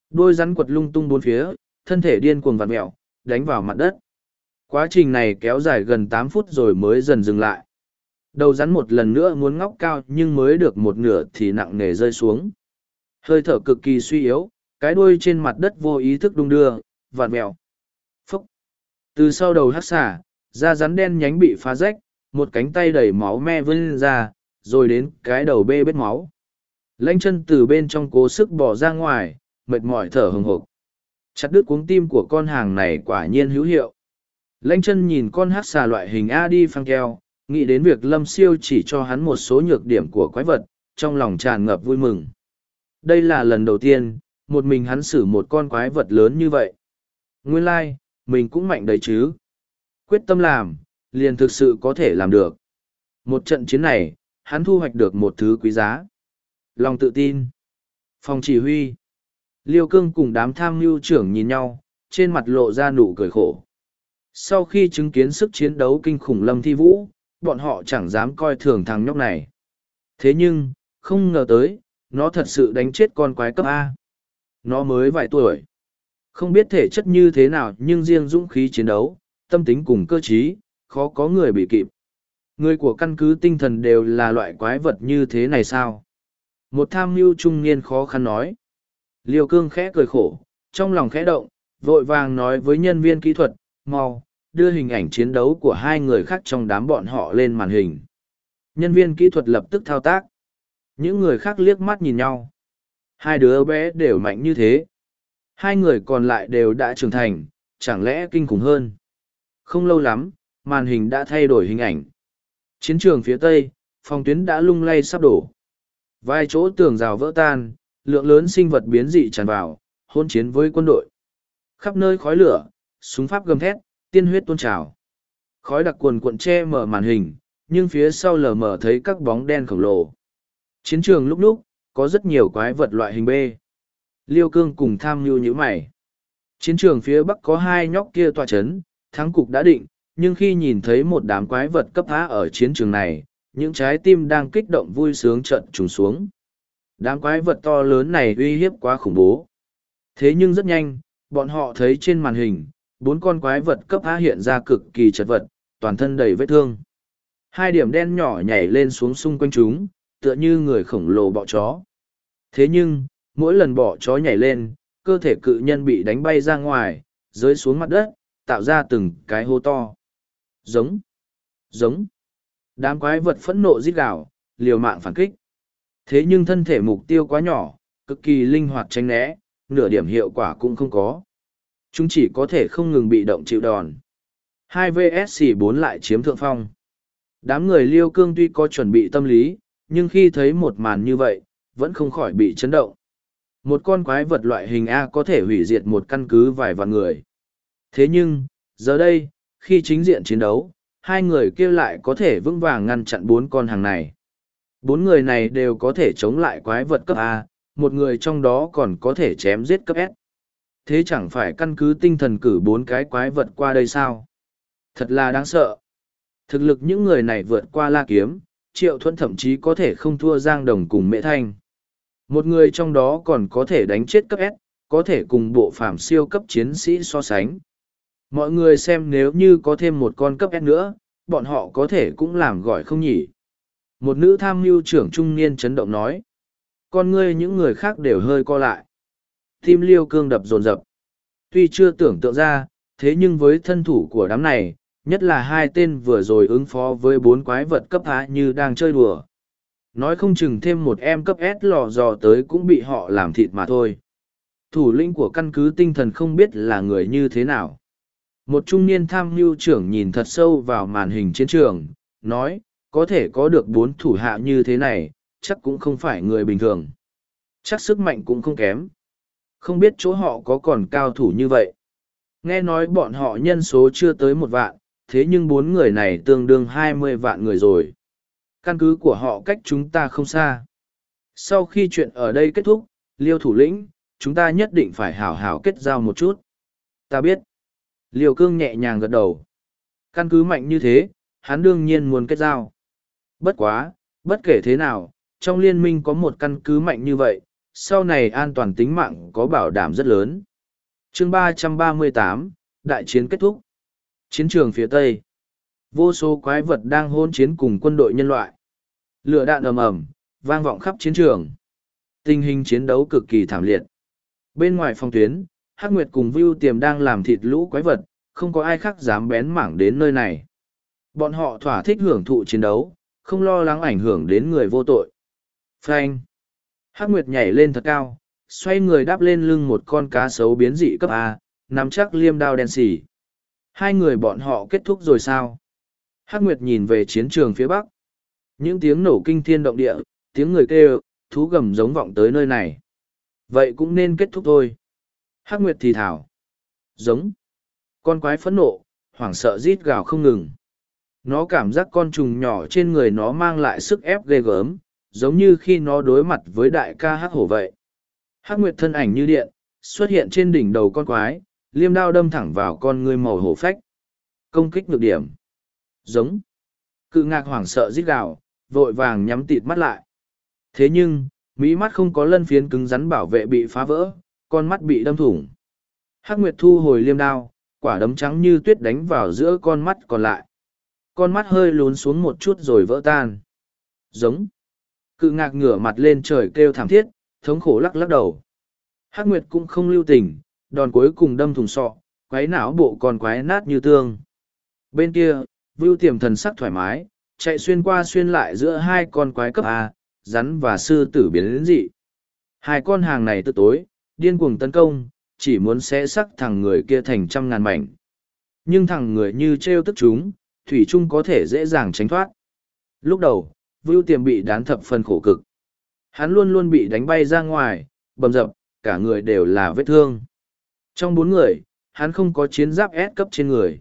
[SPEAKER 1] Đôi rắn quật lung tung bốn phía, thân thể điên cuồng vặn mẹo, đánh vào mặt đất. Quá trình này kéo dài gần tám phút rồi mới dần dừng lại. Đầu rắn một lần nữa muốn ngóc cao nhưng mới được một nửa thì nặng nề rơi xuống. Hơi thở cực kỳ suy yếu, cái đuôi trên mặt đất vô ý thức đung đưa, vạt mẹo. phốc Từ sau đầu hát xả, da rắn đen nhánh bị phá rách, một cánh tay đầy máu me vươn ra, rồi đến cái đầu bê bết máu. Lanh chân từ bên trong cố sức bỏ ra ngoài, mệt mỏi thở hừng hộp. Chặt đứt cuống tim của con hàng này quả nhiên hữu hiệu. Lanh chân nhìn con hát xà loại hình A đi phăng keo, nghĩ đến việc lâm siêu chỉ cho hắn một số nhược điểm của quái vật, trong lòng tràn ngập vui mừng. Đây là lần đầu tiên, một mình hắn xử một con quái vật lớn như vậy. Nguyên lai, mình cũng mạnh đấy chứ. Quyết tâm làm, liền thực sự có thể làm được. Một trận chiến này, hắn thu hoạch được một thứ quý giá. Lòng tự tin. Phòng chỉ huy. Liêu cương cùng đám tham mưu trưởng nhìn nhau, trên mặt lộ ra nụ cười khổ. Sau khi chứng kiến sức chiến đấu kinh khủng lâm thi vũ, bọn họ chẳng dám coi thường thằng nhóc này. Thế nhưng, không ngờ tới, nó thật sự đánh chết con quái cấp A. Nó mới vài tuổi. Không biết thể chất như thế nào nhưng riêng dũng khí chiến đấu, tâm tính cùng cơ trí, khó có người bị kịp. Người của căn cứ tinh thần đều là loại quái vật như thế này sao? Một tham mưu trung niên khó khăn nói. Liêu cương khẽ cười khổ, trong lòng khẽ động, vội vàng nói với nhân viên kỹ thuật, mau, đưa hình ảnh chiến đấu của hai người khác trong đám bọn họ lên màn hình. Nhân viên kỹ thuật lập tức thao tác. Những người khác liếc mắt nhìn nhau. Hai đứa bé đều mạnh như thế. Hai người còn lại đều đã trưởng thành, chẳng lẽ kinh khủng hơn. Không lâu lắm, màn hình đã thay đổi hình ảnh. Chiến trường phía tây, phòng tuyến đã lung lay sắp đổ. Vài chỗ tường rào vỡ tan, lượng lớn sinh vật biến dị tràn vào, hôn chiến với quân đội. Khắp nơi khói lửa, súng pháp gầm thét, tiên huyết tôn trào. Khói đặc cuồn cuộn che mở màn hình, nhưng phía sau lờ mờ thấy các bóng đen khổng lồ. Chiến trường lúc lúc, có rất nhiều quái vật loại hình B. Liêu cương cùng tham nhu như mày. Chiến trường phía bắc có hai nhóc kia tòa chấn, thắng cục đã định, nhưng khi nhìn thấy một đám quái vật cấp há ở chiến trường này, những trái tim đang kích động vui sướng trận trùng xuống. Đám quái vật to lớn này uy hiếp quá khủng bố. Thế nhưng rất nhanh, bọn họ thấy trên màn hình, bốn con quái vật cấp há hiện ra cực kỳ chật vật, toàn thân đầy vết thương. Hai điểm đen nhỏ nhảy lên xuống xung quanh chúng, tựa như người khổng lồ bọ chó. Thế nhưng, mỗi lần bọ chó nhảy lên, cơ thể cự nhân bị đánh bay ra ngoài, rơi xuống mặt đất, tạo ra từng cái hô to. Giống, giống. Đám quái vật phẫn nộ rít gào, liều mạng phản kích. Thế nhưng thân thể mục tiêu quá nhỏ, cực kỳ linh hoạt tránh né, nửa điểm hiệu quả cũng không có. Chúng chỉ có thể không ngừng bị động chịu đòn. Hai vs bốn lại chiếm thượng phong. Đám người liêu cương tuy có chuẩn bị tâm lý, nhưng khi thấy một màn như vậy, vẫn không khỏi bị chấn động. Một con quái vật loại hình A có thể hủy diệt một căn cứ vài vạn người. Thế nhưng, giờ đây, khi chính diện chiến đấu, hai người kia lại có thể vững vàng ngăn chặn bốn con hàng này. Bốn người này đều có thể chống lại quái vật cấp A, một người trong đó còn có thể chém giết cấp S. Thế chẳng phải căn cứ tinh thần cử bốn cái quái vật qua đây sao? Thật là đáng sợ. Thực lực những người này vượt qua la kiếm, triệu thuẫn thậm chí có thể không thua giang đồng cùng Mễ thanh. Một người trong đó còn có thể đánh chết cấp S, có thể cùng bộ phàm siêu cấp chiến sĩ so sánh. Mọi người xem nếu như có thêm một con cấp S nữa, bọn họ có thể cũng làm gọi không nhỉ. Một nữ tham mưu trưởng trung niên chấn động nói. Con ngươi những người khác đều hơi co lại. Tim liêu cương đập rồn rập. Tuy chưa tưởng tượng ra, thế nhưng với thân thủ của đám này, nhất là hai tên vừa rồi ứng phó với bốn quái vật cấp hạ như đang chơi đùa. Nói không chừng thêm một em cấp S lò dò tới cũng bị họ làm thịt mà thôi. Thủ lĩnh của căn cứ tinh thần không biết là người như thế nào. Một trung niên tham mưu trưởng nhìn thật sâu vào màn hình chiến trường, nói, có thể có được bốn thủ hạ như thế này, chắc cũng không phải người bình thường. Chắc sức mạnh cũng không kém. Không biết chỗ họ có còn cao thủ như vậy. Nghe nói bọn họ nhân số chưa tới một vạn, thế nhưng bốn người này tương đương hai mươi vạn người rồi. Căn cứ của họ cách chúng ta không xa. Sau khi chuyện ở đây kết thúc, liêu thủ lĩnh, chúng ta nhất định phải hảo hảo kết giao một chút. Ta biết. Liêu cương nhẹ nhàng gật đầu. Căn cứ mạnh như thế, hắn đương nhiên muốn kết giao. Bất quá, bất kể thế nào, trong liên minh có một căn cứ mạnh như vậy, sau này an toàn tính mạng có bảo đảm rất lớn. chương ba trăm ba mươi tám Đại chiến kết thúc. Chiến trường phía Tây. Vô số quái vật đang hôn chiến cùng quân đội nhân loại. Lửa đạn ầm ầm, vang vọng khắp chiến trường. Tình hình chiến đấu cực kỳ thảm liệt. Bên ngoài phòng tuyến, Hắc Nguyệt cùng Vưu Tiềm đang làm thịt lũ quái vật, không có ai khác dám bén mảng đến nơi này. Bọn họ thỏa thích hưởng thụ chiến đấu, không lo lắng ảnh hưởng đến người vô tội. frank Hắc Nguyệt nhảy lên thật cao, xoay người đáp lên lưng một con cá sấu biến dị cấp A, nắm chắc liêm đao đen xỉ. Hai người bọn họ kết thúc rồi sao? Hắc Nguyệt nhìn về chiến trường phía bắc. Những tiếng nổ kinh thiên động địa, tiếng người kêu, thú gầm giống vọng tới nơi này. Vậy cũng nên kết thúc thôi. Hắc Nguyệt thì thảo. Giống. Con quái phẫn nộ, hoảng sợ rít gào không ngừng. Nó cảm giác con trùng nhỏ trên người nó mang lại sức ép ghê gớm, giống như khi nó đối mặt với đại ca hắc hổ vậy. Hắc Nguyệt thân ảnh như điện, xuất hiện trên đỉnh đầu con quái, liêm đao đâm thẳng vào con ngươi màu hổ phách. Công kích ngược điểm. Giống. Cự ngạc hoảng sợ rít gào, vội vàng nhắm tịt mắt lại. Thế nhưng, mỹ mắt không có lân phiến cứng rắn bảo vệ bị phá vỡ, con mắt bị đâm thủng. Hắc Nguyệt thu hồi liêm đao, quả đấm trắng như tuyết đánh vào giữa con mắt còn lại. Con mắt hơi lún xuống một chút rồi vỡ tan. Giống. Cự ngạc ngửa mặt lên trời kêu thảm thiết, thống khổ lắc lắc đầu. Hắc Nguyệt cũng không lưu tình, đòn cuối cùng đâm thùng sọ, quái não bộ còn quái nát như tương. Bên kia, Vưu tiềm thần sắc thoải mái, chạy xuyên qua xuyên lại giữa hai con quái cấp A, rắn và sư tử biến đến dị. Hai con hàng này tự tối, điên cuồng tấn công, chỉ muốn xé sắc thằng người kia thành trăm ngàn mảnh. Nhưng thằng người như treo tức chúng, Thủy Trung có thể dễ dàng tránh thoát. Lúc đầu, Vưu Tiềm bị đán thập phần khổ cực. Hắn luôn luôn bị đánh bay ra ngoài, bầm dập, cả người đều là vết thương. Trong bốn người, hắn không có chiến giáp S cấp trên người.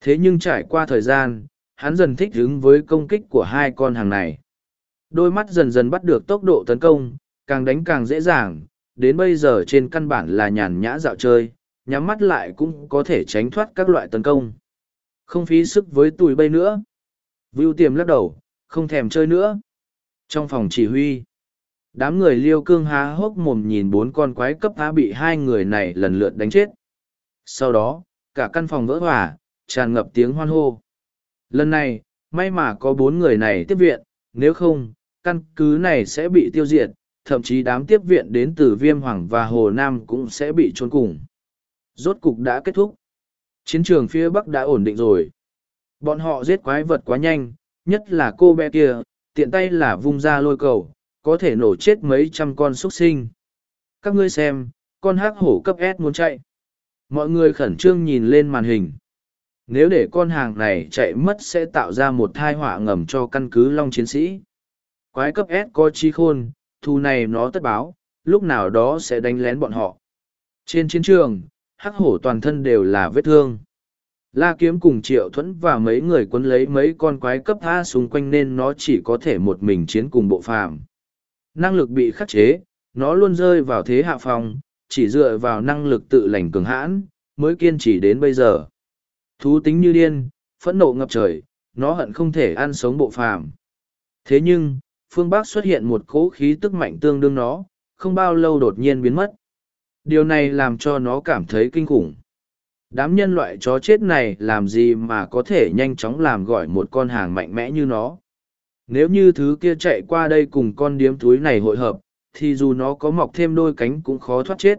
[SPEAKER 1] Thế nhưng trải qua thời gian, hắn dần thích ứng với công kích của hai con hàng này. Đôi mắt dần dần bắt được tốc độ tấn công, càng đánh càng dễ dàng, đến bây giờ trên căn bản là nhàn nhã dạo chơi, nhắm mắt lại cũng có thể tránh thoát các loại tấn công. Không phí sức với tùi bay nữa. Vưu tiềm lắc đầu, không thèm chơi nữa. Trong phòng chỉ huy, đám người liêu cương há hốc mồm nhìn bốn con quái cấp phá bị hai người này lần lượt đánh chết. Sau đó, cả căn phòng vỡ hỏa, tràn ngập tiếng hoan hô. Lần này, may mà có bốn người này tiếp viện, nếu không, căn cứ này sẽ bị tiêu diệt, thậm chí đám tiếp viện đến từ Viêm Hoàng và Hồ Nam cũng sẽ bị trốn cùng. Rốt cục đã kết thúc. Chiến trường phía Bắc đã ổn định rồi. Bọn họ giết quái vật quá nhanh, nhất là cô bé kia, tiện tay là vung ra lôi cầu, có thể nổ chết mấy trăm con xuất sinh. Các ngươi xem, con hắc hổ cấp S muốn chạy. Mọi người khẩn trương nhìn lên màn hình. Nếu để con hàng này chạy mất sẽ tạo ra một thai họa ngầm cho căn cứ long chiến sĩ. Quái cấp S có chi khôn, thù này nó tất báo, lúc nào đó sẽ đánh lén bọn họ. Trên chiến trường, hắc hổ toàn thân đều là vết thương. La kiếm cùng triệu thuẫn và mấy người quấn lấy mấy con quái cấp A xung quanh nên nó chỉ có thể một mình chiến cùng bộ phàm. Năng lực bị khắc chế, nó luôn rơi vào thế hạ phòng, chỉ dựa vào năng lực tự lành cường hãn, mới kiên trì đến bây giờ. Thú tính như điên, phẫn nộ ngập trời, nó hận không thể ăn sống bộ phàm. Thế nhưng, phương Bắc xuất hiện một cỗ khí tức mạnh tương đương nó, không bao lâu đột nhiên biến mất. Điều này làm cho nó cảm thấy kinh khủng. Đám nhân loại chó chết này làm gì mà có thể nhanh chóng làm gọi một con hàng mạnh mẽ như nó. Nếu như thứ kia chạy qua đây cùng con điếm túi này hội hợp, thì dù nó có mọc thêm đôi cánh cũng khó thoát chết.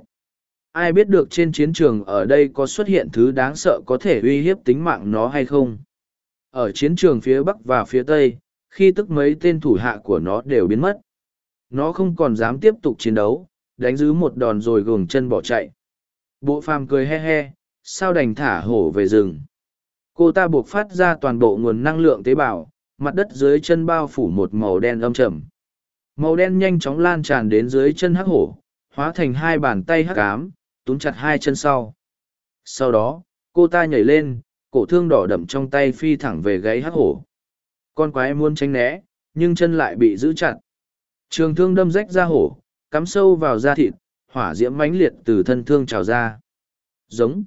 [SPEAKER 1] Ai biết được trên chiến trường ở đây có xuất hiện thứ đáng sợ có thể uy hiếp tính mạng nó hay không. Ở chiến trường phía Bắc và phía Tây, khi tức mấy tên thủ hạ của nó đều biến mất. Nó không còn dám tiếp tục chiến đấu, đánh giữ một đòn rồi gồng chân bỏ chạy. Bộ phàm cười he he, sao đành thả hổ về rừng. Cô ta buộc phát ra toàn bộ nguồn năng lượng tế bào, mặt đất dưới chân bao phủ một màu đen âm trầm. Màu đen nhanh chóng lan tràn đến dưới chân hắc hổ, hóa thành hai bàn tay hắc ám, túm chặt hai chân sau. Sau đó, cô ta nhảy lên, cổ thương đỏ đậm trong tay phi thẳng về gáy hắc hổ. Con quái muốn tránh né, nhưng chân lại bị giữ chặt. Trường thương đâm rách ra hổ, cắm sâu vào da thịt, hỏa diễm mãnh liệt từ thân thương trào ra. Giống.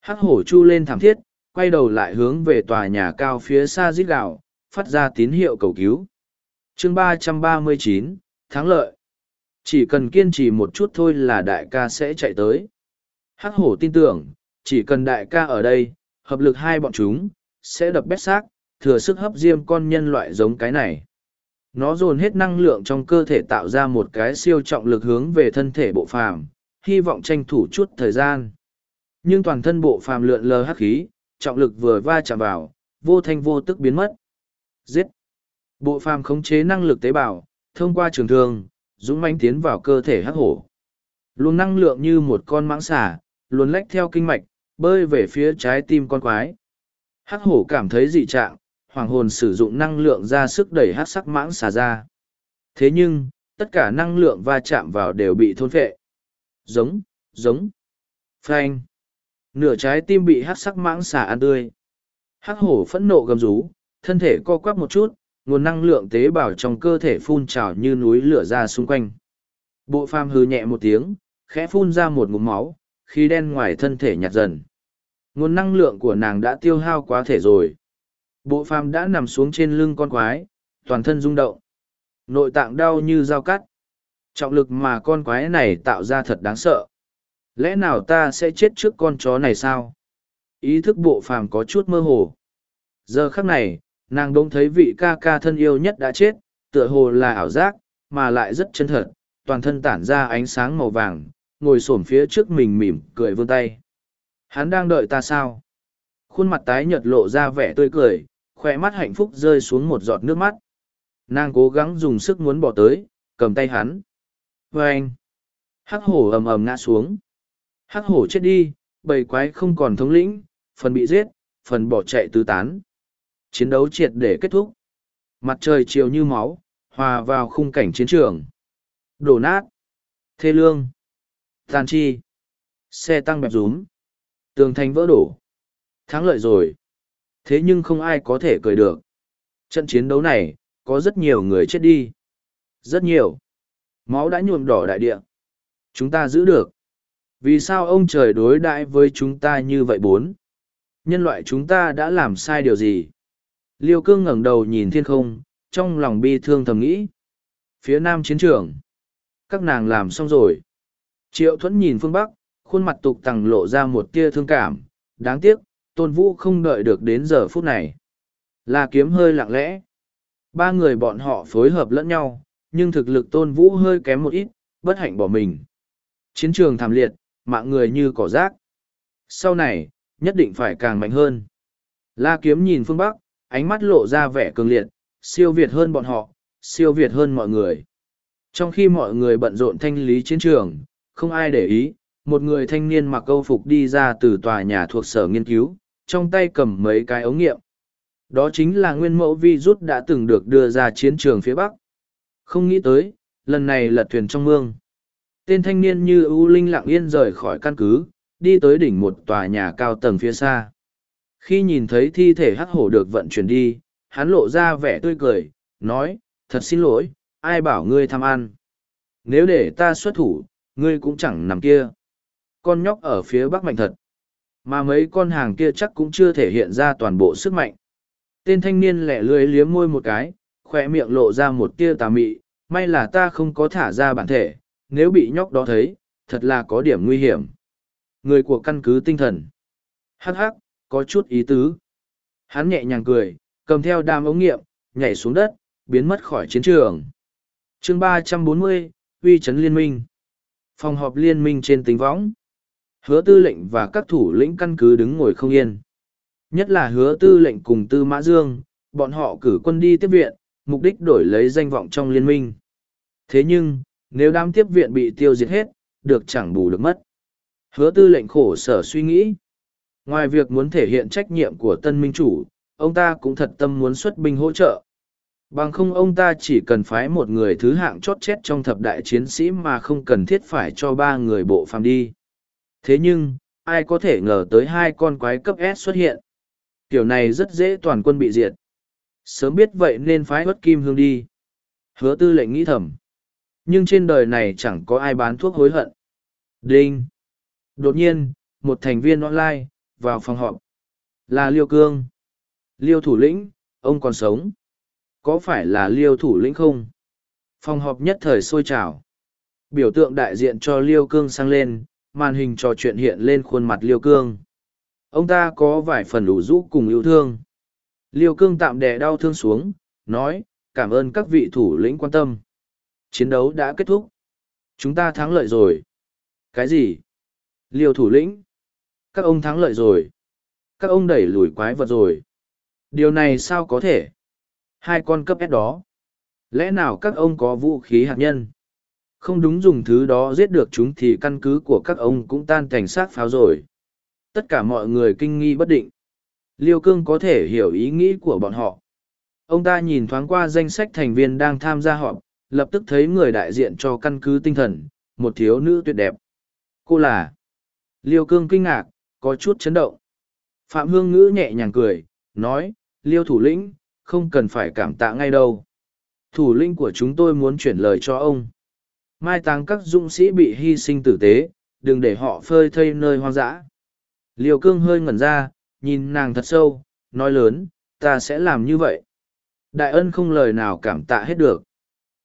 [SPEAKER 1] Hắc hổ chu lên thảm thiết, quay đầu lại hướng về tòa nhà cao phía xa rít gạo, phát ra tín hiệu cầu cứu. chương ba trăm ba mươi chín thắng lợi. Chỉ cần kiên trì một chút thôi là đại ca sẽ chạy tới. Hắc hổ tin tưởng, chỉ cần đại ca ở đây, hợp lực hai bọn chúng, sẽ đập bét xác, thừa sức hấp diêm con nhân loại giống cái này. Nó dồn hết năng lượng trong cơ thể tạo ra một cái siêu trọng lực hướng về thân thể bộ phàm, hy vọng tranh thủ chút thời gian. Nhưng toàn thân bộ phàm lượn lờ hắc khí, trọng lực vừa va chạm vào, vô thanh vô tức biến mất. Giết! Bộ phàm khống chế năng lực tế bào, thông qua trường thương, dũng mãnh tiến vào cơ thể hắc hổ. Luồng năng lượng như một con mãng xà, luồn lách theo kinh mạch, bơi về phía trái tim con quái. Hắc hổ cảm thấy dị trạng, hoàng hồn sử dụng năng lượng ra sức đẩy hắc sắc mãng xà ra. Thế nhưng, tất cả năng lượng va chạm vào đều bị thôn phệ. Giống, giống, phanh. Nửa trái tim bị hắc sắc mãng xà ăn tươi. Hắc hổ phẫn nộ gầm rú, thân thể co quắp một chút, nguồn năng lượng tế bào trong cơ thể phun trào như núi lửa ra xung quanh. Bộ phàm hư nhẹ một tiếng, khẽ phun ra một ngụm máu, khí đen ngoài thân thể nhạt dần. Nguồn năng lượng của nàng đã tiêu hao quá thể rồi. Bộ phàm đã nằm xuống trên lưng con quái, toàn thân rung động. Nội tạng đau như dao cắt. Trọng lực mà con quái này tạo ra thật đáng sợ. Lẽ nào ta sẽ chết trước con chó này sao? Ý thức bộ phàm có chút mơ hồ. Giờ khắc này, nàng đông thấy vị ca ca thân yêu nhất đã chết, tựa hồ là ảo giác, mà lại rất chân thật, toàn thân tản ra ánh sáng màu vàng, ngồi xổm phía trước mình mỉm, cười vươn tay. Hắn đang đợi ta sao? Khuôn mặt tái nhợt lộ ra vẻ tươi cười, khoe mắt hạnh phúc rơi xuống một giọt nước mắt. Nàng cố gắng dùng sức muốn bỏ tới, cầm tay hắn. vê anh, hắc hổ ầm ầm ngã xuống. Hắc hổ chết đi, bầy quái không còn thống lĩnh, phần bị giết, phần bỏ chạy tứ tán. Chiến đấu triệt để kết thúc. Mặt trời chiều như máu, hòa vào khung cảnh chiến trường. Đổ nát. Thê lương. Tàn chi. Xe tăng bẹp rúm. Tường thành vỡ đổ. Thắng lợi rồi. Thế nhưng không ai có thể cười được. Trận chiến đấu này, có rất nhiều người chết đi. Rất nhiều. Máu đã nhuộm đỏ đại địa. Chúng ta giữ được. Vì sao ông trời đối đãi với chúng ta như vậy bốn? Nhân loại chúng ta đã làm sai điều gì? Liêu cương ngẩng đầu nhìn thiên không, trong lòng bi thương thầm nghĩ. Phía nam chiến trường. Các nàng làm xong rồi. Triệu thuẫn nhìn phương Bắc, khuôn mặt tục tằng lộ ra một tia thương cảm. Đáng tiếc, tôn vũ không đợi được đến giờ phút này. Là kiếm hơi lặng lẽ. Ba người bọn họ phối hợp lẫn nhau, nhưng thực lực tôn vũ hơi kém một ít, bất hạnh bỏ mình. Chiến trường thảm liệt, mạng người như cỏ rác. Sau này, nhất định phải càng mạnh hơn. La kiếm nhìn phương Bắc, ánh mắt lộ ra vẻ cường liệt, siêu việt hơn bọn họ, siêu việt hơn mọi người. Trong khi mọi người bận rộn thanh lý chiến trường, không ai để ý, một người thanh niên mặc câu phục đi ra từ tòa nhà thuộc sở nghiên cứu, trong tay cầm mấy cái ống nghiệm. Đó chính là nguyên mẫu virus đã từng được đưa ra chiến trường phía Bắc. Không nghĩ tới, lần này lật thuyền trong mương. Tên thanh niên như ưu linh lặng yên rời khỏi căn cứ, đi tới đỉnh một tòa nhà cao tầng phía xa. Khi nhìn thấy thi thể hắc hổ được vận chuyển đi, hắn lộ ra vẻ tươi cười, nói, thật xin lỗi, ai bảo ngươi tham ăn. Nếu để ta xuất thủ, ngươi cũng chẳng nằm kia. Con nhóc ở phía bắc mạnh thật. Mà mấy con hàng kia chắc cũng chưa thể hiện ra toàn bộ sức mạnh. Tên thanh niên lẻ lưới liếm môi một cái, khoe miệng lộ ra một tia tà mị, may là ta không có thả ra bản thể, nếu bị nhóc đó thấy, thật là có điểm nguy hiểm. Người của căn cứ tinh thần. Hắc hắc, có chút ý tứ. Hắn nhẹ nhàng cười, cầm theo đam ống nghiệm, nhảy xuống đất, biến mất khỏi chiến trường. chương ba trăm bốn mươi, uy chấn liên minh. Phòng họp liên minh trên tính võng. Hứa tư lệnh và các thủ lĩnh căn cứ đứng ngồi không yên. Nhất là hứa tư lệnh cùng tư mã dương, bọn họ cử quân đi tiếp viện, mục đích đổi lấy danh vọng trong liên minh. Thế nhưng, nếu đám tiếp viện bị tiêu diệt hết, được chẳng bù được mất. Hứa tư lệnh khổ sở suy nghĩ. Ngoài việc muốn thể hiện trách nhiệm của tân minh chủ, ông ta cũng thật tâm muốn xuất binh hỗ trợ. Bằng không ông ta chỉ cần phái một người thứ hạng chót chết trong thập đại chiến sĩ mà không cần thiết phải cho ba người bộ phàm đi. Thế nhưng, ai có thể ngờ tới hai con quái cấp S xuất hiện. Kiểu này rất dễ toàn quân bị diệt. Sớm biết vậy nên phái bất kim hương đi. Hứa tư lệnh nghĩ thầm. Nhưng trên đời này chẳng có ai bán thuốc hối hận. Đinh! Đột nhiên, một thành viên online, vào phòng họp. Là Liêu Cương. Liêu thủ lĩnh, ông còn sống. Có phải là Liêu thủ lĩnh không? Phòng họp nhất thời sôi trào. Biểu tượng đại diện cho Liêu Cương sang lên, màn hình trò chuyện hiện lên khuôn mặt Liêu Cương. Ông ta có vài phần đủ rũ cùng yêu thương. Liêu Cương tạm đè đau thương xuống, nói, cảm ơn các vị thủ lĩnh quan tâm. Chiến đấu đã kết thúc. Chúng ta thắng lợi rồi. Cái gì? Liêu thủ lĩnh. Các ông thắng lợi rồi. Các ông đẩy lùi quái vật rồi. Điều này sao có thể? Hai con cấp S đó. Lẽ nào các ông có vũ khí hạt nhân? Không đúng dùng thứ đó giết được chúng thì căn cứ của các ông cũng tan thành xác pháo rồi. Tất cả mọi người kinh nghi bất định. Liêu Cương có thể hiểu ý nghĩ của bọn họ. Ông ta nhìn thoáng qua danh sách thành viên đang tham gia họp, lập tức thấy người đại diện cho căn cứ tinh thần, một thiếu nữ tuyệt đẹp. Cô là... Liêu Cương kinh ngạc, có chút chấn động. Phạm Hương Ngữ nhẹ nhàng cười, nói, Liêu thủ lĩnh, không cần phải cảm tạ ngay đâu. Thủ lĩnh của chúng tôi muốn chuyển lời cho ông. Mai táng các dũng sĩ bị hy sinh tử tế, đừng để họ phơi thây nơi hoang dã. Liêu Cương hơi ngẩn ra, nhìn nàng thật sâu, nói lớn, ta sẽ làm như vậy. Đại ân không lời nào cảm tạ hết được.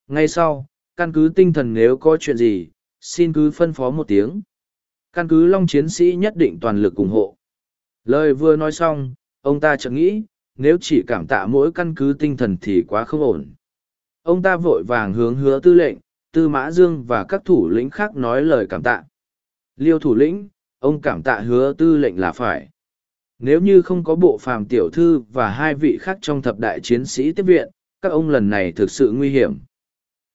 [SPEAKER 1] Ngay sau, căn cứ tinh thần nếu có chuyện gì, xin cứ phân phó một tiếng. Căn cứ long chiến sĩ nhất định toàn lực ủng hộ. Lời vừa nói xong, ông ta chợt nghĩ, nếu chỉ cảm tạ mỗi căn cứ tinh thần thì quá không ổn. Ông ta vội vàng hướng hứa tư lệnh, tư mã dương và các thủ lĩnh khác nói lời cảm tạ. Liêu thủ lĩnh, ông cảm tạ hứa tư lệnh là phải. Nếu như không có bộ phàm tiểu thư và hai vị khác trong thập đại chiến sĩ tiếp viện, các ông lần này thực sự nguy hiểm.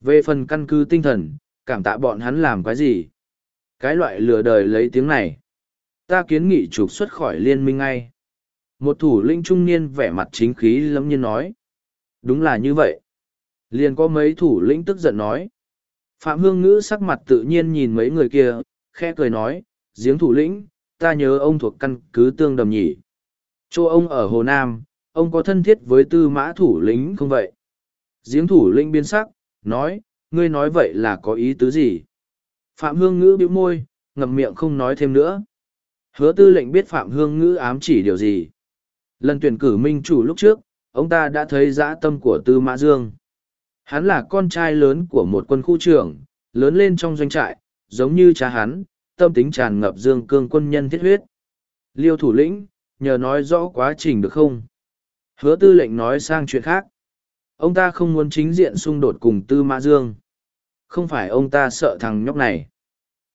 [SPEAKER 1] Về phần căn cứ tinh thần, cảm tạ bọn hắn làm cái gì? Cái loại lừa đời lấy tiếng này. Ta kiến nghị trục xuất khỏi liên minh ngay. Một thủ lĩnh trung niên vẻ mặt chính khí lẫm nhiên nói. Đúng là như vậy. Liền có mấy thủ lĩnh tức giận nói. Phạm Hương Ngữ sắc mặt tự nhiên nhìn mấy người kia, khẽ cười nói, giếng thủ lĩnh, ta nhớ ông thuộc căn cứ tương đầm nhỉ. Chỗ ông ở Hồ Nam, ông có thân thiết với tư mã thủ lĩnh không vậy? Giếng thủ lĩnh biên sắc, nói, ngươi nói vậy là có ý tứ gì? Phạm Hương Ngữ bĩu môi, ngậm miệng không nói thêm nữa. Hứa tư lệnh biết Phạm Hương Ngữ ám chỉ điều gì. Lần tuyển cử minh chủ lúc trước, ông ta đã thấy dã tâm của Tư Mã Dương. Hắn là con trai lớn của một quân khu trưởng, lớn lên trong doanh trại, giống như cha hắn, tâm tính tràn ngập dương cương quân nhân thiết huyết. Liêu thủ lĩnh, nhờ nói rõ quá trình được không? Hứa tư lệnh nói sang chuyện khác. Ông ta không muốn chính diện xung đột cùng Tư Mã Dương. Không phải ông ta sợ thằng nhóc này.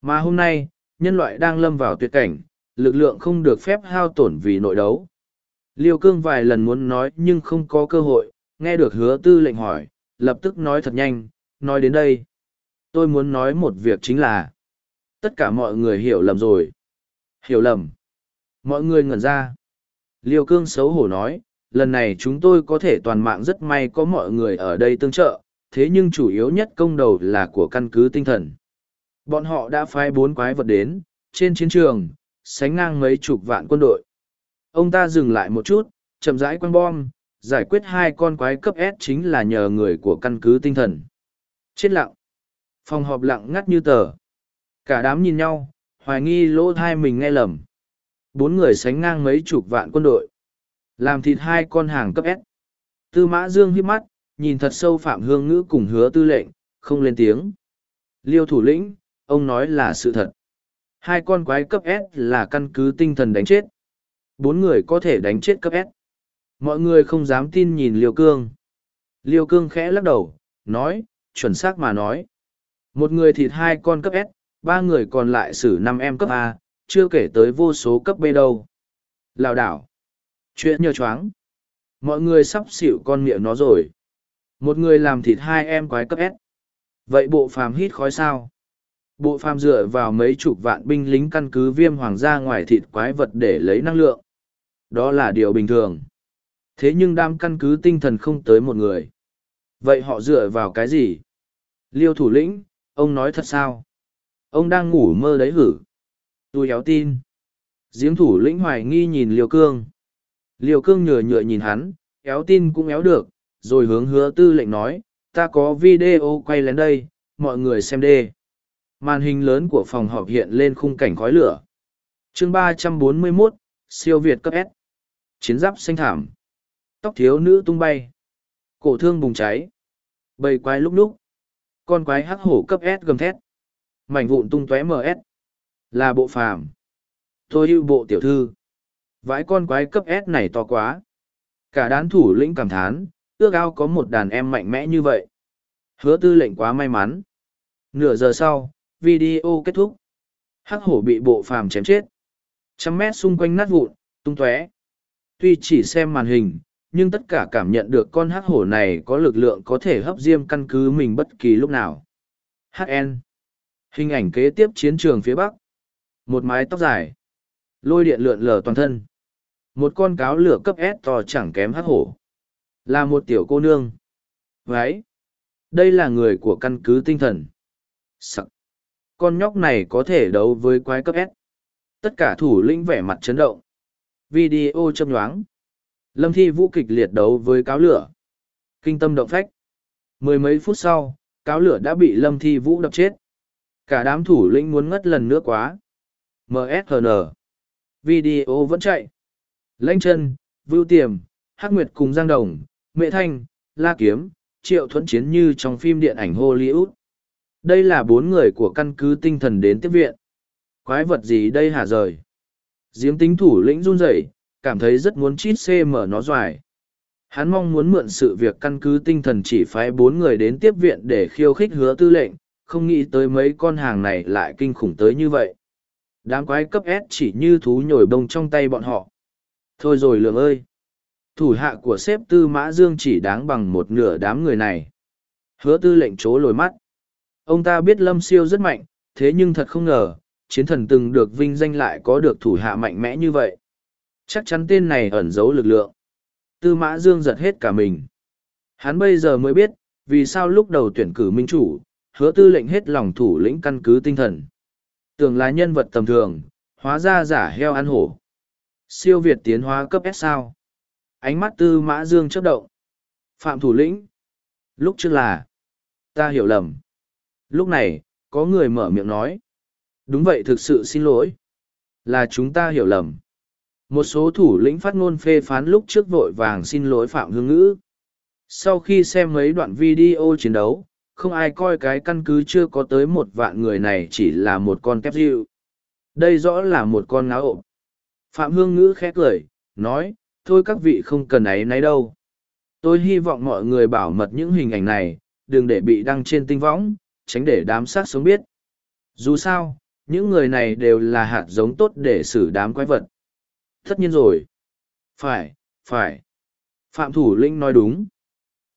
[SPEAKER 1] Mà hôm nay, nhân loại đang lâm vào tuyệt cảnh, lực lượng không được phép hao tổn vì nội đấu. Liêu cương vài lần muốn nói nhưng không có cơ hội, nghe được hứa tư lệnh hỏi, lập tức nói thật nhanh, nói đến đây. Tôi muốn nói một việc chính là, tất cả mọi người hiểu lầm rồi. Hiểu lầm. Mọi người ngẩn ra. Liêu cương xấu hổ nói, lần này chúng tôi có thể toàn mạng rất may có mọi người ở đây tương trợ, thế nhưng chủ yếu nhất công đầu là của căn cứ tinh thần. Bọn họ đã phái bốn quái vật đến, trên chiến trường, sánh ngang mấy chục vạn quân đội. Ông ta dừng lại một chút, chậm rãi quăng bom, giải quyết hai con quái cấp S chính là nhờ người của căn cứ tinh thần. Chết lặng. Phòng họp lặng ngắt như tờ. Cả đám nhìn nhau, hoài nghi lỗ thai mình nghe lầm. Bốn người sánh ngang mấy chục vạn quân đội. Làm thịt hai con hàng cấp S. Tư mã dương hiếp mắt, nhìn thật sâu Phạm Hương Ngữ cùng hứa tư lệnh, không lên tiếng. Liêu thủ lĩnh, ông nói là sự thật. Hai con quái cấp S là căn cứ tinh thần đánh chết. Bốn người có thể đánh chết cấp S. Mọi người không dám tin nhìn Liêu Cương. Liêu Cương khẽ lắc đầu, nói, chuẩn xác mà nói. Một người thịt hai con cấp S, ba người còn lại xử năm em cấp A, chưa kể tới vô số cấp B đâu. Lào đảo. Chuyện nhờ choáng. Mọi người sắp xỉu con miệng nó rồi. Một người làm thịt hai em quái cấp S. Vậy bộ phàm hít khói sao? Bộ phàm dựa vào mấy chục vạn binh lính căn cứ viêm hoàng gia ngoài thịt quái vật để lấy năng lượng. Đó là điều bình thường. Thế nhưng đam căn cứ tinh thần không tới một người. Vậy họ dựa vào cái gì? Liêu thủ lĩnh, ông nói thật sao? Ông đang ngủ mơ đấy hử? Tôi éo tin. Giếng thủ lĩnh hoài nghi nhìn Liêu Cương. Liêu Cương nhừa nhựa nhìn hắn, éo tin cũng éo được, rồi hướng hứa tư lệnh nói, ta có video quay lén đây, mọi người xem đê. Màn hình lớn của phòng họp hiện lên khung cảnh khói lửa. chương ba trăm bốn mươi 341, siêu Việt cấp S. Chiến giáp xanh thảm. Tóc thiếu nữ tung bay. Cổ thương bùng cháy. Bầy quái lúc lúc. Con quái hắc hổ cấp S gầm thét. Mảnh vụn tung tóe MS. Là bộ phàm. Tôi yêu bộ tiểu thư. Vãi con quái cấp S này to quá. Cả đán thủ lĩnh cảm thán, ước ao có một đàn em mạnh mẽ như vậy. Hứa tư lệnh quá may mắn. Nửa giờ sau, video kết thúc. Hắc hổ bị bộ phàm chém chết. Trăm mét xung quanh nát vụn, tung tóe. Tuy chỉ xem màn hình, nhưng tất cả cảm nhận được con hắc hổ này có lực lượng có thể hấp diêm căn cứ mình bất kỳ lúc nào. HN Hình ảnh kế tiếp chiến trường phía Bắc. Một mái tóc dài. Lôi điện lượn lờ toàn thân. Một con cáo lửa cấp S to chẳng kém hắc hổ. Là một tiểu cô nương. Váy. Đây là người của căn cứ tinh thần. Sắc. Con nhóc này có thể đấu với quái cấp S. Tất cả thủ lĩnh vẻ mặt chấn động. Video châm nhoáng. Lâm Thi Vũ kịch liệt đấu với cáo lửa. Kinh tâm động phách. Mười mấy phút sau, cáo lửa đã bị Lâm Thi Vũ đập chết. Cả đám thủ lĩnh muốn ngất lần nữa quá. MSN. Video vẫn chạy. Lãnh chân, Vưu Tiềm, Hắc Nguyệt cùng Giang Đồng, Mệ Thanh, La Kiếm, Triệu Thuẫn Chiến như trong phim điện ảnh Hollywood. Đây là bốn người của căn cứ tinh thần đến tiếp viện. Quái vật gì đây hả rời? Diếm tính thủ lĩnh run rẩy, cảm thấy rất muốn chít xê mở nó doài. Hắn mong muốn mượn sự việc căn cứ tinh thần chỉ phái bốn người đến tiếp viện để khiêu khích hứa tư lệnh, không nghĩ tới mấy con hàng này lại kinh khủng tới như vậy. Đám quái cấp S chỉ như thú nhồi bông trong tay bọn họ. Thôi rồi lượng ơi! Thủ hạ của sếp tư mã dương chỉ đáng bằng một nửa đám người này. Hứa tư lệnh chố lồi mắt. Ông ta biết lâm siêu rất mạnh, thế nhưng thật không ngờ, chiến thần từng được vinh danh lại có được thủ hạ mạnh mẽ như vậy. Chắc chắn tên này ẩn giấu lực lượng. Tư mã dương giật hết cả mình. Hắn bây giờ mới biết, vì sao lúc đầu tuyển cử minh chủ, hứa tư lệnh hết lòng thủ lĩnh căn cứ tinh thần. Tưởng là nhân vật tầm thường, hóa ra giả heo ăn hổ. Siêu Việt tiến hóa cấp S sao. Ánh mắt tư mã dương chấp động. Phạm thủ lĩnh. Lúc trước là. Ta hiểu lầm. Lúc này, có người mở miệng nói. Đúng vậy thực sự xin lỗi. Là chúng ta hiểu lầm. Một số thủ lĩnh phát ngôn phê phán lúc trước vội vàng xin lỗi Phạm Hương Ngữ. Sau khi xem mấy đoạn video chiến đấu, không ai coi cái căn cứ chưa có tới một vạn người này chỉ là một con kép dịu. Đây rõ là một con ngáo ộp. Phạm Hương Ngữ khét cười, nói, thôi các vị không cần ấy nấy đâu. Tôi hy vọng mọi người bảo mật những hình ảnh này, đừng để bị đăng trên tinh võng, tránh để đám sát sống biết. Dù sao, những người này đều là hạt giống tốt để xử đám quái vật. Tất nhiên rồi. Phải, phải. Phạm thủ linh nói đúng.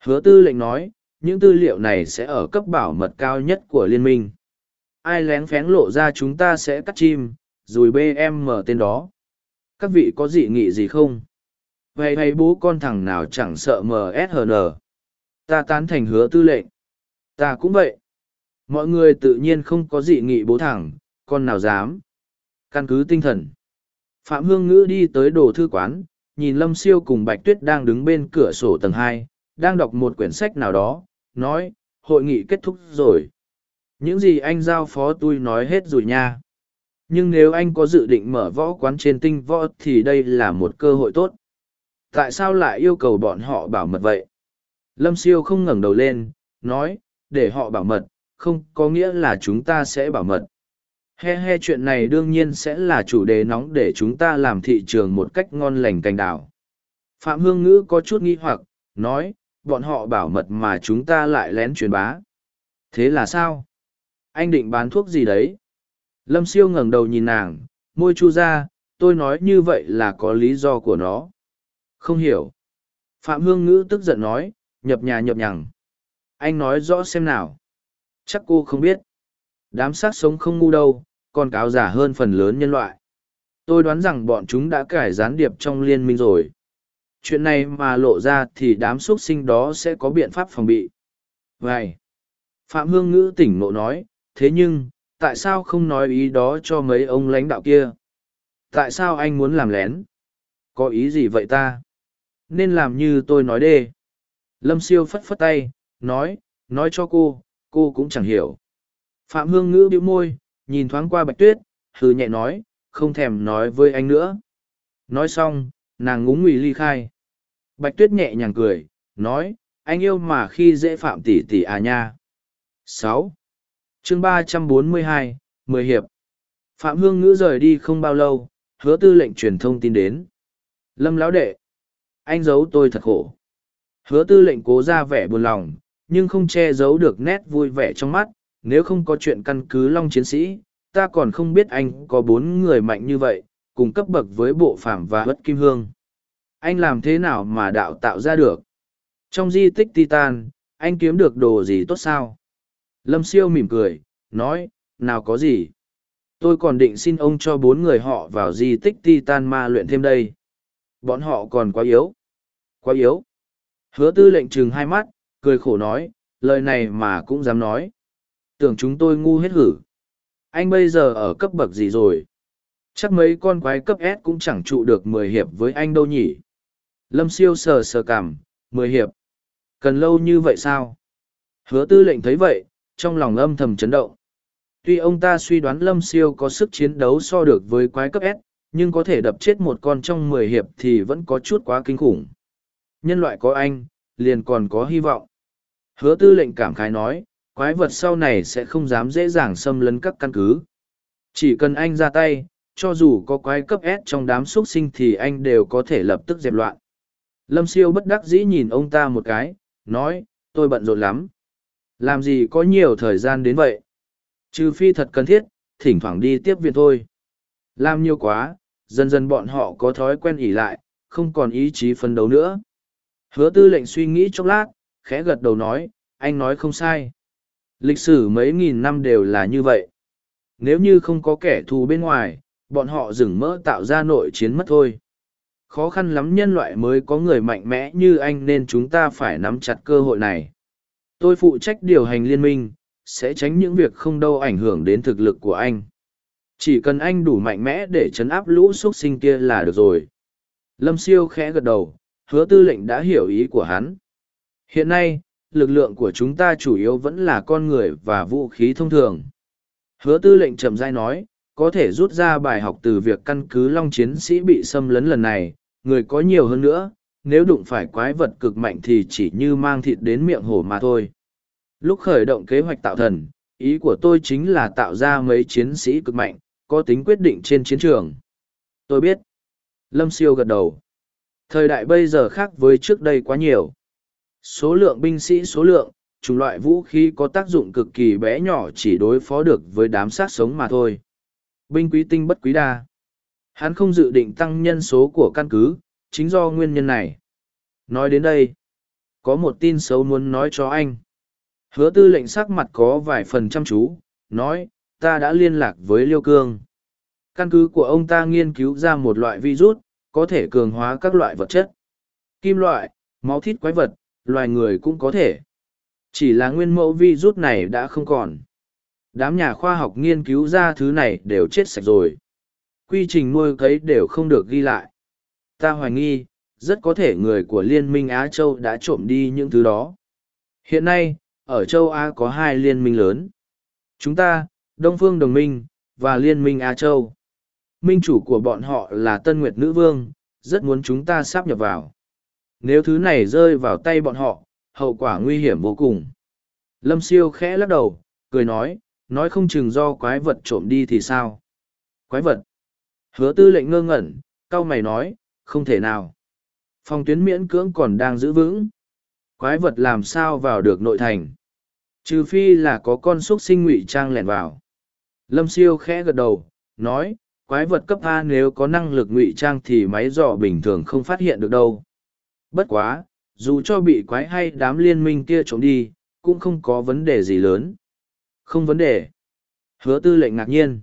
[SPEAKER 1] Hứa tư lệnh nói, những tư liệu này sẽ ở cấp bảo mật cao nhất của liên minh. Ai lén phén lộ ra chúng ta sẽ cắt chim, rồi BM mở tên đó. Các vị có dị nghị gì không? Hay hay bố con thằng nào chẳng sợ MSHN? Ta tán thành hứa tư lệnh. Ta cũng vậy. Mọi người tự nhiên không có dị nghị bố thẳng, con nào dám. Căn cứ tinh thần. Phạm Hương Ngữ đi tới đồ thư quán, nhìn Lâm Siêu cùng Bạch Tuyết đang đứng bên cửa sổ tầng hai, đang đọc một quyển sách nào đó, nói, hội nghị kết thúc rồi. Những gì anh giao phó tôi nói hết rồi nha. Nhưng nếu anh có dự định mở võ quán trên tinh võ thì đây là một cơ hội tốt. Tại sao lại yêu cầu bọn họ bảo mật vậy? Lâm siêu không ngẩng đầu lên, nói, để họ bảo mật, không có nghĩa là chúng ta sẽ bảo mật. He he chuyện này đương nhiên sẽ là chủ đề nóng để chúng ta làm thị trường một cách ngon lành cành đào. Phạm Hương Ngữ có chút nghi hoặc, nói, bọn họ bảo mật mà chúng ta lại lén truyền bá. Thế là sao? Anh định bán thuốc gì đấy? Lâm siêu ngẩng đầu nhìn nàng, môi chu ra, tôi nói như vậy là có lý do của nó. Không hiểu. Phạm Hương Ngữ tức giận nói, nhập nhà nhập nhằng. Anh nói rõ xem nào. Chắc cô không biết. Đám sát sống không ngu đâu, còn cáo giả hơn phần lớn nhân loại. Tôi đoán rằng bọn chúng đã cải gián điệp trong liên minh rồi. Chuyện này mà lộ ra thì đám xuất sinh đó sẽ có biện pháp phòng bị. Vậy. Phạm Hương Ngữ tỉnh nộ nói, thế nhưng, tại sao không nói ý đó cho mấy ông lãnh đạo kia? Tại sao anh muốn làm lén? Có ý gì vậy ta? Nên làm như tôi nói đê. Lâm siêu phất phất tay, nói, nói cho cô, cô cũng chẳng hiểu. Phạm Hương Ngữ bĩu môi, nhìn thoáng qua Bạch Tuyết, hừ nhẹ nói, không thèm nói với anh nữa. Nói xong, nàng ngúng ngụy ly khai. Bạch Tuyết nhẹ nhàng cười, nói, anh yêu mà khi dễ phạm tỷ tỷ à nha. sáu chương ba trăm bốn mươi hai mười hiệp phạm hương ngữ rời đi không bao lâu hứa tư lệnh truyền thông tin đến lâm lão đệ anh giấu tôi thật khổ. Hứa tư lệnh cố ra vẻ buồn lòng nhưng không che giấu được nét vui vẻ trong mắt. Nếu không có chuyện căn cứ long chiến sĩ ta còn không biết anh có bốn người mạnh như vậy cùng cấp bậc với bộ phàm và bất kim hương. Anh làm thế nào mà đạo tạo ra được? Trong di tích titan anh kiếm được đồ gì tốt sao? Lâm siêu mỉm cười, nói, nào có gì. Tôi còn định xin ông cho bốn người họ vào di tích Titan ma luyện thêm đây. Bọn họ còn quá yếu. Quá yếu. Hứa tư lệnh trừng hai mắt, cười khổ nói, lời này mà cũng dám nói. Tưởng chúng tôi ngu hết hử. Anh bây giờ ở cấp bậc gì rồi? Chắc mấy con quái cấp S cũng chẳng trụ được mười hiệp với anh đâu nhỉ. Lâm siêu sờ sờ cảm, mười hiệp. Cần lâu như vậy sao? Hứa tư lệnh thấy vậy, trong lòng âm thầm chấn động. Tuy ông ta suy đoán Lâm Siêu có sức chiến đấu so được với quái cấp S, nhưng có thể đập chết một con trong mười hiệp thì vẫn có chút quá kinh khủng. Nhân loại có anh, liền còn có hy vọng. Hứa tư lệnh cảm khái nói, quái vật sau này sẽ không dám dễ dàng xâm lấn các căn cứ. Chỉ cần anh ra tay, cho dù có quái cấp S trong đám xuất sinh thì anh đều có thể lập tức dẹp loạn. Lâm siêu bất đắc dĩ nhìn ông ta một cái, nói, tôi bận rộn lắm. Làm gì có nhiều thời gian đến vậy? Trừ phi thật cần thiết, thỉnh thoảng đi tiếp viện thôi. Làm nhiều quá, dần dần bọn họ có thói quen ỉ lại, không còn ý chí phấn đấu nữa. Hứa tư lệnh suy nghĩ chốc lát, khẽ gật đầu nói, anh nói không sai. Lịch sử mấy nghìn năm đều là như vậy. Nếu như không có kẻ thù bên ngoài, bọn họ dừng mỡ tạo ra nội chiến mất thôi. Khó khăn lắm nhân loại mới có người mạnh mẽ như anh nên chúng ta phải nắm chặt cơ hội này tôi phụ trách điều hành liên minh sẽ tránh những việc không đâu ảnh hưởng đến thực lực của anh chỉ cần anh đủ mạnh mẽ để chấn áp lũ x u ấ t sinh kia là được rồi. Lâm siêu khẽ gật đầu hứa tư lệnh đã hiểu ý của hắn. Hiện nay lực lượng của chúng ta chủ yếu vẫn là con người và vũ khí thông thường. Hứa tư lệnh trầm dai nói có thể rút ra bài học từ việc căn cứ long chiến sĩ bị xâm lấn lần này. Người có nhiều hơn nữa nếu đụng phải quái vật cực mạnh thì chỉ như mang thịt đến miệng hổ mà thôi. Lúc khởi động kế hoạch tạo thần, ý của tôi chính là tạo ra mấy chiến sĩ cực mạnh, có tính quyết định trên chiến trường. Tôi biết. Lâm Siêu gật đầu. Thời đại bây giờ khác với trước đây quá nhiều. Số lượng binh sĩ số lượng, chủng loại vũ khí có tác dụng cực kỳ bé nhỏ chỉ đối phó được với đám sát sống mà thôi. Binh quý tinh bất quý đa. Hắn không dự định tăng nhân số của căn cứ, chính do nguyên nhân này. Nói đến đây, có một tin xấu muốn nói cho anh. Hứa tư lệnh sắc mặt có vài phần chăm chú, nói, ta đã liên lạc với Liêu Cương. Căn cứ của ông ta nghiên cứu ra một loại virus, có thể cường hóa các loại vật chất. Kim loại, máu thịt quái vật, loài người cũng có thể. Chỉ là nguyên mẫu virus này đã không còn. Đám nhà khoa học nghiên cứu ra thứ này đều chết sạch rồi. Quy trình nuôi cấy đều không được ghi lại ta hoài nghi, rất có thể người của Liên minh Á Châu đã trộm đi những thứ đó. Hiện nay, ở châu Á có hai liên minh lớn. Chúng ta, Đông Phương Đồng minh, và Liên minh Á Châu. Minh chủ của bọn họ là Tân Nguyệt Nữ Vương, rất muốn chúng ta sắp nhập vào. Nếu thứ này rơi vào tay bọn họ, hậu quả nguy hiểm vô cùng. Lâm siêu khẽ lắc đầu, cười nói, nói không chừng do quái vật trộm đi thì sao? Quái vật? Hứa tư lệnh ngơ ngẩn, cau mày nói, không thể nào. Phòng tuyến miễn cưỡng còn đang giữ vững. Quái vật làm sao vào được nội thành? Trừ phi là có con xúc sinh ngụy trang lẻn vào. Lâm siêu khẽ gật đầu, nói, quái vật cấp A nếu có năng lực ngụy trang thì máy dò bình thường không phát hiện được đâu. Bất quá, dù cho bị quái hay đám liên minh kia trốn đi, cũng không có vấn đề gì lớn. Không vấn đề. Hứa tư lệnh ngạc nhiên.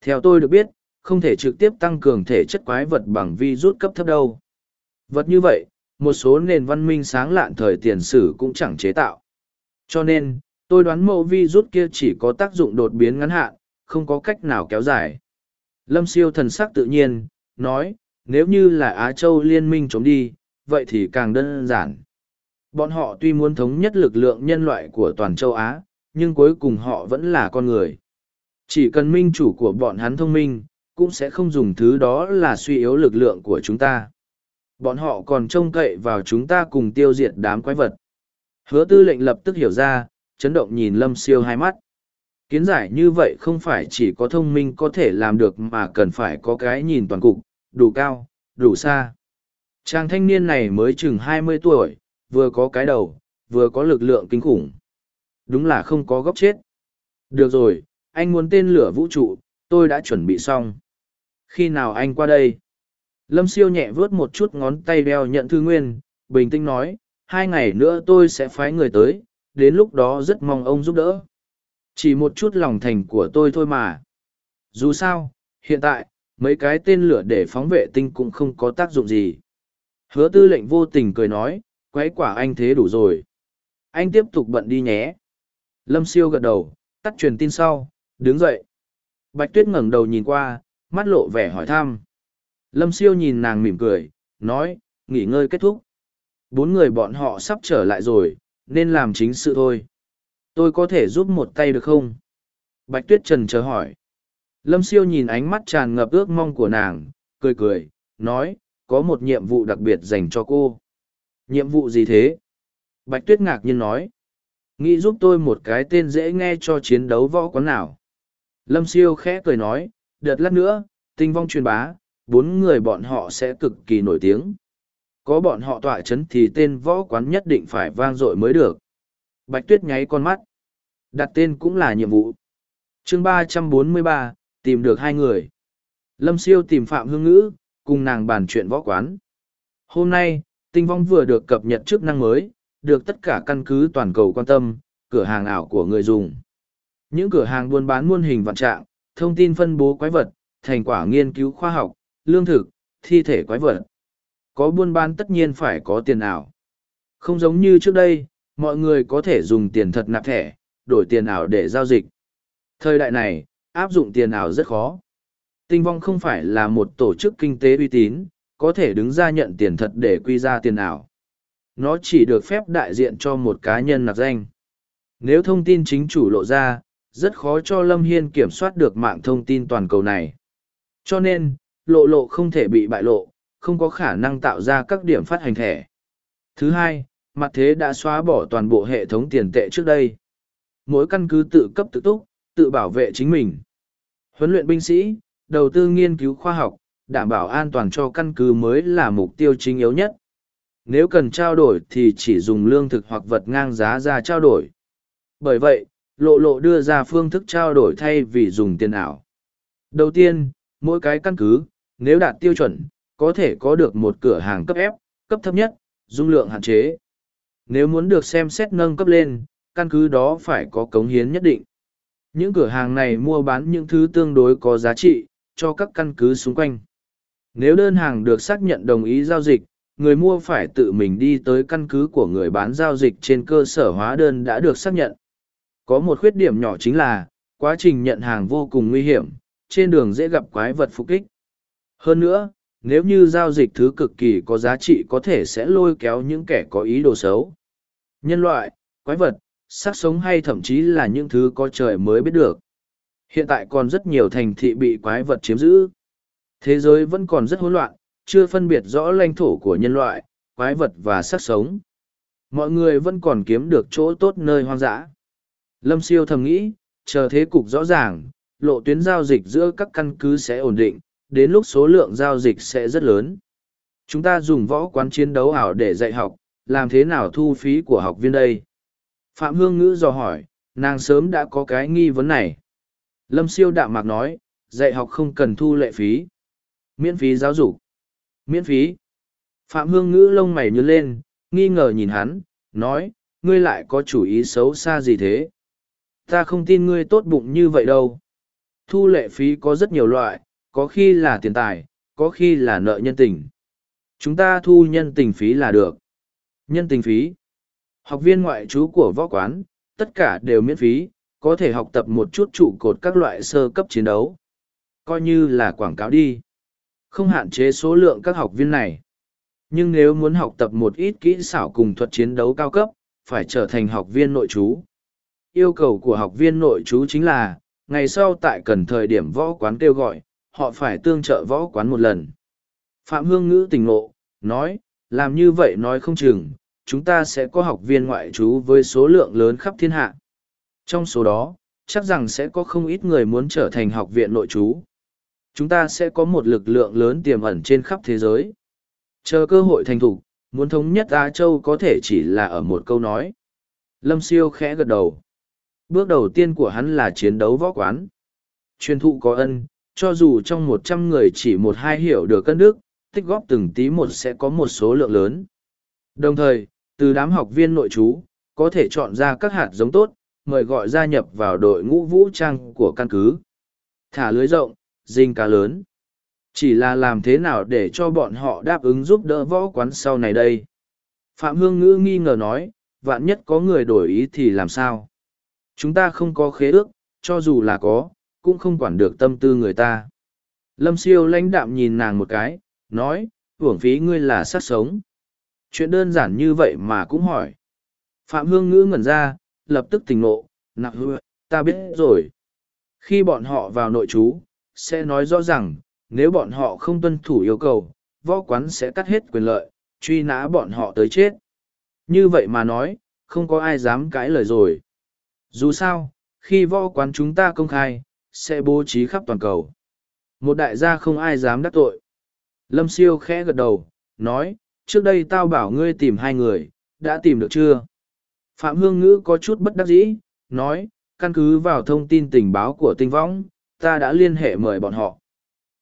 [SPEAKER 1] Theo tôi được biết, không thể trực tiếp tăng cường thể chất quái vật bằng vi rút cấp thấp đâu. Vật như vậy, một số nền văn minh sáng lạn thời tiền sử cũng chẳng chế tạo. Cho nên, tôi đoán mẫu vi rút kia chỉ có tác dụng đột biến ngắn hạn, không có cách nào kéo dài. Lâm siêu thần sắc tự nhiên, nói, nếu như là Á Châu liên minh chống đi, vậy thì càng đơn giản. Bọn họ tuy muốn thống nhất lực lượng nhân loại của toàn châu Á, nhưng cuối cùng họ vẫn là con người. Chỉ cần minh chủ của bọn hắn thông minh, cũng sẽ không dùng thứ đó là suy yếu lực lượng của chúng ta. Bọn họ còn trông cậy vào chúng ta cùng tiêu diệt đám quái vật. Hứa tư lệnh lập tức hiểu ra, chấn động nhìn lâm siêu hai mắt. Kiến giải như vậy không phải chỉ có thông minh có thể làm được mà cần phải có cái nhìn toàn cục, đủ cao, đủ xa. Chàng thanh niên này mới chừng hai mươi tuổi, vừa có cái đầu, vừa có lực lượng kinh khủng. Đúng là không có góc chết. Được rồi, anh muốn tên lửa vũ trụ, tôi đã chuẩn bị xong. Khi nào anh qua đây? Lâm siêu nhẹ vớt một chút ngón tay đeo nhận thư nguyên, bình tĩnh nói, hai ngày nữa tôi sẽ phái người tới, đến lúc đó rất mong ông giúp đỡ. Chỉ một chút lòng thành của tôi thôi mà. Dù sao, hiện tại, mấy cái tên lửa để phóng vệ tinh cũng không có tác dụng gì. Hứa tư lệnh vô tình cười nói, quái quả anh thế đủ rồi. Anh tiếp tục bận đi nhé. Lâm siêu gật đầu, tắt truyền tin sau, đứng dậy. Bạch tuyết ngẩng đầu nhìn qua, mắt lộ vẻ hỏi thăm. Lâm siêu nhìn nàng mỉm cười, nói, nghỉ ngơi kết thúc. Bốn người bọn họ sắp trở lại rồi, nên làm chính sự thôi. Tôi có thể giúp một tay được không? Bạch tuyết trần chờ hỏi. Lâm siêu nhìn ánh mắt tràn ngập ước mong của nàng, cười cười, nói, có một nhiệm vụ đặc biệt dành cho cô. Nhiệm vụ gì thế? Bạch tuyết ngạc nhiên nói. Nghĩ giúp tôi một cái tên dễ nghe cho chiến đấu võ quán nào. Lâm siêu khẽ cười nói, đợt lát nữa, tinh vong truyền bá, bốn người bọn họ sẽ cực kỳ nổi tiếng. Có bọn họ tọa chấn thì tên võ quán nhất định phải vang dội mới được. Bạch tuyết nháy con mắt. Đặt tên cũng là nhiệm vụ. chương ba trăm bốn mươi ba tìm được hai người. Lâm siêu tìm Phạm Hương Ngữ, cùng nàng bàn chuyện võ quán. Hôm nay, tinh vong vừa được cập nhật chức năng mới, được tất cả căn cứ toàn cầu quan tâm, cửa hàng ảo của người dùng. Những cửa hàng buôn bán muôn hình vạn trạng, thông tin phân bố quái vật, thành quả nghiên cứu khoa học, lương thực, thi thể quái vật. Có buôn bán tất nhiên phải có tiền ảo. Không giống như trước đây, mọi người có thể dùng tiền thật nạp thẻ, đổi tiền ảo để giao dịch. Thời đại này, áp dụng tiền ảo rất khó. Tinh vong không phải là một tổ chức kinh tế uy tín, có thể đứng ra nhận tiền thật để quy ra tiền ảo. Nó chỉ được phép đại diện cho một cá nhân nạp danh. Nếu thông tin chính chủ lộ ra, rất khó cho Lâm Hiên kiểm soát được mạng thông tin toàn cầu này. Cho nên, lộ lộ không thể bị bại lộ, không có khả năng tạo ra các điểm phát hành thẻ. Thứ hai, mặt thế đã xóa bỏ toàn bộ hệ thống tiền tệ trước đây. Mỗi căn cứ tự cấp tự túc, tự bảo vệ chính mình. Huấn luyện binh sĩ, đầu tư nghiên cứu khoa học, đảm bảo an toàn cho căn cứ mới là mục tiêu chính yếu nhất. Nếu cần trao đổi thì chỉ dùng lương thực hoặc vật ngang giá ra trao đổi. Bởi vậy, lộ lộ đưa ra phương thức trao đổi thay vì dùng tiền ảo. Đầu tiên, mỗi cái căn cứ, nếu đạt tiêu chuẩn, có thể có được một cửa hàng cấp ép, cấp thấp nhất, dung lượng hạn chế. Nếu muốn được xem xét nâng cấp lên, căn cứ đó phải có cống hiến nhất định. Những cửa hàng này mua bán những thứ tương đối có giá trị, cho các căn cứ xung quanh. Nếu đơn hàng được xác nhận đồng ý giao dịch, người mua phải tự mình đi tới căn cứ của người bán giao dịch trên cơ sở hóa đơn đã được xác nhận. Có một khuyết điểm nhỏ chính là, quá trình nhận hàng vô cùng nguy hiểm, trên đường dễ gặp quái vật phục kích. Hơn nữa, nếu như giao dịch thứ cực kỳ có giá trị có thể sẽ lôi kéo những kẻ có ý đồ xấu. Nhân loại, quái vật, xác sống hay thậm chí là những thứ có trời mới biết được. Hiện tại còn rất nhiều thành thị bị quái vật chiếm giữ. Thế giới vẫn còn rất hỗn loạn, chưa phân biệt rõ lãnh thổ của nhân loại, quái vật và xác sống. mọi người vẫn còn kiếm được chỗ tốt nơi hoang dã lâm siêu thầm nghĩ chờ thế cục rõ ràng lộ tuyến giao dịch giữa các căn cứ sẽ ổn định đến lúc số lượng giao dịch sẽ rất lớn chúng ta dùng võ quán chiến đấu ảo để dạy học làm thế nào thu phí của học viên đây? Phạm hương ngữ dò hỏi, nàng sớm đã có cái nghi vấn này. Lâm siêu đạm mạc nói, dạy học không cần thu lệ phí. Miễn phí giáo dục. Miễn phí. Phạm hương ngữ lông mày nhớ lên, nghi ngờ nhìn hắn, nói, ngươi lại có chủ ý xấu xa gì thế? Ta không tin ngươi tốt bụng như vậy đâu. Thu lệ phí có rất nhiều loại, có khi là tiền tài, có khi là nợ nhân tình. Chúng ta thu nhân tình phí là được nhân tình phí. Học viên ngoại trú của võ quán, tất cả đều miễn phí, có thể học tập một chút trụ cột các loại sơ cấp chiến đấu. Coi như là quảng cáo đi. Không hạn chế số lượng các học viên này. Nhưng nếu muốn học tập một ít kỹ xảo cùng thuật chiến đấu cao cấp, phải trở thành học viên nội trú. Yêu cầu của học viên nội trú chính là, ngày sau tại cần thời điểm võ quán kêu gọi, họ phải tương trợ võ quán một lần. Phạm hương ngữ tỉnh ngộ, nói làm như vậy nói không chừng, chúng ta sẽ có học viên ngoại trú với số lượng lớn khắp thiên hạ. Trong số đó, chắc rằng sẽ có không ít người muốn trở thành học viện nội trú. Chúng ta sẽ có một lực lượng lớn tiềm ẩn trên khắp thế giới. Chờ cơ hội thành thục, muốn thống nhất á châu có thể chỉ là ở một câu nói. Lâm siêu khẽ gật đầu. Bước đầu tiên của hắn là chiến đấu võ quán. Truyền thụ có ân, cho dù trong một trăm người chỉ một hai hiểu được cân đức tích góp từng tí một sẽ có một số lượng lớn. Đồng thời, từ đám học viên nội trú, có thể chọn ra các hạt giống tốt, mời gọi gia nhập vào đội ngũ vũ trang của căn cứ. Thả lưới rộng, dinh cá lớn. Chỉ là làm thế nào để cho bọn họ đáp ứng giúp đỡ võ quán sau này đây? Phạm hương ngữ nghi ngờ nói, vạn nhất có người đổi ý thì làm sao? Chúng ta không có khế ước, cho dù là có, cũng không quản được tâm tư người ta. Lâm siêu lãnh đạm nhìn nàng một cái nói hưởng phí ngươi là sát sống. Chuyện đơn giản như vậy mà cũng hỏi. Phạm hương ngữ ngẩn ra lập tức tỉnh nộ, nặng hư ta biết rồi. Khi bọn họ vào nội trú sẽ nói rõ rằng nếu bọn họ không tuân thủ yêu cầu võ quán sẽ cắt hết quyền lợi truy nã bọn họ tới chết. Như vậy mà nói không có ai dám cãi lời rồi. Dù sao khi võ quán chúng ta công khai sẽ bố trí khắp toàn cầu. Một đại gia không ai dám đắc tội lâm siêu khẽ gật đầu, nói, trước đây tao bảo ngươi tìm hai người, đã tìm được chưa? Phạm hương ngữ có chút bất đắc dĩ, nói, căn cứ vào thông tin tình báo của tinh võng, ta đã liên hệ mời bọn họ.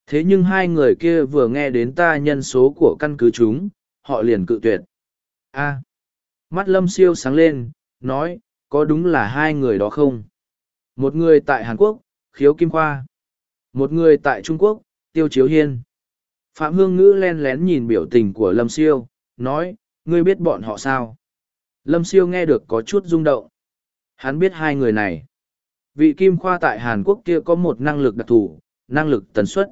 [SPEAKER 1] Thế nhưng hai người kia vừa nghe đến ta nhân số của căn cứ chúng, họ liền cự tuyệt. A. Mắt lâm siêu sáng lên, nói, có đúng là hai người đó không? Một người tại hàn quốc, khiếu kim khoa. Một người tại trung quốc, tiêu chiếu hiên phạm hương ngữ len lén nhìn biểu tình của lâm siêu, nói, ngươi biết bọn họ sao? Lâm siêu nghe được có chút rung động. Hắn biết hai người này. Vị kim khoa tại hàn quốc kia có một năng lực đặc thù, năng lực tần suất.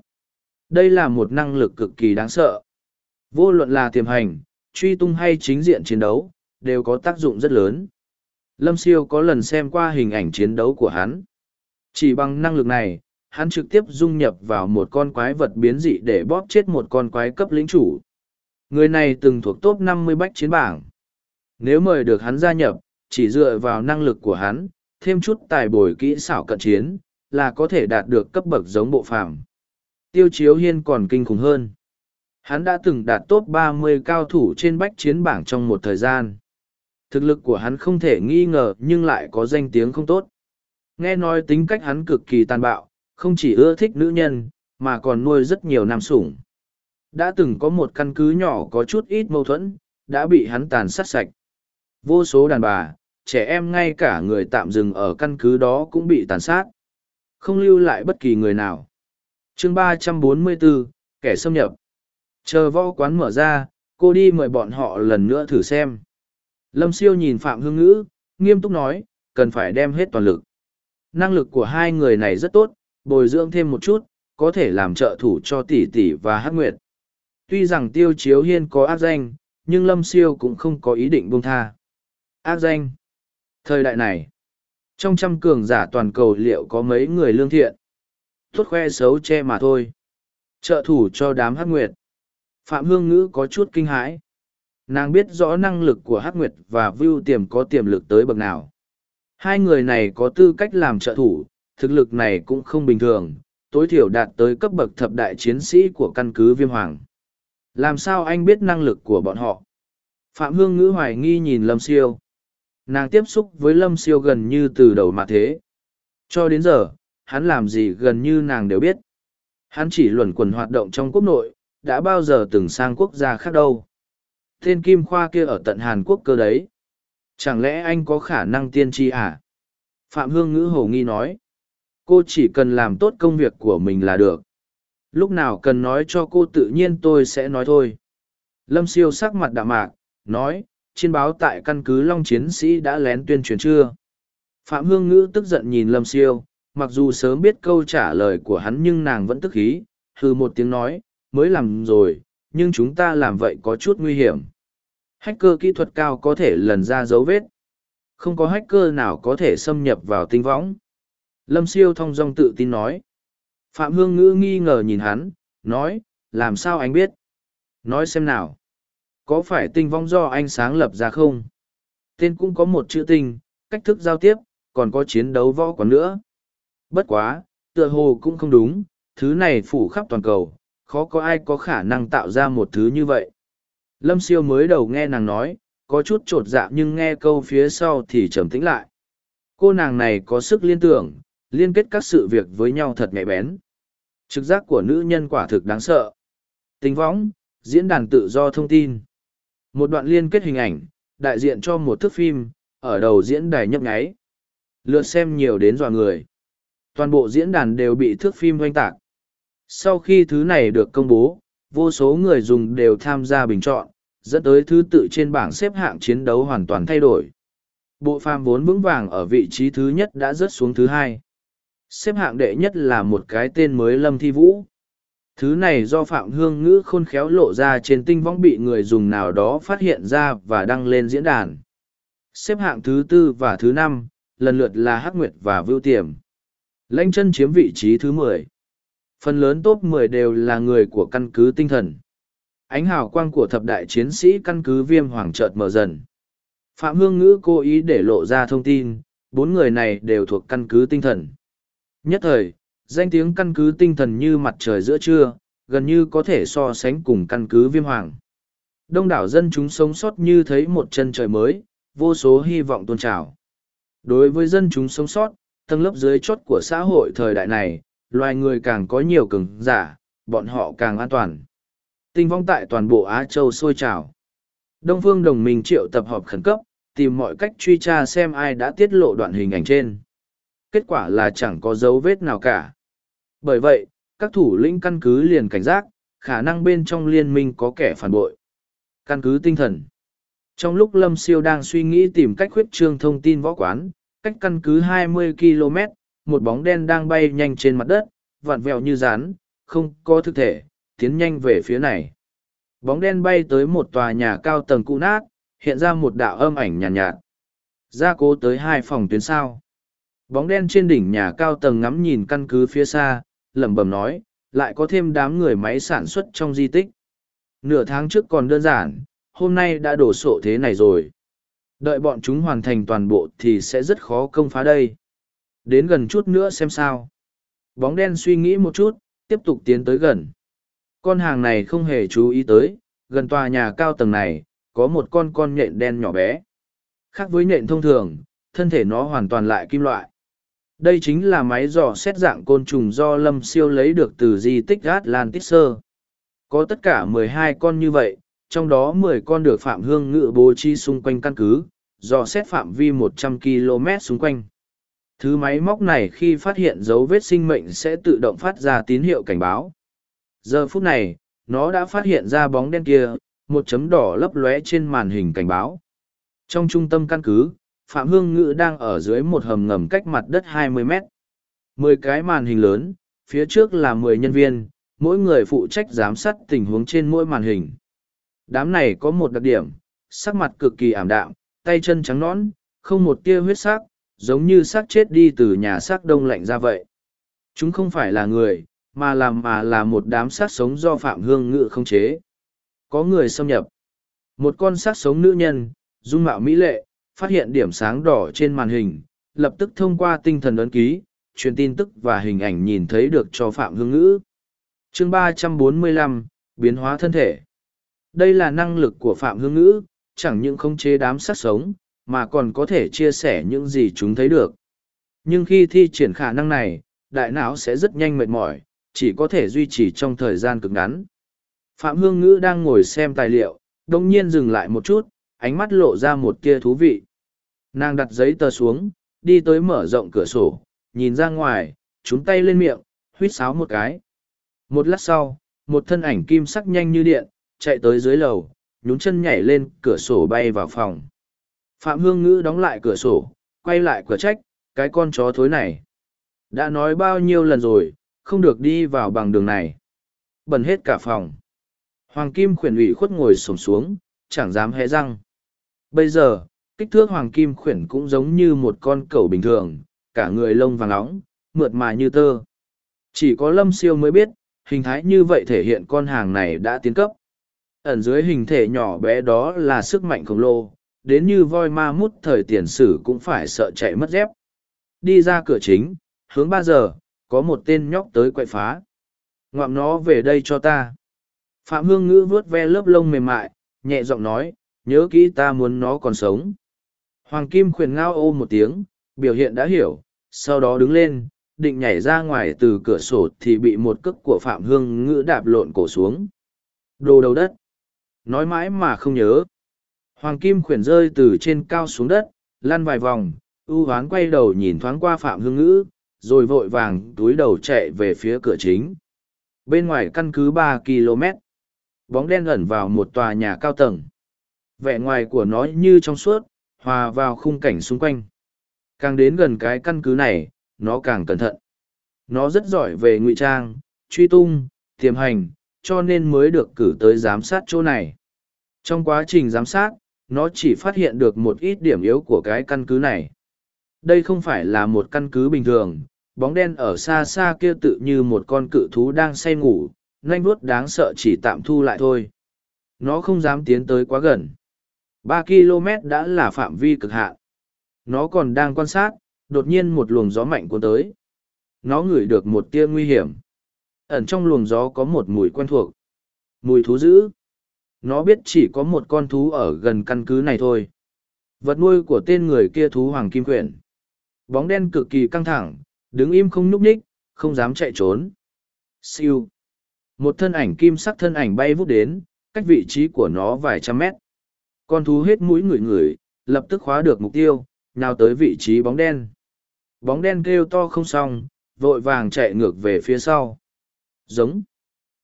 [SPEAKER 1] Đây là một năng lực cực kỳ đáng sợ. Vô luận là tiềm hành, truy tung hay chính diện chiến đấu, đều có tác dụng rất lớn. Lâm siêu có lần xem qua hình ảnh chiến đấu của hắn. Chỉ bằng năng lực này hắn trực tiếp dung nhập vào một con quái vật biến dị để bóp chết một con quái cấp lĩnh chủ. Người này từng thuộc top năm mươi bách chiến bảng. Nếu mời được hắn gia nhập, chỉ dựa vào năng lực của hắn, thêm chút tài bồi kỹ xảo cận chiến, là có thể đạt được cấp bậc giống bộ phàm. Tiêu chiếu hiên còn kinh khủng hơn. Hắn đã từng đạt top 30 cao thủ trên bách chiến bảng trong một thời gian. Thực lực của hắn không thể nghi ngờ nhưng lại có danh tiếng không tốt. Nghe nói tính cách hắn cực kỳ tàn bạo không chỉ ưa thích nữ nhân, mà còn nuôi rất nhiều nam sủng. Đã từng có một căn cứ nhỏ có chút ít mâu thuẫn, đã bị hắn tàn sát sạch. Vô số đàn bà, trẻ em ngay cả người tạm dừng ở căn cứ đó cũng bị tàn sát. Không lưu lại bất kỳ người nào. Chương ba trăm bốn mươi bốn, kẻ xâm nhập. Chờ võ quán mở ra, cô đi mời bọn họ lần nữa thử xem. Lâm siêu nhìn phạm hương ngữ, nghiêm túc nói, cần phải đem hết toàn lực. Năng lực của hai người này rất tốt bồi dưỡng thêm một chút có thể làm trợ thủ cho tỷ tỷ và Hát nguyệt. Tuy rằng tiêu chiếu hiên có ác danh nhưng lâm siêu cũng không có ý định buông tha. Ác danh? Thời đại này trong trăm cường giả toàn cầu liệu có mấy người lương thiện? Tốt khoe xấu che mà thôi. Trợ thủ cho đám Hát nguyệt. Phạm hương ngữ có chút kinh hãi. Nàng biết rõ năng lực của Hắc Nguyệt và Vưu Tiềm có tiềm lực tới bậc nào. Hai người này có tư cách làm trợ thủ, thực lực này cũng không bình thường, tối thiểu đạt tới cấp bậc thập đại chiến sĩ của căn cứ Viêm Hoàng. Làm sao anh biết năng lực của bọn họ? Phạm Hương Ngữ hoài nghi nhìn Lâm Siêu. Nàng tiếp xúc với Lâm Siêu gần như từ đầu mà thế. Cho đến giờ, hắn làm gì gần như nàng đều biết. Hắn chỉ luẩn quẩn hoạt động trong quốc nội, đã bao giờ từng sang quốc gia khác đâu. Tên Kim Khoa kia ở tận Hàn Quốc cơ đấy. Chẳng lẽ anh có khả năng tiên tri à? Phạm Hương Ngữ hồ nghi nói. Cô chỉ cần làm tốt công việc của mình là được. Lúc nào cần nói cho cô tự nhiên tôi sẽ nói thôi. Lâm siêu sắc mặt đạm mạc, nói, trên báo tại căn cứ Long Chiến Sĩ đã lén tuyên truyền chưa? Phạm Hương Ngữ tức giận nhìn Lâm siêu, mặc dù sớm biết câu trả lời của hắn nhưng nàng vẫn tức khí, hừ một tiếng nói, mới làm rồi, nhưng chúng ta làm vậy có chút nguy hiểm. Hacker kỹ thuật cao có thể lần ra dấu vết. Không có hacker nào có thể xâm nhập vào tinh võng. Lâm siêu thong dong tự tin nói. Phạm Hương Ngữ nghi ngờ nhìn hắn, nói, làm sao anh biết? Nói xem nào. Có phải tinh vong do anh sáng lập ra không? Tên cũng có một chữ tinh, cách thức giao tiếp, còn có chiến đấu võ còn nữa. Bất quá, tựa hồ cũng không đúng, thứ này phủ khắp toàn cầu, khó có ai có khả năng tạo ra một thứ như vậy. Lâm siêu mới đầu nghe nàng nói, có chút trột dạ nhưng nghe câu phía sau thì trầm tĩnh lại. Cô nàng này có sức liên tưởng, liên kết các sự việc với nhau thật nhạy bén. Trực giác của nữ nhân quả thực đáng sợ. Tính võng, diễn đàn tự do thông tin. Một đoạn liên kết hình ảnh, đại diện cho một thước phim, ở đầu diễn đài nhấp nháy. Lượt xem nhiều đến dọa người. Toàn bộ diễn đàn đều bị thước phim hoanh tạc. Sau khi thứ này được công bố, vô số người dùng đều tham gia bình chọn, dẫn tới thứ tự trên bảng xếp hạng chiến đấu hoàn toàn thay đổi. Bộ phàm vốn vững vàng ở vị trí thứ nhất đã rớt xuống thứ hai. Xếp hạng đệ nhất là một cái tên mới Lâm Thi Vũ. Thứ này do Phạm Hương Ngữ khôn khéo lộ ra trên tinh võng bị người dùng nào đó phát hiện ra và đăng lên diễn đàn. Xếp hạng thứ tư và thứ năm, lần lượt là Hắc Nguyệt và Vưu Tiềm. Lanh chân chiếm vị trí thứ mười. Phần lớn top mười đều là người của căn cứ tinh thần. Ánh hào quang của thập đại chiến sĩ căn cứ viêm hoàng chợt mở dần. Phạm Hương Ngữ cố ý để lộ ra thông tin, bốn người này đều thuộc căn cứ tinh thần. Nhất thời, danh tiếng căn cứ tinh thần như mặt trời giữa trưa, gần như có thể so sánh cùng căn cứ viêm hoàng. Đông đảo dân chúng sống sót như thấy một chân trời mới, vô số hy vọng tôn trào. Đối với dân chúng sống sót, tầng lớp dưới chốt của xã hội thời đại này, loài người càng có nhiều cường giả, bọn họ càng an toàn. Tinh vong tại toàn bộ Á Châu sôi trào. Đông Phương đồng minh triệu tập họp khẩn cấp, tìm mọi cách truy tra xem ai đã tiết lộ đoạn hình ảnh trên. Kết quả là chẳng có dấu vết nào cả. Bởi vậy, các thủ lĩnh căn cứ liền cảnh giác, khả năng bên trong liên minh có kẻ phản bội. Căn cứ tinh thần. Trong lúc Lâm Siêu đang suy nghĩ tìm cách khuyết trương thông tin võ quán, cách căn cứ 20 km, một bóng đen đang bay nhanh trên mặt đất, vặn vẹo như rán, không có thực thể, tiến nhanh về phía này. Bóng đen bay tới một tòa nhà cao tầng cũ nát, hiện ra một đạo âm ảnh nhàn nhạt, nhạt. Gia cố tới hai phòng tuyến sao. Bóng đen trên đỉnh nhà cao tầng ngắm nhìn căn cứ phía xa, lẩm bẩm nói, lại có thêm đám người máy sản xuất trong di tích. Nửa tháng trước còn đơn giản, hôm nay đã đổ sộ thế này rồi. Đợi bọn chúng hoàn thành toàn bộ thì sẽ rất khó công phá đây. Đến gần chút nữa xem sao. Bóng đen suy nghĩ một chút, tiếp tục tiến tới gần. Con hàng này không hề chú ý tới, gần tòa nhà cao tầng này, có một con con nhện đen nhỏ bé. Khác với nhện thông thường, thân thể nó hoàn toàn lại kim loại. Đây chính là máy dò xét dạng côn trùng do Lâm Siêu lấy được từ di tích Atlantis Có tất cả mười hai con như vậy, trong đó mười con được Phạm Hương Ngự bố trí xung quanh căn cứ, dò xét phạm vi một trăm km xung quanh. Thứ máy móc này khi phát hiện dấu vết sinh mệnh sẽ tự động phát ra tín hiệu cảnh báo. Giờ phút này, nó đã phát hiện ra bóng đen kia, một chấm đỏ lấp lóe trên màn hình cảnh báo. Trong trung tâm căn cứ, Phạm Hương Ngữ đang ở dưới một hầm ngầm cách mặt đất 20 mét. Mười cái màn hình lớn, phía trước là mười nhân viên, mỗi người phụ trách giám sát tình huống trên mỗi màn hình. Đám này có một đặc điểm, sắc mặt cực kỳ ảm đạm, tay chân trắng nõn, không một tia huyết sắc, giống như xác chết đi từ nhà xác đông lạnh ra vậy. Chúng không phải là người, mà làm mà là một đám xác sống do Phạm Hương Ngự không chế. Có người xâm nhập. Một con xác sống nữ nhân, dung mạo mỹ lệ, phát hiện điểm sáng đỏ trên màn hình, lập tức thông qua tinh thần ấn ký, truyền tin tức và hình ảnh nhìn thấy được cho Phạm Hương Ngữ. chương ba trăm bốn mươi lăm biến hóa thân thể. Đây là năng lực của Phạm Hương Ngữ, chẳng những không chế đám sát sống, mà còn có thể chia sẻ những gì chúng thấy được. Nhưng khi thi triển khả năng này, đại não sẽ rất nhanh mệt mỏi, chỉ có thể duy trì trong thời gian cực ngắn. Phạm Hương Ngữ đang ngồi xem tài liệu, đồng nhiên dừng lại một chút, ánh mắt lộ ra một tia thú vị. Nàng đặt giấy tờ xuống, đi tới mở rộng cửa sổ, nhìn ra ngoài, trúng tay lên miệng, huýt sáo một cái. Một lát sau, một thân ảnh kim sắc nhanh như điện, chạy tới dưới lầu, nhún chân nhảy lên cửa sổ bay vào phòng. Phạm Hương Ngữ đóng lại cửa sổ, quay lại cửa trách, cái con chó thối này. Đã nói bao nhiêu lần rồi, không được đi vào bằng đường này. Bẩn hết cả phòng. Hoàng Kim khuyển ủy khuất ngồi sổng xuống, chẳng dám hé răng. Bây giờ, kích thước Hoàng Kim khuyển cũng giống như một con cẩu bình thường, cả người lông vàng nóng, mượt mà như tơ. Chỉ có Lâm Siêu mới biết, hình thái như vậy thể hiện con hàng này đã tiến cấp. Ẩn dưới hình thể nhỏ bé đó là sức mạnh khổng lồ, đến như voi ma mút thời tiền sử cũng phải sợ chạy mất dép. Đi ra cửa chính, hướng ba giờ, có một tên nhóc tới quậy phá. Ngoạm nó về đây cho ta. Phạm Hương Ngữ vuốt ve lớp lông mềm mại, nhẹ giọng nói, nhớ kỹ ta muốn nó còn sống. Hoàng Kim khuyển ngao ô một tiếng, biểu hiện đã hiểu, sau đó đứng lên, định nhảy ra ngoài từ cửa sổ thì bị một cước của Phạm Hương Ngữ đạp lộn cổ xuống. Đồ đầu đất. Nói mãi mà không nhớ. Hoàng Kim khuyển rơi từ trên cao xuống đất, lăn vài vòng, ưu hoán quay đầu nhìn thoáng qua Phạm Hương Ngữ, rồi vội vàng túi đầu chạy về phía cửa chính. Bên ngoài căn cứ ba km, bóng đen ẩn vào một tòa nhà cao tầng. Vẻ ngoài của nó như trong suốt, hòa vào khung cảnh xung quanh. Càng đến gần cái căn cứ này, nó càng cẩn thận. Nó rất giỏi về ngụy trang, truy tung, tiềm hành, cho nên mới được cử tới giám sát chỗ này. Trong quá trình giám sát, nó chỉ phát hiện được một ít điểm yếu của cái căn cứ này. Đây không phải là một căn cứ bình thường, bóng đen ở xa xa kia tự như một con cự thú đang say ngủ, nanh vuốt đáng sợ chỉ tạm thu lại thôi. Nó không dám tiến tới quá gần ba km đã là phạm vi cực hạn. Nó còn đang quan sát, đột nhiên một luồng gió mạnh cuốn tới. Nó ngửi được một tia nguy hiểm. Ẩn trong luồng gió có một mùi quen thuộc. Mùi thú dữ. Nó biết chỉ có một con thú ở gần căn cứ này thôi. Vật nuôi của tên người kia thú hoàng kim quyển. Bóng đen cực kỳ căng thẳng, đứng im không nhúc ních, không dám chạy trốn. Siêu. Một thân ảnh kim sắc thân ảnh bay vút đến, cách vị trí của nó vài trăm mét. Con thú hết mũi ngửi ngửi, lập tức khóa được mục tiêu, nào tới vị trí bóng đen. Bóng đen kêu to không xong, vội vàng chạy ngược về phía sau. Giống.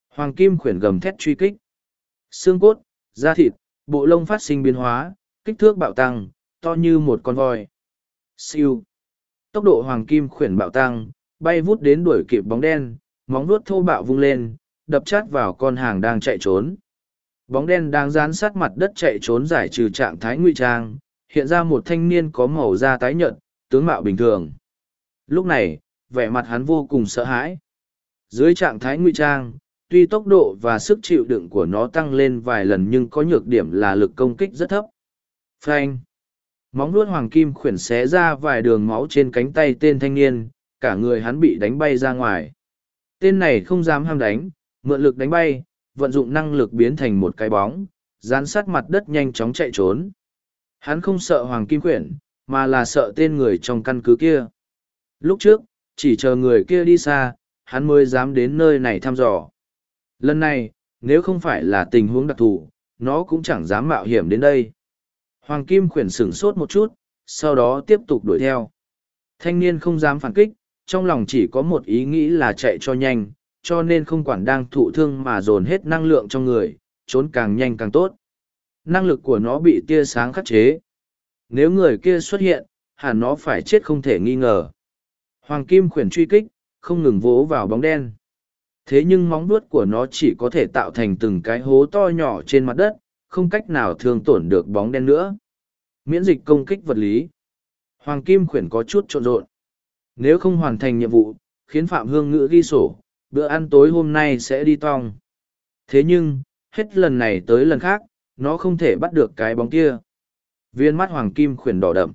[SPEAKER 1] Hoàng kim khuyển gầm thét truy kích. Xương cốt, da thịt, bộ lông phát sinh biến hóa, kích thước bạo tăng, to như một con voi. Siêu. Tốc độ hoàng kim khuyển bạo tăng, bay vút đến đuổi kịp bóng đen, móng vuốt thô bạo vung lên, đập chát vào con hàng đang chạy trốn. Bóng đen đang dán sát mặt đất chạy trốn giải trừ trạng thái nguy trang, hiện ra một thanh niên có màu da tái nhợt, tướng mạo bình thường. Lúc này, vẻ mặt hắn vô cùng sợ hãi. Dưới trạng thái nguy trang, tuy tốc độ và sức chịu đựng của nó tăng lên vài lần nhưng có nhược điểm là lực công kích rất thấp. Phanh! Móng nuốt hoàng kim khuyển xé ra vài đường máu trên cánh tay tên thanh niên, cả người hắn bị đánh bay ra ngoài. Tên này không dám ham đánh, mượn lực đánh bay, vận dụng năng lực biến thành một cái bóng, dán sát mặt đất nhanh chóng chạy trốn. Hắn không sợ hoàng kim Quyển, mà là sợ tên người trong căn cứ kia. Lúc trước, chỉ chờ người kia đi xa, hắn mới dám đến nơi này thăm dò. Lần này, nếu không phải là tình huống đặc thù, nó cũng chẳng dám mạo hiểm đến đây. Hoàng Kim Quyển sửng sốt một chút, sau đó tiếp tục đuổi theo. Thanh niên không dám phản kích, trong lòng chỉ có một ý nghĩ là chạy cho nhanh, cho nên không quản đang thụ thương mà dồn hết năng lượng trong người, trốn càng nhanh càng tốt. Năng lực của nó bị tia sáng khắc chế. Nếu người kia xuất hiện, hẳn nó phải chết không thể nghi ngờ. Hoàng Kim khuyển truy kích, không ngừng vỗ vào bóng đen. Thế nhưng móng vuốt của nó chỉ có thể tạo thành từng cái hố to nhỏ trên mặt đất, không cách nào thương tổn được bóng đen nữa. Miễn dịch công kích vật lý. Hoàng Kim khuyển có chút trộn rộn. Nếu không hoàn thành nhiệm vụ, khiến Phạm Hương Ngữ ghi sổ, bữa ăn tối hôm nay sẽ đi tong. Thế nhưng, hết lần này tới lần khác, nó không thể bắt được cái bóng kia. Viên mắt hoàng kim khuyển đỏ đậm.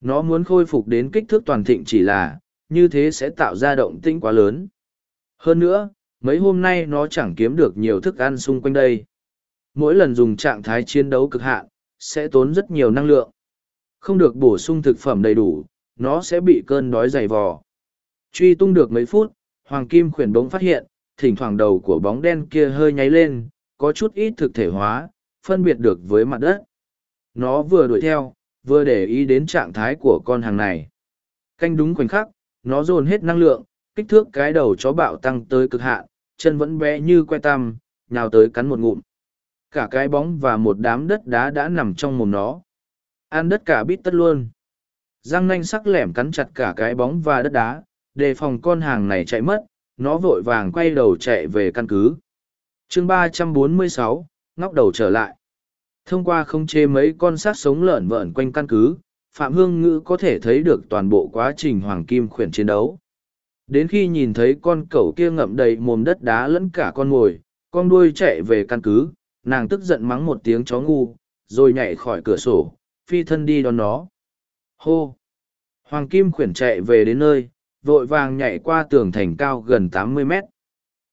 [SPEAKER 1] Nó muốn khôi phục đến kích thước toàn thịnh chỉ là, như thế sẽ tạo ra động tĩnh quá lớn. Hơn nữa, mấy hôm nay nó chẳng kiếm được nhiều thức ăn xung quanh đây. Mỗi lần dùng trạng thái chiến đấu cực hạn, sẽ tốn rất nhiều năng lượng. Không được bổ sung thực phẩm đầy đủ, nó sẽ bị cơn đói dày vò. Truy tung được mấy phút, Hoàng Kim khuyển bỗng phát hiện, thỉnh thoảng đầu của bóng đen kia hơi nháy lên, có chút ít thực thể hóa, phân biệt được với mặt đất. Nó vừa đuổi theo, vừa để ý đến trạng thái của con hàng này. Canh đúng khoảnh khắc, nó dồn hết năng lượng, kích thước cái đầu chó bạo tăng tới cực hạn, chân vẫn bé như que tăm, nhào tới cắn một ngụm. Cả cái bóng và một đám đất đá đã nằm trong mồm nó. Ăn đất cả bít tất luôn. Răng nanh sắc lẻm cắn chặt cả cái bóng và đất đá, đề phòng con hàng này chạy mất, nó vội vàng quay đầu chạy về căn cứ. chương ba trăm bốn mươi sáu ngóc đầu trở lại. Thông qua không chế mấy con sát sống lợn vợn quanh căn cứ, Phạm Hương Ngữ có thể thấy được toàn bộ quá trình Hoàng Kim khuyển chiến đấu. Đến khi nhìn thấy con cẩu kia ngậm đầy mồm đất đá lẫn cả con ngồi, con đuôi chạy về căn cứ, nàng tức giận mắng một tiếng chó ngu, rồi nhảy khỏi cửa sổ, phi thân đi đón nó. Hô! Hoàng Kim khuyển chạy về đến nơi, vội vàng nhảy qua tường thành cao gần tám mươi mét.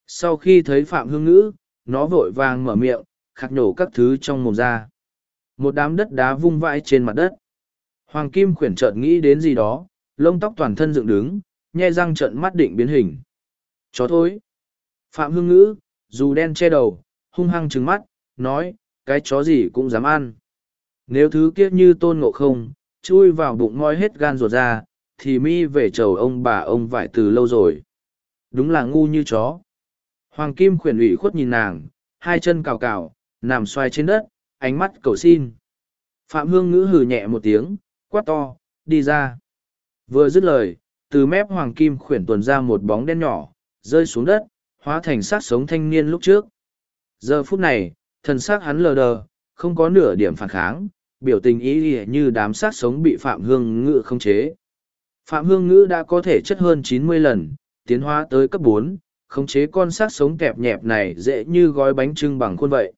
[SPEAKER 1] Sau khi thấy Phạm Hương Ngữ, nó vội vàng mở miệng, khạc nổ các thứ trong mồm ra. Một đám đất đá vung vãi trên mặt đất. Hoàng Kim khuyển chợt nghĩ đến gì đó, lông tóc toàn thân dựng đứng, nhe răng trợn mắt định biến hình. Chó thối. Phạm Hương Ngữ, dù đen che đầu, hung hăng trừng mắt, nói, cái chó gì cũng dám ăn. Nếu thứ kiếp như tôn ngộ không, chui vào bụng ngói hết gan ruột ra, thì mi về chầu ông bà ông vải từ lâu rồi. Đúng là ngu như chó. Hoàng Kim khuyển ủy khuất nhìn nàng, hai chân cào cào, nằm xoay trên đất, ánh mắt cầu xin. Phạm Hương ngữ hừ nhẹ một tiếng, quát to, đi ra. Vừa dứt lời, từ mép Hoàng Kim khuyển tuần ra một bóng đen nhỏ, rơi xuống đất, hóa thành xác sống thanh niên lúc trước. Giờ phút này, thần xác hắn lờ đờ, không có nửa điểm phản kháng, biểu tình ý như đám sát sống bị Phạm Hương Ngữ không chế. Phạm Hương Ngữ đã có thể chất hơn chín mươi lần, tiến hóa tới cấp bốn, khống chế con sát sống kẹp nhẹp này dễ như gói bánh trưng bằng khuôn vậy.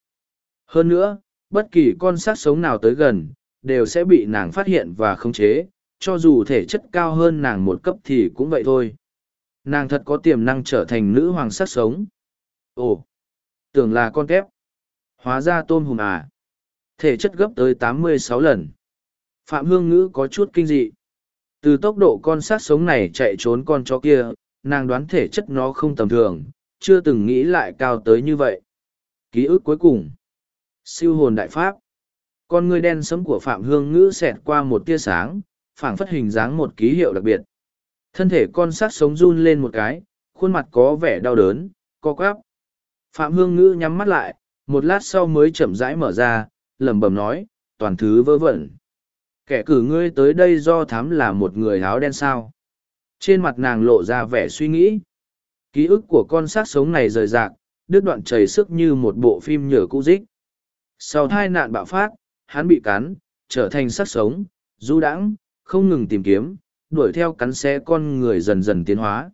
[SPEAKER 1] Hơn nữa, bất kỳ con sát sống nào tới gần, đều sẽ bị nàng phát hiện và khống chế, cho dù thể chất cao hơn nàng một cấp thì cũng vậy thôi. Nàng thật có tiềm năng trở thành nữ hoàng sát sống. Ồ, tưởng là con kép. Hóa ra tôm hùm à. Thể chất gấp tới tám mươi sáu lần. Phạm Hương Ngữ có chút kinh dị. Từ tốc độ con sát sống này chạy trốn con chó kia, nàng đoán thể chất nó không tầm thường, chưa từng nghĩ lại cao tới như vậy. Ký ức cuối cùng. Siêu hồn đại pháp. Con ngươi đen sấm của Phạm Hương Ngữ xẹt qua một tia sáng, phảng phất hình dáng một ký hiệu đặc biệt. Thân thể con sát sống run lên một cái, khuôn mặt có vẻ đau đớn, co quắp. Phạm Hương Ngữ nhắm mắt lại, một lát sau mới chậm rãi mở ra, lẩm bẩm nói, toàn thứ vớ vẩn. Kẻ cử ngươi tới đây do thám là một người áo đen sao. Trên mặt nàng lộ ra vẻ suy nghĩ. Ký ức của con xác sống này rời rạc, đứt đoạn chảy sức như một bộ phim nhở cũ dích. Sau hai nạn bạo phát, hắn bị cắn, trở thành xác sống, du đãng, không ngừng tìm kiếm, đuổi theo cắn xe con người dần dần tiến hóa.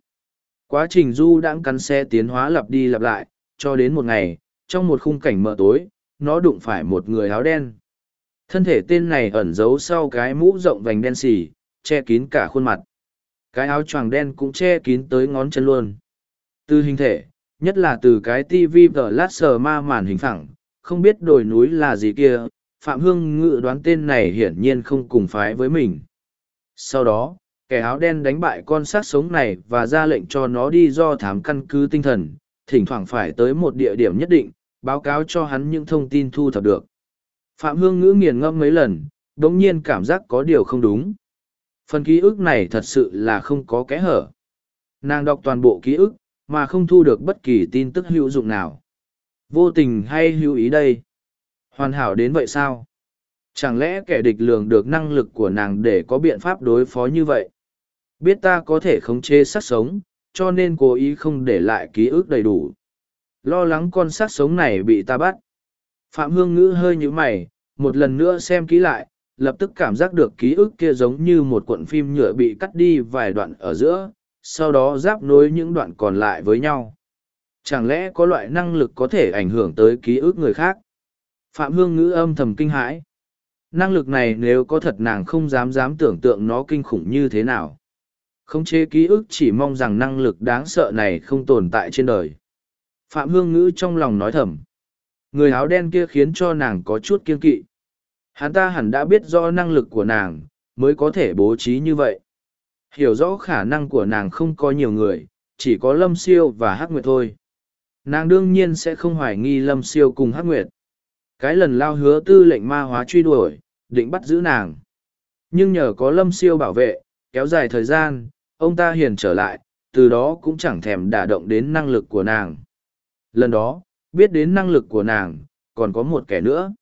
[SPEAKER 1] Quá trình du đãng cắn xe tiến hóa lặp đi lặp lại, cho đến một ngày, trong một khung cảnh mờ tối, nó đụng phải một người áo đen. Thân thể tên này ẩn giấu sau cái mũ rộng vành đen xì, che kín cả khuôn mặt. Cái áo choàng đen cũng che kín tới ngón chân luôn. Từ hình thể, nhất là từ cái TV vở lát sờ ma màn hình phẳng, không biết đồi núi là gì kia, Phạm Hương ngự đoán tên này hiển nhiên không cùng phái với mình. Sau đó, kẻ áo đen đánh bại con sát sống này và ra lệnh cho nó đi do thám căn cứ tinh thần, thỉnh thoảng phải tới một địa điểm nhất định, báo cáo cho hắn những thông tin thu thập được. Phạm Hương ngữ nghiền ngâm mấy lần, đống nhiên cảm giác có điều không đúng. Phần ký ức này thật sự là không có kẽ hở. Nàng đọc toàn bộ ký ức, mà không thu được bất kỳ tin tức hữu dụng nào. Vô tình hay hữu ý đây? Hoàn hảo đến vậy sao? Chẳng lẽ kẻ địch lường được năng lực của nàng để có biện pháp đối phó như vậy? Biết ta có thể khống chế sát sống, cho nên cố ý không để lại ký ức đầy đủ. Lo lắng con sát sống này bị ta bắt. Phạm Hương Ngữ hơi như mày, một lần nữa xem kỹ lại, lập tức cảm giác được ký ức kia giống như một cuộn phim nhựa bị cắt đi vài đoạn ở giữa, sau đó giáp nối những đoạn còn lại với nhau. Chẳng lẽ có loại năng lực có thể ảnh hưởng tới ký ức người khác? Phạm Hương ngữ âm thầm kinh hãi. Năng lực này nếu có thật nàng không dám dám tưởng tượng nó kinh khủng như thế nào. Khống chế ký ức chỉ mong rằng năng lực đáng sợ này không tồn tại trên đời. Phạm Hương ngữ trong lòng nói thầm. Người áo đen kia khiến cho nàng có chút kiên kỵ. Hắn ta hẳn đã biết do năng lực của nàng, mới có thể bố trí như vậy. Hiểu rõ khả năng của nàng không có nhiều người, chỉ có Lâm Siêu và Hắc Nguyệt thôi. Nàng đương nhiên sẽ không hoài nghi Lâm Siêu cùng Hắc Nguyệt. Cái lần lao hứa tư lệnh ma hóa truy đuổi, định bắt giữ nàng. Nhưng nhờ có Lâm Siêu bảo vệ, kéo dài thời gian, ông ta hiền trở lại, từ đó cũng chẳng thèm đả động đến năng lực của nàng. Lần đó, biết đến năng lực của nàng, còn có một kẻ nữa.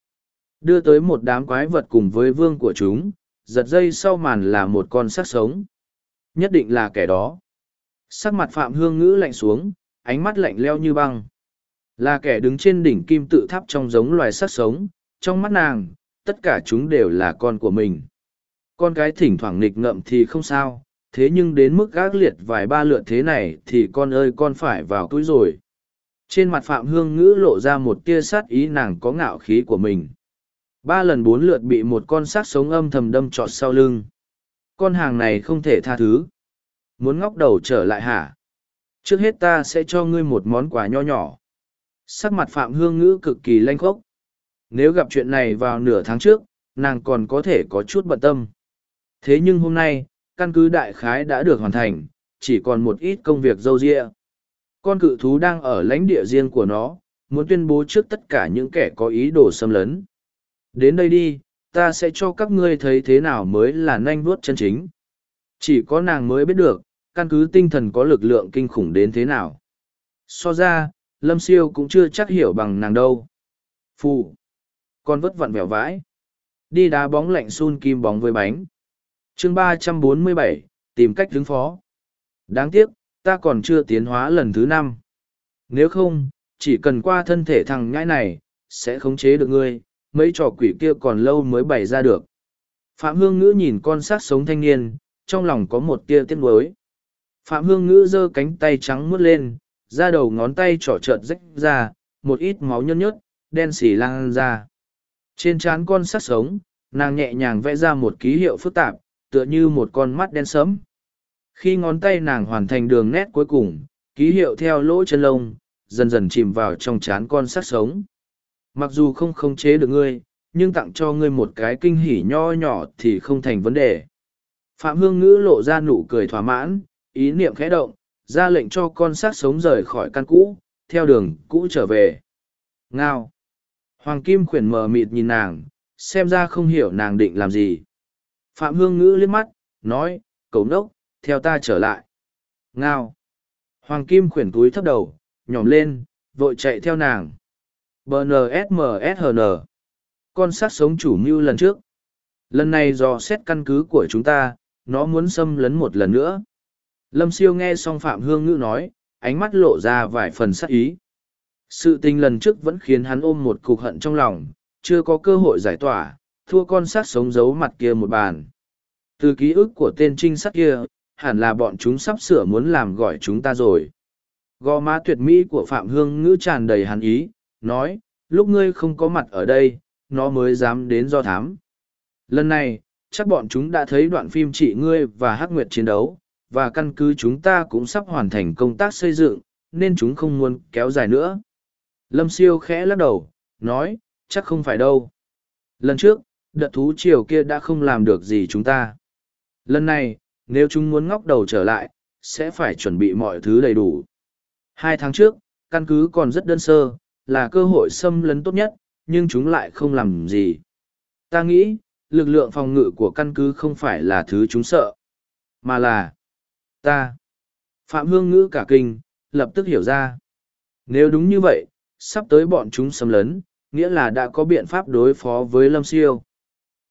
[SPEAKER 1] Đưa tới một đám quái vật cùng với vương của chúng, giật dây sau màn là một con xác sống. Nhất định là kẻ đó. Sắc mặt Phạm Hương Ngữ lạnh xuống, ánh mắt lạnh leo như băng. Là kẻ đứng trên đỉnh kim tự tháp trong giống loài xác sống, trong mắt nàng, tất cả chúng đều là con của mình. Con cái thỉnh thoảng nghịch ngợm thì không sao, thế nhưng đến mức gác liệt vài ba lượt thế này thì con ơi con phải vào túi rồi. Trên mặt Phạm Hương Ngữ lộ ra một tia sát ý nàng có ngạo khí của mình. Ba lần bốn lượt bị một con sát sống âm thầm đâm trọt sau lưng. Con hàng này không thể tha thứ. Muốn ngóc đầu trở lại hả? Trước hết ta sẽ cho ngươi một món quà nho nhỏ. Sắc mặt Phạm Hương Ngữ cực kỳ lanh khốc. Nếu gặp chuyện này vào nửa tháng trước, nàng còn có thể có chút bận tâm. Thế nhưng hôm nay, căn cứ đại khái đã được hoàn thành, chỉ còn một ít công việc dâu dịa. Con cự thú đang ở lãnh địa riêng của nó, muốn tuyên bố trước tất cả những kẻ có ý đồ xâm lấn. Đến đây đi, ta sẽ cho các ngươi thấy thế nào mới là nanh vuốt chân chính. Chỉ có nàng mới biết được, căn cứ tinh thần có lực lượng kinh khủng đến thế nào. So ra, Lâm Siêu cũng chưa chắc hiểu bằng nàng đâu. Phù. Con vất vặn vẻo vãi. Đi đá bóng lạnh sun kim bóng với bánh. chương ba trăm bốn mươi bảy tìm cách đứng phó. Đáng tiếc, ta còn chưa tiến hóa lần thứ năm. Nếu không, chỉ cần qua thân thể thằng nhãi này, sẽ khống chế được ngươi, mấy trò quỷ kia còn lâu mới bày ra được. Phạm Hương Ngữ nhìn con sát sống thanh niên, trong lòng có một tia tiếc nuối. Phạm Hương Ngữ giơ cánh tay trắng mướt lên, ra đầu ngón tay trỏ trợt rách ra, một ít máu nhơn nhớt, đen xỉ lan ra. Trên trán con sát sống, nàng nhẹ nhàng vẽ ra một ký hiệu phức tạp, tựa như một con mắt đen sớm. Khi ngón tay nàng hoàn thành đường nét cuối cùng, ký hiệu theo lỗ chân lông, dần dần chìm vào trong chán con sát sống. Mặc dù không khống chế được ngươi, nhưng tặng cho ngươi một cái kinh hỉ nho nhỏ thì không thành vấn đề. Phạm Hương Ngữ lộ ra nụ cười thỏa mãn, ý niệm khẽ động, ra lệnh cho con sát sống rời khỏi căn cũ, theo đường cũ trở về. Ngao. Hoàng Kim khuyển mờ mịt nhìn nàng, xem ra không hiểu nàng định làm gì. Phạm Hương Ngữ liếc mắt, nói, cầu nốc, theo ta trở lại. Ngao. Hoàng Kim khuyển túi thấp đầu, nhỏm lên, vội chạy theo nàng. BNSMSHN. Con sát sống chủ mưu lần trước. Lần này do xét căn cứ của chúng ta, nó muốn xâm lấn một lần nữa. Lâm siêu nghe xong Phạm Hương Ngữ nói, ánh mắt lộ ra vài phần sắc ý. Sự tình lần trước vẫn khiến hắn ôm một cục hận trong lòng, chưa có cơ hội giải tỏa, thua con sát sống giấu mặt kia một bàn. Từ ký ức của tên trinh sát kia, hẳn là bọn chúng sắp sửa muốn làm gọi chúng ta rồi. Gò má tuyệt mỹ của Phạm Hương Ngữ tràn đầy hàn ý, nói, lúc ngươi không có mặt ở đây, nó mới dám đến do thám. Lần này, chắc bọn chúng đã thấy đoạn phim chị ngươi và Hắc Nguyệt chiến đấu, và căn cứ chúng ta cũng sắp hoàn thành công tác xây dựng, nên chúng không muốn kéo dài nữa. Lâm siêu khẽ lắc đầu, nói, chắc không phải đâu. Lần trước, đợt thú triều kia đã không làm được gì chúng ta. Lần này, nếu chúng muốn ngóc đầu trở lại, sẽ phải chuẩn bị mọi thứ đầy đủ. Hai tháng trước, căn cứ còn rất đơn sơ, là cơ hội xâm lấn tốt nhất, nhưng chúng lại không làm gì. Ta nghĩ, lực lượng phòng ngự của căn cứ không phải là thứ chúng sợ, mà là ta. Phạm Hương Ngữ cả kinh, lập tức hiểu ra. Nếu đúng như vậy, sắp tới bọn chúng xâm lấn, nghĩa là đã có biện pháp đối phó với Lâm Siêu.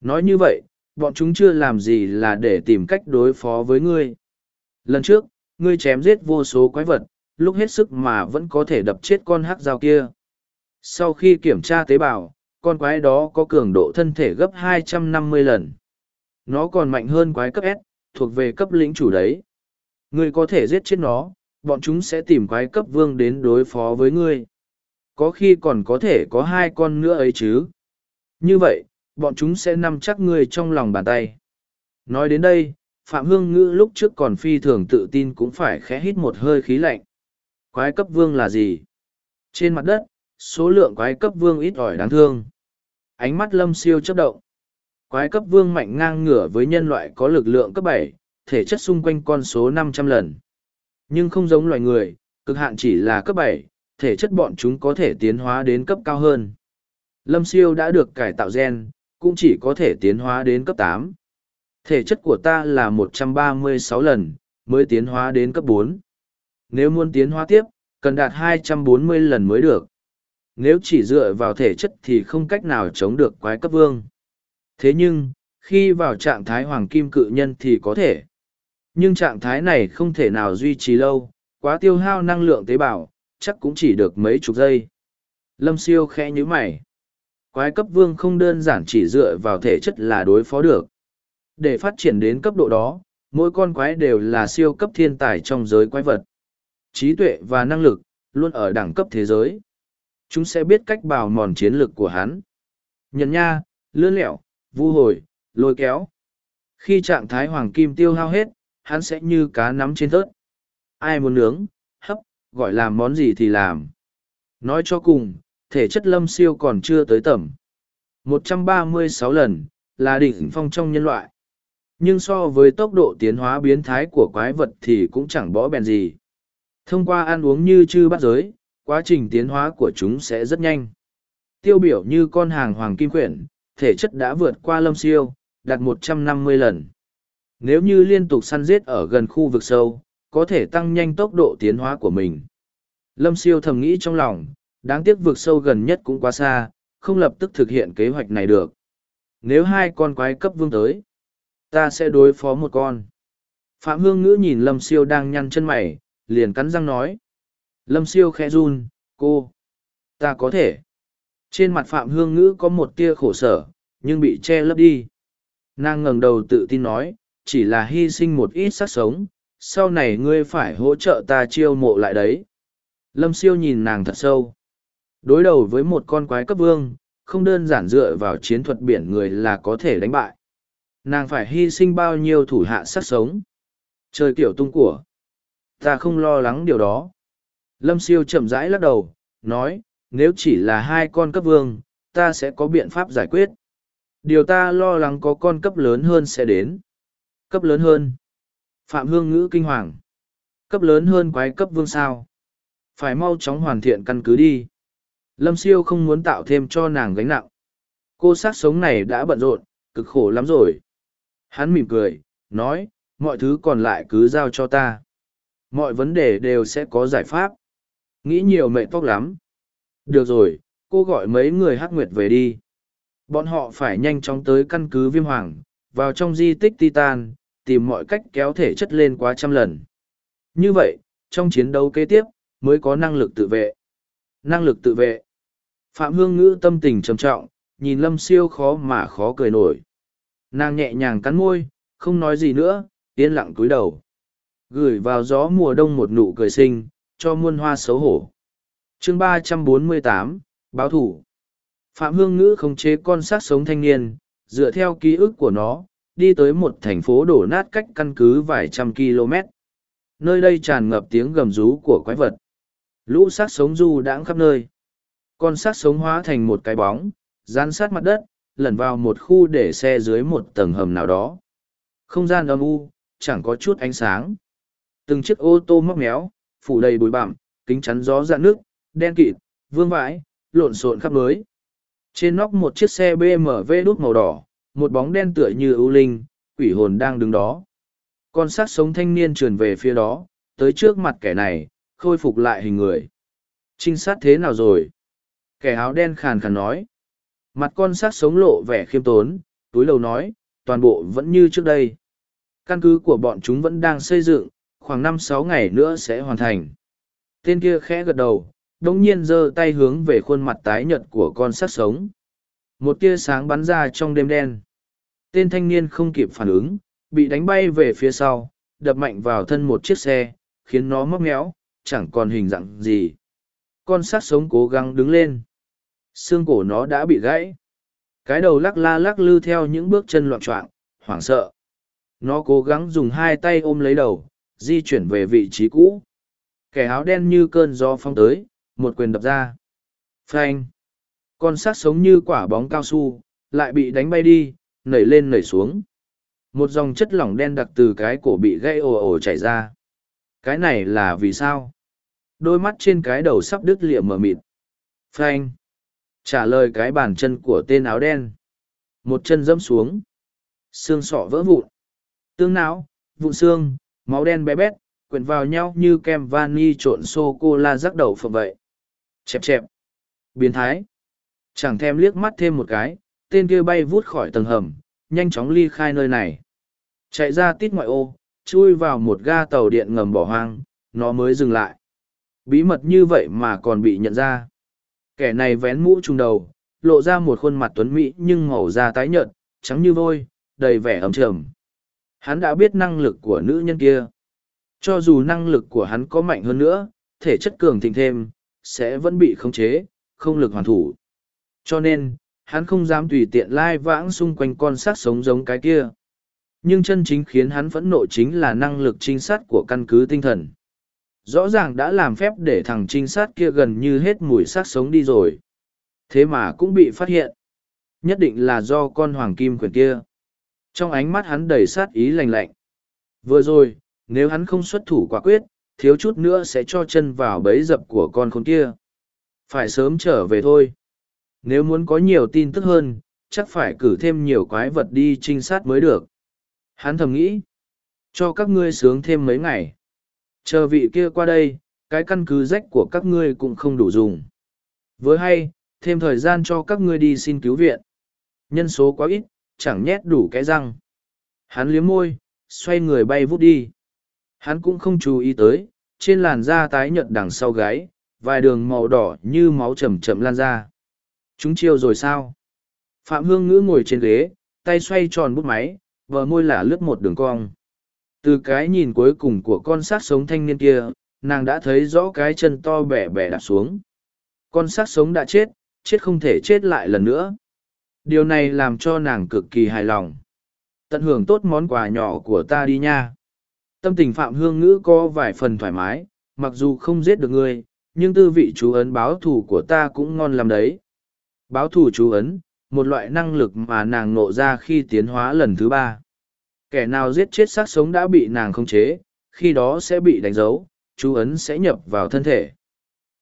[SPEAKER 1] Nói như vậy, bọn chúng chưa làm gì là để tìm cách đối phó với ngươi. Lần trước, ngươi chém giết vô số quái vật, lúc hết sức mà vẫn có thể đập chết con hắc dao kia. Sau khi kiểm tra tế bào, con quái đó có cường độ thân thể gấp 250 lần. Nó còn mạnh hơn quái cấp S, thuộc về cấp lĩnh chủ đấy. Ngươi có thể giết chết nó, bọn chúng sẽ tìm quái cấp vương đến đối phó với ngươi. Có khi còn có thể có hai con nữa ấy chứ, Như vậy, bọn chúng sẽ nằm chắc ngươi trong lòng bàn tay. Nói đến đây, Phạm Hương Ngữ lúc trước còn phi thường tự tin cũng phải khẽ hít một hơi khí lạnh. Quái cấp vương là gì? Trên mặt đất, số lượng quái cấp vương ít ỏi đáng thương. Ánh mắt lâm siêu chấp động. Quái cấp vương mạnh ngang ngửa với nhân loại có lực lượng cấp bảy, thể chất xung quanh con số năm trăm lần. Nhưng không giống loài người, cực hạn chỉ là cấp bảy, thể chất bọn chúng có thể tiến hóa đến cấp cao hơn. Lâm siêu đã được cải tạo gen, cũng chỉ có thể tiến hóa đến cấp tám. Thể chất của ta là một trăm ba mươi sáu lần, mới tiến hóa đến cấp bốn. Nếu muốn tiến hóa tiếp, cần đạt hai trăm bốn mươi lần mới được. Nếu chỉ dựa vào thể chất thì không cách nào chống được quái cấp vương. Thế nhưng, khi vào trạng thái hoàng kim cự nhân thì có thể. Nhưng trạng thái này không thể nào duy trì lâu, quá tiêu hao năng lượng tế bào, chắc cũng chỉ được mấy chục giây. Lâm siêu khẽ như mày. Quái cấp vương không đơn giản chỉ dựa vào thể chất là đối phó được. Để phát triển đến cấp độ đó, mỗi con quái đều là siêu cấp thiên tài trong giới quái vật. Trí tuệ và năng lực, luôn ở đẳng cấp thế giới. Chúng sẽ biết cách bào mòn chiến lực của hắn. Nhận nha, lươn lẹo, vu hồi, lôi kéo. Khi trạng thái hoàng kim tiêu hao hết, hắn sẽ như cá nắm trên tớt. Ai muốn nướng, hấp, gọi làm món gì thì làm. Nói cho cùng, thể chất lâm siêu còn chưa tới tầm. 136 lần, là đỉnh phong trong nhân loại. Nhưng so với tốc độ tiến hóa biến thái của quái vật thì cũng chẳng bỏ bèn gì. Thông qua ăn uống như chư bắt giới, quá trình tiến hóa của chúng sẽ rất nhanh. Tiêu biểu như con hàng hoàng kim quyển, thể chất đã vượt qua lâm siêu, đạt 150 lần. Nếu như liên tục săn giết ở gần khu vực sâu, có thể tăng nhanh tốc độ tiến hóa của mình. Lâm siêu thầm nghĩ trong lòng, đáng tiếc vượt sâu gần nhất cũng quá xa, không lập tức thực hiện kế hoạch này được. Nếu hai con quái cấp vương tới, ta sẽ đối phó một con. Phạm Hương Ngữ nhìn Lâm siêu đang nhăn chân mày, liền cắn răng nói. Lâm siêu khẽ run, cô, ta có thể. Trên mặt Phạm Hương Ngữ có một tia khổ sở, nhưng bị che lấp đi. Nàng ngẩng đầu tự tin nói, chỉ là hy sinh một ít sát sống, sau này ngươi phải hỗ trợ ta chiêu mộ lại đấy. Lâm siêu nhìn nàng thật sâu. Đối đầu với một con quái cấp vương, không đơn giản dựa vào chiến thuật biển người là có thể đánh bại. Nàng phải hy sinh bao nhiêu thủ hạ sát sống. Trời kiểu tung của. Ta không lo lắng điều đó. Lâm siêu chậm rãi lắc đầu, nói, nếu chỉ là hai con cấp vương, ta sẽ có biện pháp giải quyết. Điều ta lo lắng có con cấp lớn hơn sẽ đến. Cấp lớn hơn. Phạm Hương ngữ kinh hoàng. Cấp lớn hơn quái cấp vương sao. Phải mau chóng hoàn thiện căn cứ đi. Lâm siêu không muốn tạo thêm cho nàng gánh nặng. Cô sát sống này đã bận rộn, cực khổ lắm rồi. Hắn mỉm cười, nói, mọi thứ còn lại cứ giao cho ta. Mọi vấn đề đều sẽ có giải pháp. Nghĩ nhiều mệt tóc lắm. Được rồi, cô gọi mấy người hắc nguyệt về đi. Bọn họ phải nhanh chóng tới căn cứ viêm hoàng, vào trong di tích Titan, tìm mọi cách kéo thể chất lên quá trăm lần. Như vậy, trong chiến đấu kế tiếp, mới có năng lực tự vệ. Năng lực tự vệ. Phạm Hương Ngữ tâm tình trầm trọng, nhìn Lâm Siêu khó mà khó cười nổi. Nàng nhẹ nhàng cắn môi, không nói gì nữa, yên lặng cúi đầu. Gửi vào gió mùa đông một nụ cười sinh, cho muôn hoa xấu hổ. chương ba trăm bốn mươi tám báo thủ. Phạm Hương Ngữ không chế con sát sống thanh niên, dựa theo ký ức của nó, đi tới một thành phố đổ nát cách căn cứ vài trăm km. Nơi đây tràn ngập tiếng gầm rú của quái vật. Lũ sát sống du đãng khắp nơi. Con sát sống hóa thành một cái bóng, dán sát mặt đất, lẩn vào một khu để xe dưới một tầng hầm nào đó. Không gian âm u, chẳng có chút ánh sáng. Từng chiếc ô tô móc méo, phủ đầy bụi bặm, kính chắn gió dạn nước, đen kịt, vương vãi, lộn xộn khắp nơi. Trên nóc một chiếc xe BMW đút màu đỏ, một bóng đen tựa như ưu linh, quỷ hồn đang đứng đó. Con sát sống thanh niên trườn về phía đó, tới trước mặt kẻ này, khôi phục lại hình người. Trinh sát thế nào rồi? Kẻ áo đen khàn khàn nói. Mặt con sát sống lộ vẻ khiêm tốn, túi lầu nói, toàn bộ vẫn như trước đây. Căn cứ của bọn chúng vẫn đang xây dựng, khoảng năm sáu ngày nữa sẽ hoàn thành. Tên kia khẽ gật đầu, đồng nhiên giơ tay hướng về khuôn mặt tái nhợt của con sát sống. Một tia sáng bắn ra trong đêm đen. Tên thanh niên không kịp phản ứng, bị đánh bay về phía sau, đập mạnh vào thân một chiếc xe, khiến nó móc méo, chẳng còn hình dạng gì. Con sát sống cố gắng đứng lên. Xương cổ nó đã bị gãy. Cái đầu lắc la lắc lư theo những bước chân loạn trọng, hoảng sợ. Nó cố gắng dùng hai tay ôm lấy đầu, di chuyển về vị trí cũ. Kẻ áo đen như cơn gió phong tới, một quyền đập ra. Phanh. Con sát sống như quả bóng cao su, lại bị đánh bay đi, nảy lên nảy xuống. Một dòng chất lỏng đen đặc từ cái cổ bị gây ồ ồ chảy ra. Cái này là vì sao? Đôi mắt trên cái đầu sắp đứt liệm mờ mịt. Phanh. Trả lời cái bàn chân của tên áo đen. Một chân dẫm xuống. Xương sọ vỡ vụn. Tương não, vụn xương, máu đen bé bét, quyện vào nhau như kem vani trộn sô-cô-la rắc đầu phộng vậy. Chẹp chẹp. Biến thái. Chẳng thèm liếc mắt thêm một cái, tên kia bay vút khỏi tầng hầm, nhanh chóng ly khai nơi này. Chạy ra tít ngoại ô, chui vào một ga tàu điện ngầm bỏ hoang, nó mới dừng lại. Bí mật như vậy mà còn bị nhận ra. Kẻ này vén mũ trùng đầu, lộ ra một khuôn mặt tuấn mỹ nhưng màu da tái nhợt, trắng như vôi, đầy vẻ ấm trầm. Hắn đã biết năng lực của nữ nhân kia. Cho dù năng lực của hắn có mạnh hơn nữa, thể chất cường thịnh thêm, sẽ vẫn bị khống chế, không lực hoàn thủ. Cho nên, hắn không dám tùy tiện lai vãng xung quanh con sát sống giống cái kia. Nhưng chân chính khiến hắn phẫn nộ chính là năng lực trinh sát của căn cứ tinh thần. Rõ ràng đã làm phép để thằng trinh sát kia gần như hết mùi xác sống đi rồi. Thế mà cũng bị phát hiện. Nhất định là do con hoàng kim quyền kia. Trong ánh mắt hắn đầy sát ý lành lạnh. Vừa rồi, nếu hắn không xuất thủ quả quyết, thiếu chút nữa sẽ cho chân vào bẫy dập của con khốn kia. Phải sớm trở về thôi. Nếu muốn có nhiều tin tức hơn, chắc phải cử thêm nhiều quái vật đi trinh sát mới được. Hắn thầm nghĩ. Cho các ngươi sướng thêm mấy ngày. Chờ vị kia qua đây, cái căn cứ rách của các ngươi cũng không đủ dùng. Với hay, thêm thời gian cho các ngươi đi xin cứu viện. Nhân số quá ít, chẳng nhét đủ cái răng. Hắn liếm môi, xoay người bay vút đi. Hắn cũng không chú ý tới, trên làn da tái nhợt đằng sau gáy, vài đường màu đỏ như máu chậm chậm lan ra. Chúng chiêu rồi sao? Phạm Hương Ngữ ngồi trên ghế, tay xoay tròn bút máy, vờ môi lả lướt một đường cong. Từ cái nhìn cuối cùng của con sát sống thanh niên kia, nàng đã thấy rõ cái chân to bẻ bẻ đạp xuống. Con sát sống đã chết, chết không thể chết lại lần nữa. Điều này làm cho nàng cực kỳ hài lòng. Tận hưởng tốt món quà nhỏ của ta đi nha. Tâm tình Phạm Hương Ngữ có vài phần thoải mái, mặc dù không giết được ngươi, nhưng tư vị chú ấn báo thù của ta cũng ngon lắm đấy. Báo thù chú ấn, một loại năng lực mà nàng nộ ra khi tiến hóa lần thứ ba. Kẻ nào giết chết xác sống đã bị nàng khống chế, khi đó sẽ bị đánh dấu, chú ấn sẽ nhập vào thân thể.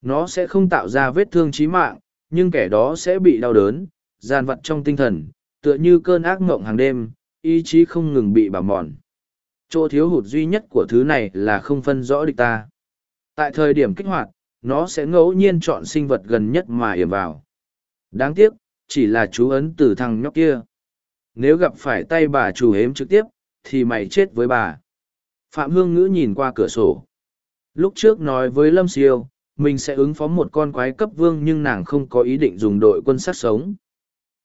[SPEAKER 1] Nó sẽ không tạo ra vết thương chí mạng, nhưng kẻ đó sẽ bị đau đớn, gian vặt trong tinh thần, tựa như cơn ác mộng hàng đêm, ý chí không ngừng bị bào mòn. Chỗ thiếu hụt duy nhất của thứ này là không phân rõ địch ta. Tại thời điểm kích hoạt, nó sẽ ngẫu nhiên chọn sinh vật gần nhất mà yểm vào. Đáng tiếc, chỉ là chú ấn từ thằng nhóc kia. Nếu gặp phải tay bà chủ hếm trực tiếp, thì mày chết với bà. Phạm Hương Ngữ nhìn qua cửa sổ. Lúc trước nói với Lâm Siêu, mình sẽ ứng phó một con quái cấp vương nhưng nàng không có ý định dùng đội quân sát sống.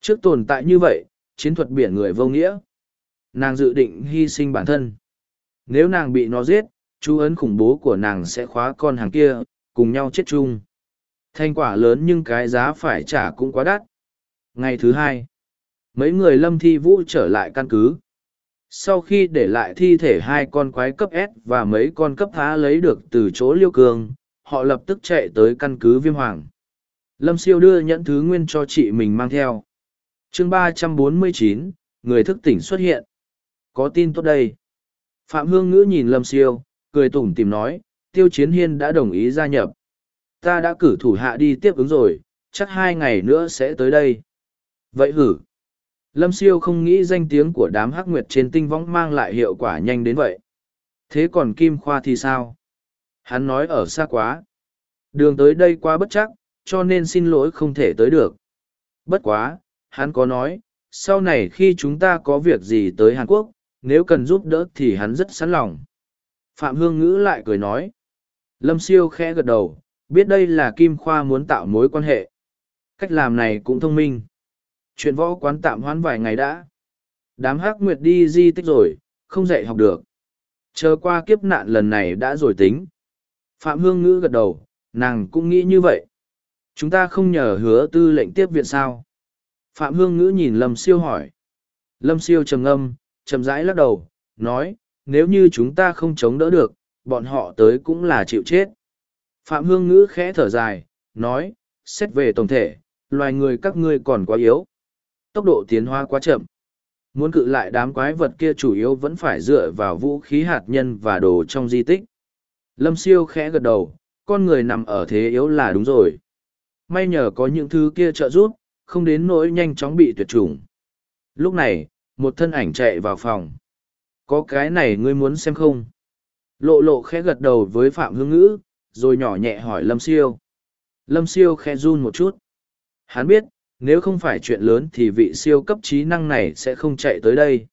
[SPEAKER 1] Trước tồn tại như vậy, chiến thuật biển người vô nghĩa. Nàng dự định hy sinh bản thân. Nếu nàng bị nó giết, chú ấn khủng bố của nàng sẽ khóa con hàng kia, cùng nhau chết chung. Thành quả lớn nhưng cái giá phải trả cũng quá đắt. Ngày thứ hai, mấy người lâm thi vũ trở lại căn cứ. Sau khi để lại thi thể hai con quái cấp S và mấy con cấp phá lấy được từ chỗ liêu cường, họ lập tức chạy tới căn cứ viêm hoàng. Lâm siêu đưa nhẫn thứ nguyên cho chị mình mang theo. chương ba trăm bốn mươi chín người thức tỉnh xuất hiện. Có tin tốt đây. Phạm Hương Ngữ nhìn Lâm siêu, cười tủm tìm nói, Tiêu Chiến Hiên đã đồng ý gia nhập. Ta đã cử thủ hạ đi tiếp ứng rồi, chắc hai ngày nữa sẽ tới đây. Vậy hử? Lâm siêu không nghĩ danh tiếng của đám hắc nguyệt trên tinh võng mang lại hiệu quả nhanh đến vậy. Thế còn Kim Khoa thì sao? Hắn nói ở xa quá. Đường tới đây quá bất chắc, cho nên xin lỗi không thể tới được. Bất quá, hắn có nói, sau này khi chúng ta có việc gì tới Hàn Quốc, nếu cần giúp đỡ thì hắn rất sẵn lòng. Phạm Hương Ngữ lại cười nói. Lâm siêu khẽ gật đầu, biết đây là Kim Khoa muốn tạo mối quan hệ. Cách làm này cũng thông minh. Chuyện võ quán tạm hoãn vài ngày đã. Đám hắc nguyệt đi di tích rồi, không dạy học được. Chờ qua kiếp nạn lần này đã rồi tính. Phạm Hương Ngữ gật đầu, nàng cũng nghĩ như vậy. Chúng ta không nhờ hứa tư lệnh tiếp viện sao. Phạm Hương Ngữ nhìn Lâm Siêu hỏi. Lâm Siêu trầm ngâm, chậm rãi lắc đầu, nói, nếu như chúng ta không chống đỡ được, bọn họ tới cũng là chịu chết. Phạm Hương Ngữ khẽ thở dài, nói, xét về tổng thể, loài người các ngươi còn quá yếu. Tốc độ tiến hóa quá chậm. Muốn cự lại đám quái vật kia chủ yếu vẫn phải dựa vào vũ khí hạt nhân và đồ trong di tích. Lâm siêu khẽ gật đầu, con người nằm ở thế yếu là đúng rồi. May nhờ có những thứ kia trợ giúp, không đến nỗi nhanh chóng bị tuyệt chủng. Lúc này, một thân ảnh chạy vào phòng. Có cái này ngươi muốn xem không? Lộ lộ khẽ gật đầu với Phạm Hương Ngữ, rồi nhỏ nhẹ hỏi Lâm Siêu. Lâm Siêu khẽ run một chút. Hắn biết, nếu không phải chuyện lớn thì vị siêu cấp trí năng này sẽ không chạy tới đây.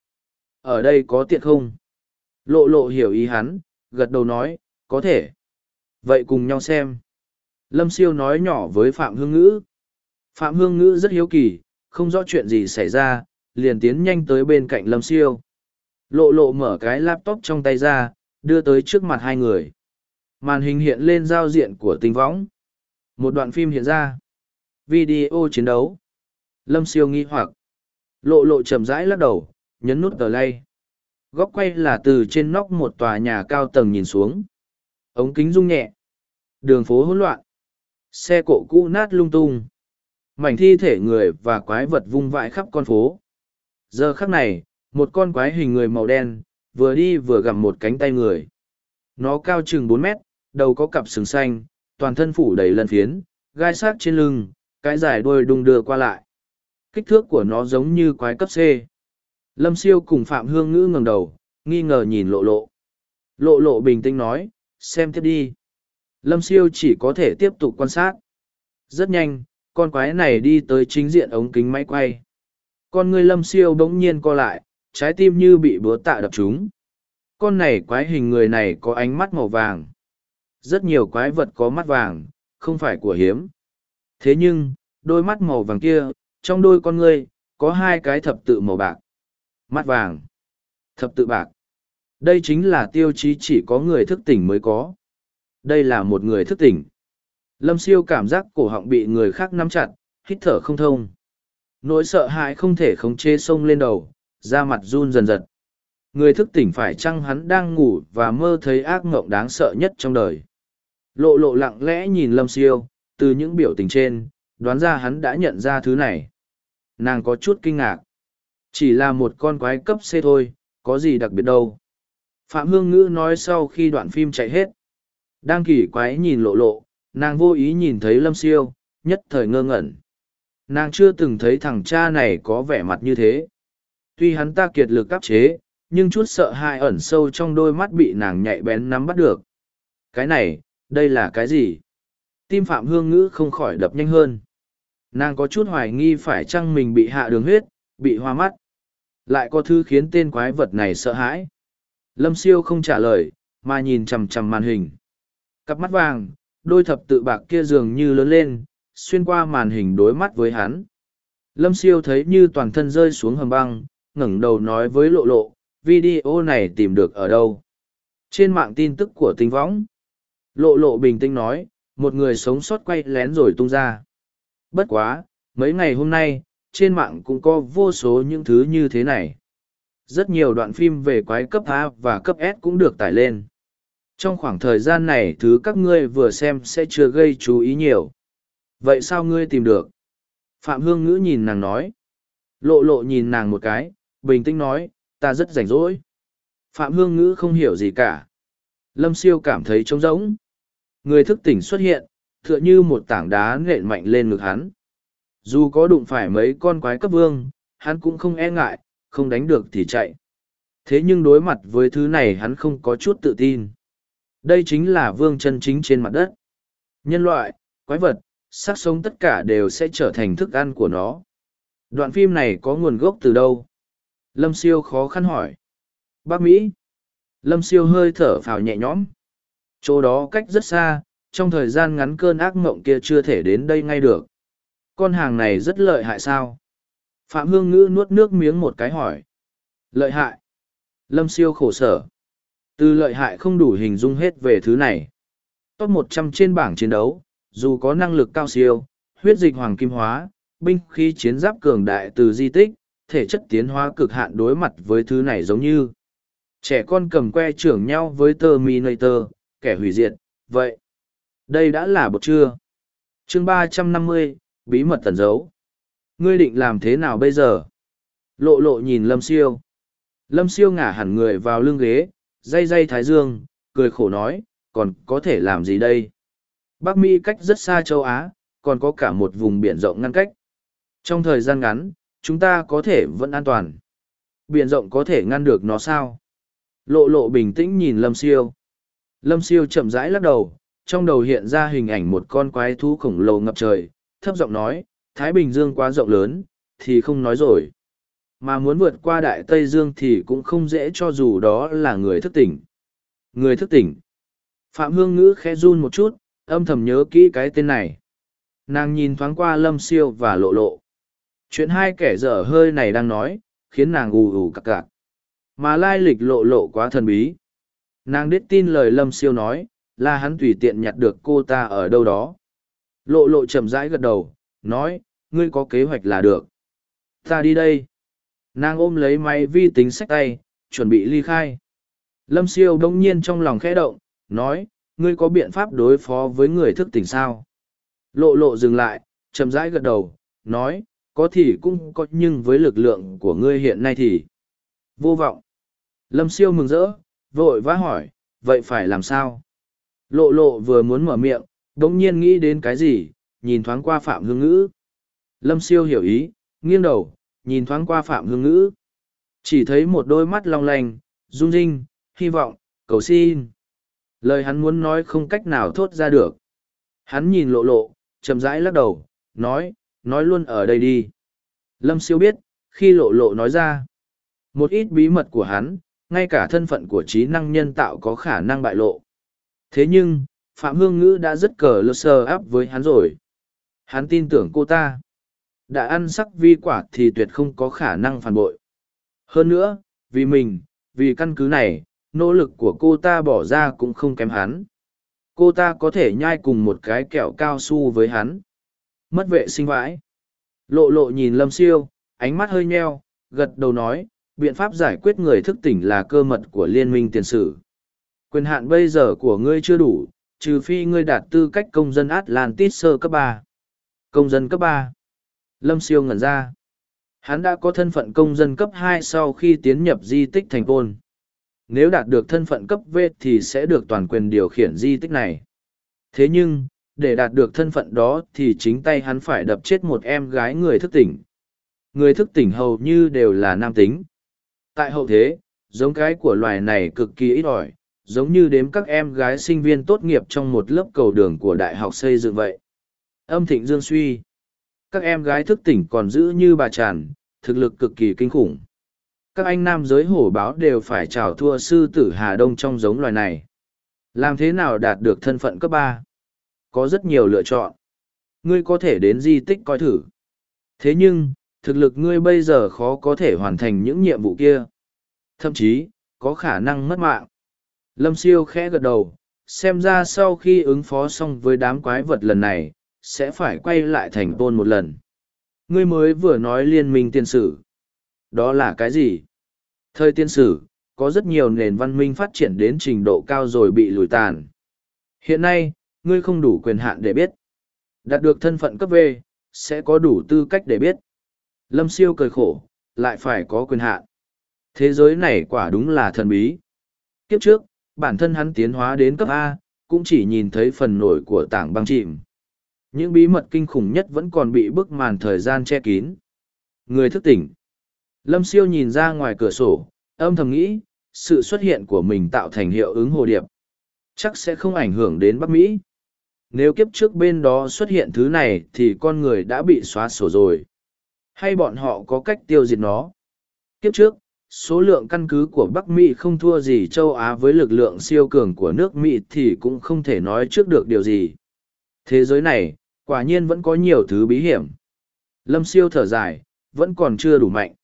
[SPEAKER 1] Ở đây có tiện không? Lộ lộ hiểu ý hắn, gật đầu nói, có thể. Vậy cùng nhau xem. Lâm Siêu nói nhỏ với Phạm Hương Ngữ. Phạm Hương Ngữ rất hiếu kỳ, không rõ chuyện gì xảy ra, liền tiến nhanh tới bên cạnh Lâm Siêu. Lộ lộ mở cái laptop trong tay ra, đưa tới trước mặt hai người. Màn hình hiện lên giao diện của tinh võng. Một đoạn phim hiện ra. Video chiến đấu. Lâm siêu nghi hoặc. Lộ lộ chậm rãi lắc đầu, nhấn nút tờ lay. Góc quay là từ trên nóc một tòa nhà cao tầng nhìn xuống. Ống kính rung nhẹ. Đường phố hỗn loạn. Xe cộ cũ nát lung tung. Mảnh thi thể người và quái vật vung vãi khắp con phố. Giờ khắc này, một con quái hình người màu đen, vừa đi vừa gặm một cánh tay người. Nó cao chừng bốn mét, đầu có cặp sừng xanh, toàn thân phủ đầy lân phiến, gai sát trên lưng, cái dài đuôi đung đưa qua lại. Kích thước của nó giống như quái cấp C. Lâm siêu cùng Phạm Hương Ngữ ngẩng đầu, nghi ngờ nhìn lộ lộ. Lộ lộ bình tĩnh nói, xem tiếp đi. Lâm siêu chỉ có thể tiếp tục quan sát. Rất nhanh, con quái này đi tới chính diện ống kính máy quay. Con người lâm siêu bỗng nhiên co lại, trái tim như bị búa tạ đập trúng. Con này quái hình người này có ánh mắt màu vàng. Rất nhiều quái vật có mắt vàng, không phải của hiếm. Thế nhưng, đôi mắt màu vàng kia, trong đôi con ngươi, có hai cái thập tự màu bạc. Mắt vàng. Thập tự bạc. Đây chính là tiêu chí chỉ có người thức tỉnh mới có. Đây là một người thức tỉnh. Lâm siêu cảm giác cổ họng bị người khác nắm chặt, hít thở không thông. Nỗi sợ hãi không thể khống chế sông lên đầu, da mặt run dần dần. Người thức tỉnh phải chăng hắn đang ngủ và mơ thấy ác mộng đáng sợ nhất trong đời. Lộ lộ lặng lẽ nhìn Lâm siêu, từ những biểu tình trên, đoán ra hắn đã nhận ra thứ này. Nàng có chút kinh ngạc. Chỉ là một con quái cấp C thôi, có gì đặc biệt đâu. Phạm Hương Ngữ nói sau khi đoạn phim chạy hết. Đang kỳ quái nhìn lộ lộ, nàng vô ý nhìn thấy Lâm Siêu, nhất thời ngơ ngẩn. Nàng chưa từng thấy thằng cha này có vẻ mặt như thế. Tuy hắn ta kiệt lực áp chế, nhưng chút sợ hãi ẩn sâu trong đôi mắt bị nàng nhạy bén nắm bắt được. Cái này, đây là cái gì? Tim Phạm Hương Ngữ không khỏi đập nhanh hơn. Nàng có chút hoài nghi phải chăng mình bị hạ đường huyết, bị hoa mắt. Lại có thứ khiến tên quái vật này sợ hãi. Lâm siêu không trả lời, mà nhìn chằm chằm màn hình. Cặp mắt vàng, đôi thập tự bạc kia dường như lớn lên, xuyên qua màn hình đối mắt với hắn. Lâm siêu thấy như toàn thân rơi xuống hầm băng, ngẩng đầu nói với lộ lộ, video này tìm được ở đâu. Trên mạng tin tức của tinh võng. Lộ lộ bình tĩnh nói, một người sống sót quay lén rồi tung ra. Bất quá, mấy ngày hôm nay, trên mạng cũng có vô số những thứ như thế này. Rất nhiều đoạn phim về quái cấp A và cấp S cũng được tải lên. Trong khoảng thời gian này thứ các ngươi vừa xem sẽ chưa gây chú ý nhiều. Vậy sao ngươi tìm được? Phạm Hương Ngữ nhìn nàng nói. Lộ lộ nhìn nàng một cái, bình tĩnh nói, ta rất rảnh rỗi. Phạm Hương Ngữ không hiểu gì cả. Lâm Siêu cảm thấy trống rỗng. Người thức tỉnh xuất hiện, tựa như một tảng đá nện mạnh lên ngực hắn. Dù có đụng phải mấy con quái cấp vương, hắn cũng không e ngại, không đánh được thì chạy. Thế nhưng đối mặt với thứ này hắn không có chút tự tin. Đây chính là vương chân chính trên mặt đất. Nhân loại, quái vật, xác sống tất cả đều sẽ trở thành thức ăn của nó. Đoạn phim này có nguồn gốc từ đâu? Lâm Siêu khó khăn hỏi. Bác Mỹ. Lâm Siêu hơi thở phào nhẹ nhõm. Chỗ đó cách rất xa, trong thời gian ngắn cơn ác mộng kia chưa thể đến đây ngay được. Con hàng này rất lợi hại sao? Phạm Hương Ngữ nuốt nước miếng một cái hỏi. Lợi hại. Lâm siêu khổ sở. Từ lợi hại không đủ hình dung hết về thứ này. Top 100 trên bảng chiến đấu, dù có năng lực cao siêu, huyết dịch hoàng kim hóa, binh khí chiến giáp cường đại từ di tích, thể chất tiến hóa cực hạn đối mặt với thứ này giống như trẻ con cầm que trưởng nhau với tơ mi nơi tơ kẻ hủy diệt, vậy. Đây đã là bột chưa? chương ba trăm năm mươi bí mật tẩn giấu. Ngươi định làm thế nào bây giờ? Lộ lộ nhìn Lâm Siêu. Lâm Siêu ngả hẳn người vào lưng ghế, dây dây thái dương, cười khổ nói, còn có thể làm gì đây? Bắc Mỹ cách rất xa châu Á, còn có cả một vùng biển rộng ngăn cách. Trong thời gian ngắn, chúng ta có thể vẫn an toàn. Biển rộng có thể ngăn được nó sao? Lộ lộ bình tĩnh nhìn Lâm Siêu. Lâm Siêu chậm rãi lắc đầu, trong đầu hiện ra hình ảnh một con quái thú khổng lồ ngập trời, thấp giọng nói, Thái Bình Dương quá rộng lớn, thì không nói rồi. Mà muốn vượt qua Đại Tây Dương thì cũng không dễ cho dù đó là người thức tỉnh. Người thức tỉnh. Phạm Hương Ngữ khẽ run một chút, âm thầm nhớ kỹ cái tên này. Nàng nhìn thoáng qua Lâm Siêu và lộ lộ. Chuyện hai kẻ dở hơi này đang nói, khiến nàng ù ù cặc cặc. Mà lai lịch lộ lộ quá thần bí. Nàng đết tin lời Lâm Siêu nói, là hắn tùy tiện nhặt được cô ta ở đâu đó. Lộ lộ chậm rãi gật đầu, nói, ngươi có kế hoạch là được. Ta đi đây. Nàng ôm lấy máy vi tính sách tay, chuẩn bị ly khai. Lâm siêu đông nhiên trong lòng khẽ động, nói, ngươi có biện pháp đối phó với người thức tỉnh sao? Lộ lộ dừng lại, chậm rãi gật đầu, nói, có thì cũng có nhưng với lực lượng của ngươi hiện nay thì vô vọng. Lâm siêu mừng rỡ, vội vã hỏi, vậy phải làm sao? Lộ lộ vừa muốn mở miệng, đống nhiên nghĩ đến cái gì, nhìn thoáng qua Phạm Hương Ngữ. Lâm siêu hiểu ý, nghiêng đầu, nhìn thoáng qua Phạm Hương Ngữ. Chỉ thấy một đôi mắt long lanh, rung rinh, hy vọng, cầu xin. Lời hắn muốn nói không cách nào thốt ra được. Hắn nhìn lộ lộ, chậm rãi lắc đầu, nói, nói luôn ở đây đi. Lâm siêu biết, khi lộ lộ nói ra, một ít bí mật của hắn, ngay cả thân phận của trí năng nhân tạo có khả năng bại lộ. Thế nhưng, Phạm Hương Ngữ đã rất cờ lơ sơ áp với hắn rồi. Hắn tin tưởng cô ta. Đã ăn sắc vi quả thì tuyệt không có khả năng phản bội. Hơn nữa, vì mình, vì căn cứ này, nỗ lực của cô ta bỏ ra cũng không kém hắn. Cô ta có thể nhai cùng một cái kẹo cao su với hắn. Mất vệ sinh vãi. Lộ lộ nhìn Lâm Siêu, ánh mắt hơi nheo, gật đầu nói, biện pháp giải quyết người thức tỉnh là cơ mật của liên minh tiền sử. Quyền hạn bây giờ của ngươi chưa đủ, trừ phi ngươi đạt tư cách công dân Atlantis sơ cấp ba. Công dân cấp ba. Lâm siêu ngẩn ra. Hắn đã có thân phận công dân cấp hai sau khi tiến nhập di tích thành côn. Nếu đạt được thân phận cấp V thì sẽ được toàn quyền điều khiển di tích này. Thế nhưng, để đạt được thân phận đó thì chính tay hắn phải đập chết một em gái người thức tỉnh. Người thức tỉnh hầu như đều là nam tính. Tại hậu thế, giống cái của loài này cực kỳ ít ỏi, giống như đếm các em gái sinh viên tốt nghiệp trong một lớp cầu đường của đại học xây dựng vậy. Âm thịnh dương suy. Các em gái thức tỉnh còn giữ như bà tràn, thực lực cực kỳ kinh khủng. Các anh nam giới hổ báo đều phải trào thua sư tử Hà Đông trong giống loài này. Làm thế nào đạt được thân phận cấp ba? Có rất nhiều lựa chọn. Ngươi có thể đến di tích coi thử. Thế nhưng, thực lực ngươi bây giờ khó có thể hoàn thành những nhiệm vụ kia. Thậm chí, có khả năng mất mạng. Lâm siêu khẽ gật đầu, xem ra sau khi ứng phó xong với đám quái vật lần này, sẽ phải quay lại thành tôn một lần. Ngươi mới vừa nói liên minh tiên sử. Đó là cái gì? Thời tiên sử, có rất nhiều nền văn minh phát triển đến trình độ cao rồi bị lùi tàn. Hiện nay, ngươi không đủ quyền hạn để biết. Đạt được thân phận cấp V, sẽ có đủ tư cách để biết. Lâm siêu cười khổ, lại phải có quyền hạn. Thế giới này quả đúng là thần bí. Kiếp trước, bản thân hắn tiến hóa đến cấp A, cũng chỉ nhìn thấy phần nổi của tảng băng chìm. Những bí mật kinh khủng nhất vẫn còn bị bức màn thời gian che kín. Người thức tỉnh. Lâm siêu nhìn ra ngoài cửa sổ, âm thầm nghĩ, sự xuất hiện của mình tạo thành hiệu ứng hồ điệp. Chắc sẽ không ảnh hưởng đến Bắc Mỹ. Nếu kiếp trước bên đó xuất hiện thứ này thì con người đã bị xóa sổ rồi. Hay bọn họ có cách tiêu diệt nó? Kiếp trước, số lượng căn cứ của Bắc Mỹ không thua gì châu Á với lực lượng siêu cường của nước Mỹ thì cũng không thể nói trước được điều gì. Thế giới này, quả nhiên vẫn có nhiều thứ bí hiểm. Lâm siêu thở dài, vẫn còn chưa đủ mạnh.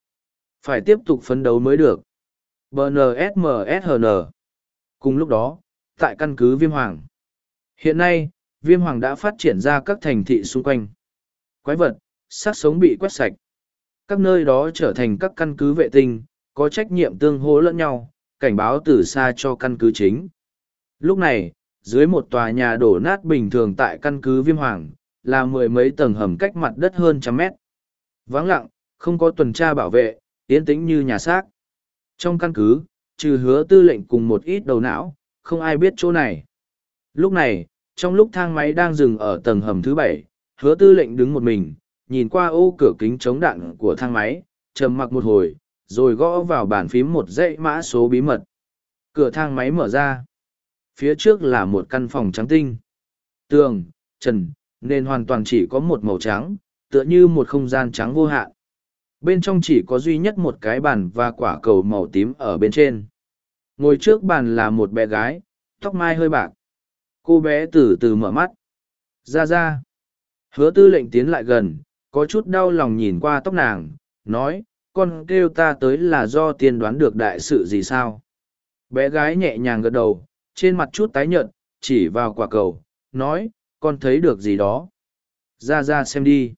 [SPEAKER 1] Phải tiếp tục phấn đấu mới được. BNSMSHN Cùng lúc đó, tại căn cứ Viêm Hoàng. Hiện nay, Viêm Hoàng đã phát triển ra các thành thị xung quanh. Quái vật, sát sống bị quét sạch. Các nơi đó trở thành các căn cứ vệ tinh, có trách nhiệm tương hỗ lẫn nhau, cảnh báo từ xa cho căn cứ chính. Lúc này, dưới một tòa nhà đổ nát bình thường tại căn cứ Viêm Hoàng, là mười mấy tầng hầm cách mặt đất hơn trăm mét. Vắng lặng, không có tuần tra bảo vệ, yên tĩnh như nhà xác. Trong căn cứ, trừ hứa tư lệnh cùng một ít đầu não, không ai biết chỗ này. Lúc này, trong lúc thang máy đang dừng ở tầng hầm thứ bảy, hứa tư lệnh đứng một mình, nhìn qua ô cửa kính chống đạn của thang máy, trầm mặc một hồi, rồi gõ vào bàn phím một dãy mã số bí mật. Cửa thang máy mở ra. Phía trước là một căn phòng trắng tinh. Tường, trần, nên hoàn toàn chỉ có một màu trắng, tựa như một không gian trắng vô hạn. Bên trong chỉ có duy nhất một cái bàn và quả cầu màu tím ở bên trên. Ngồi trước bàn là một bé gái, tóc mai hơi bạc. Cô bé từ từ mở mắt. Ra ra. Hứa tư lệnh tiến lại gần, có chút đau lòng nhìn qua tóc nàng, nói, con kêu ta tới là do tiên đoán được đại sự gì sao. Bé gái nhẹ nhàng gật đầu, trên mặt chút tái nhợt, chỉ vào quả cầu, nói, con thấy được gì đó. Ra ra xem đi.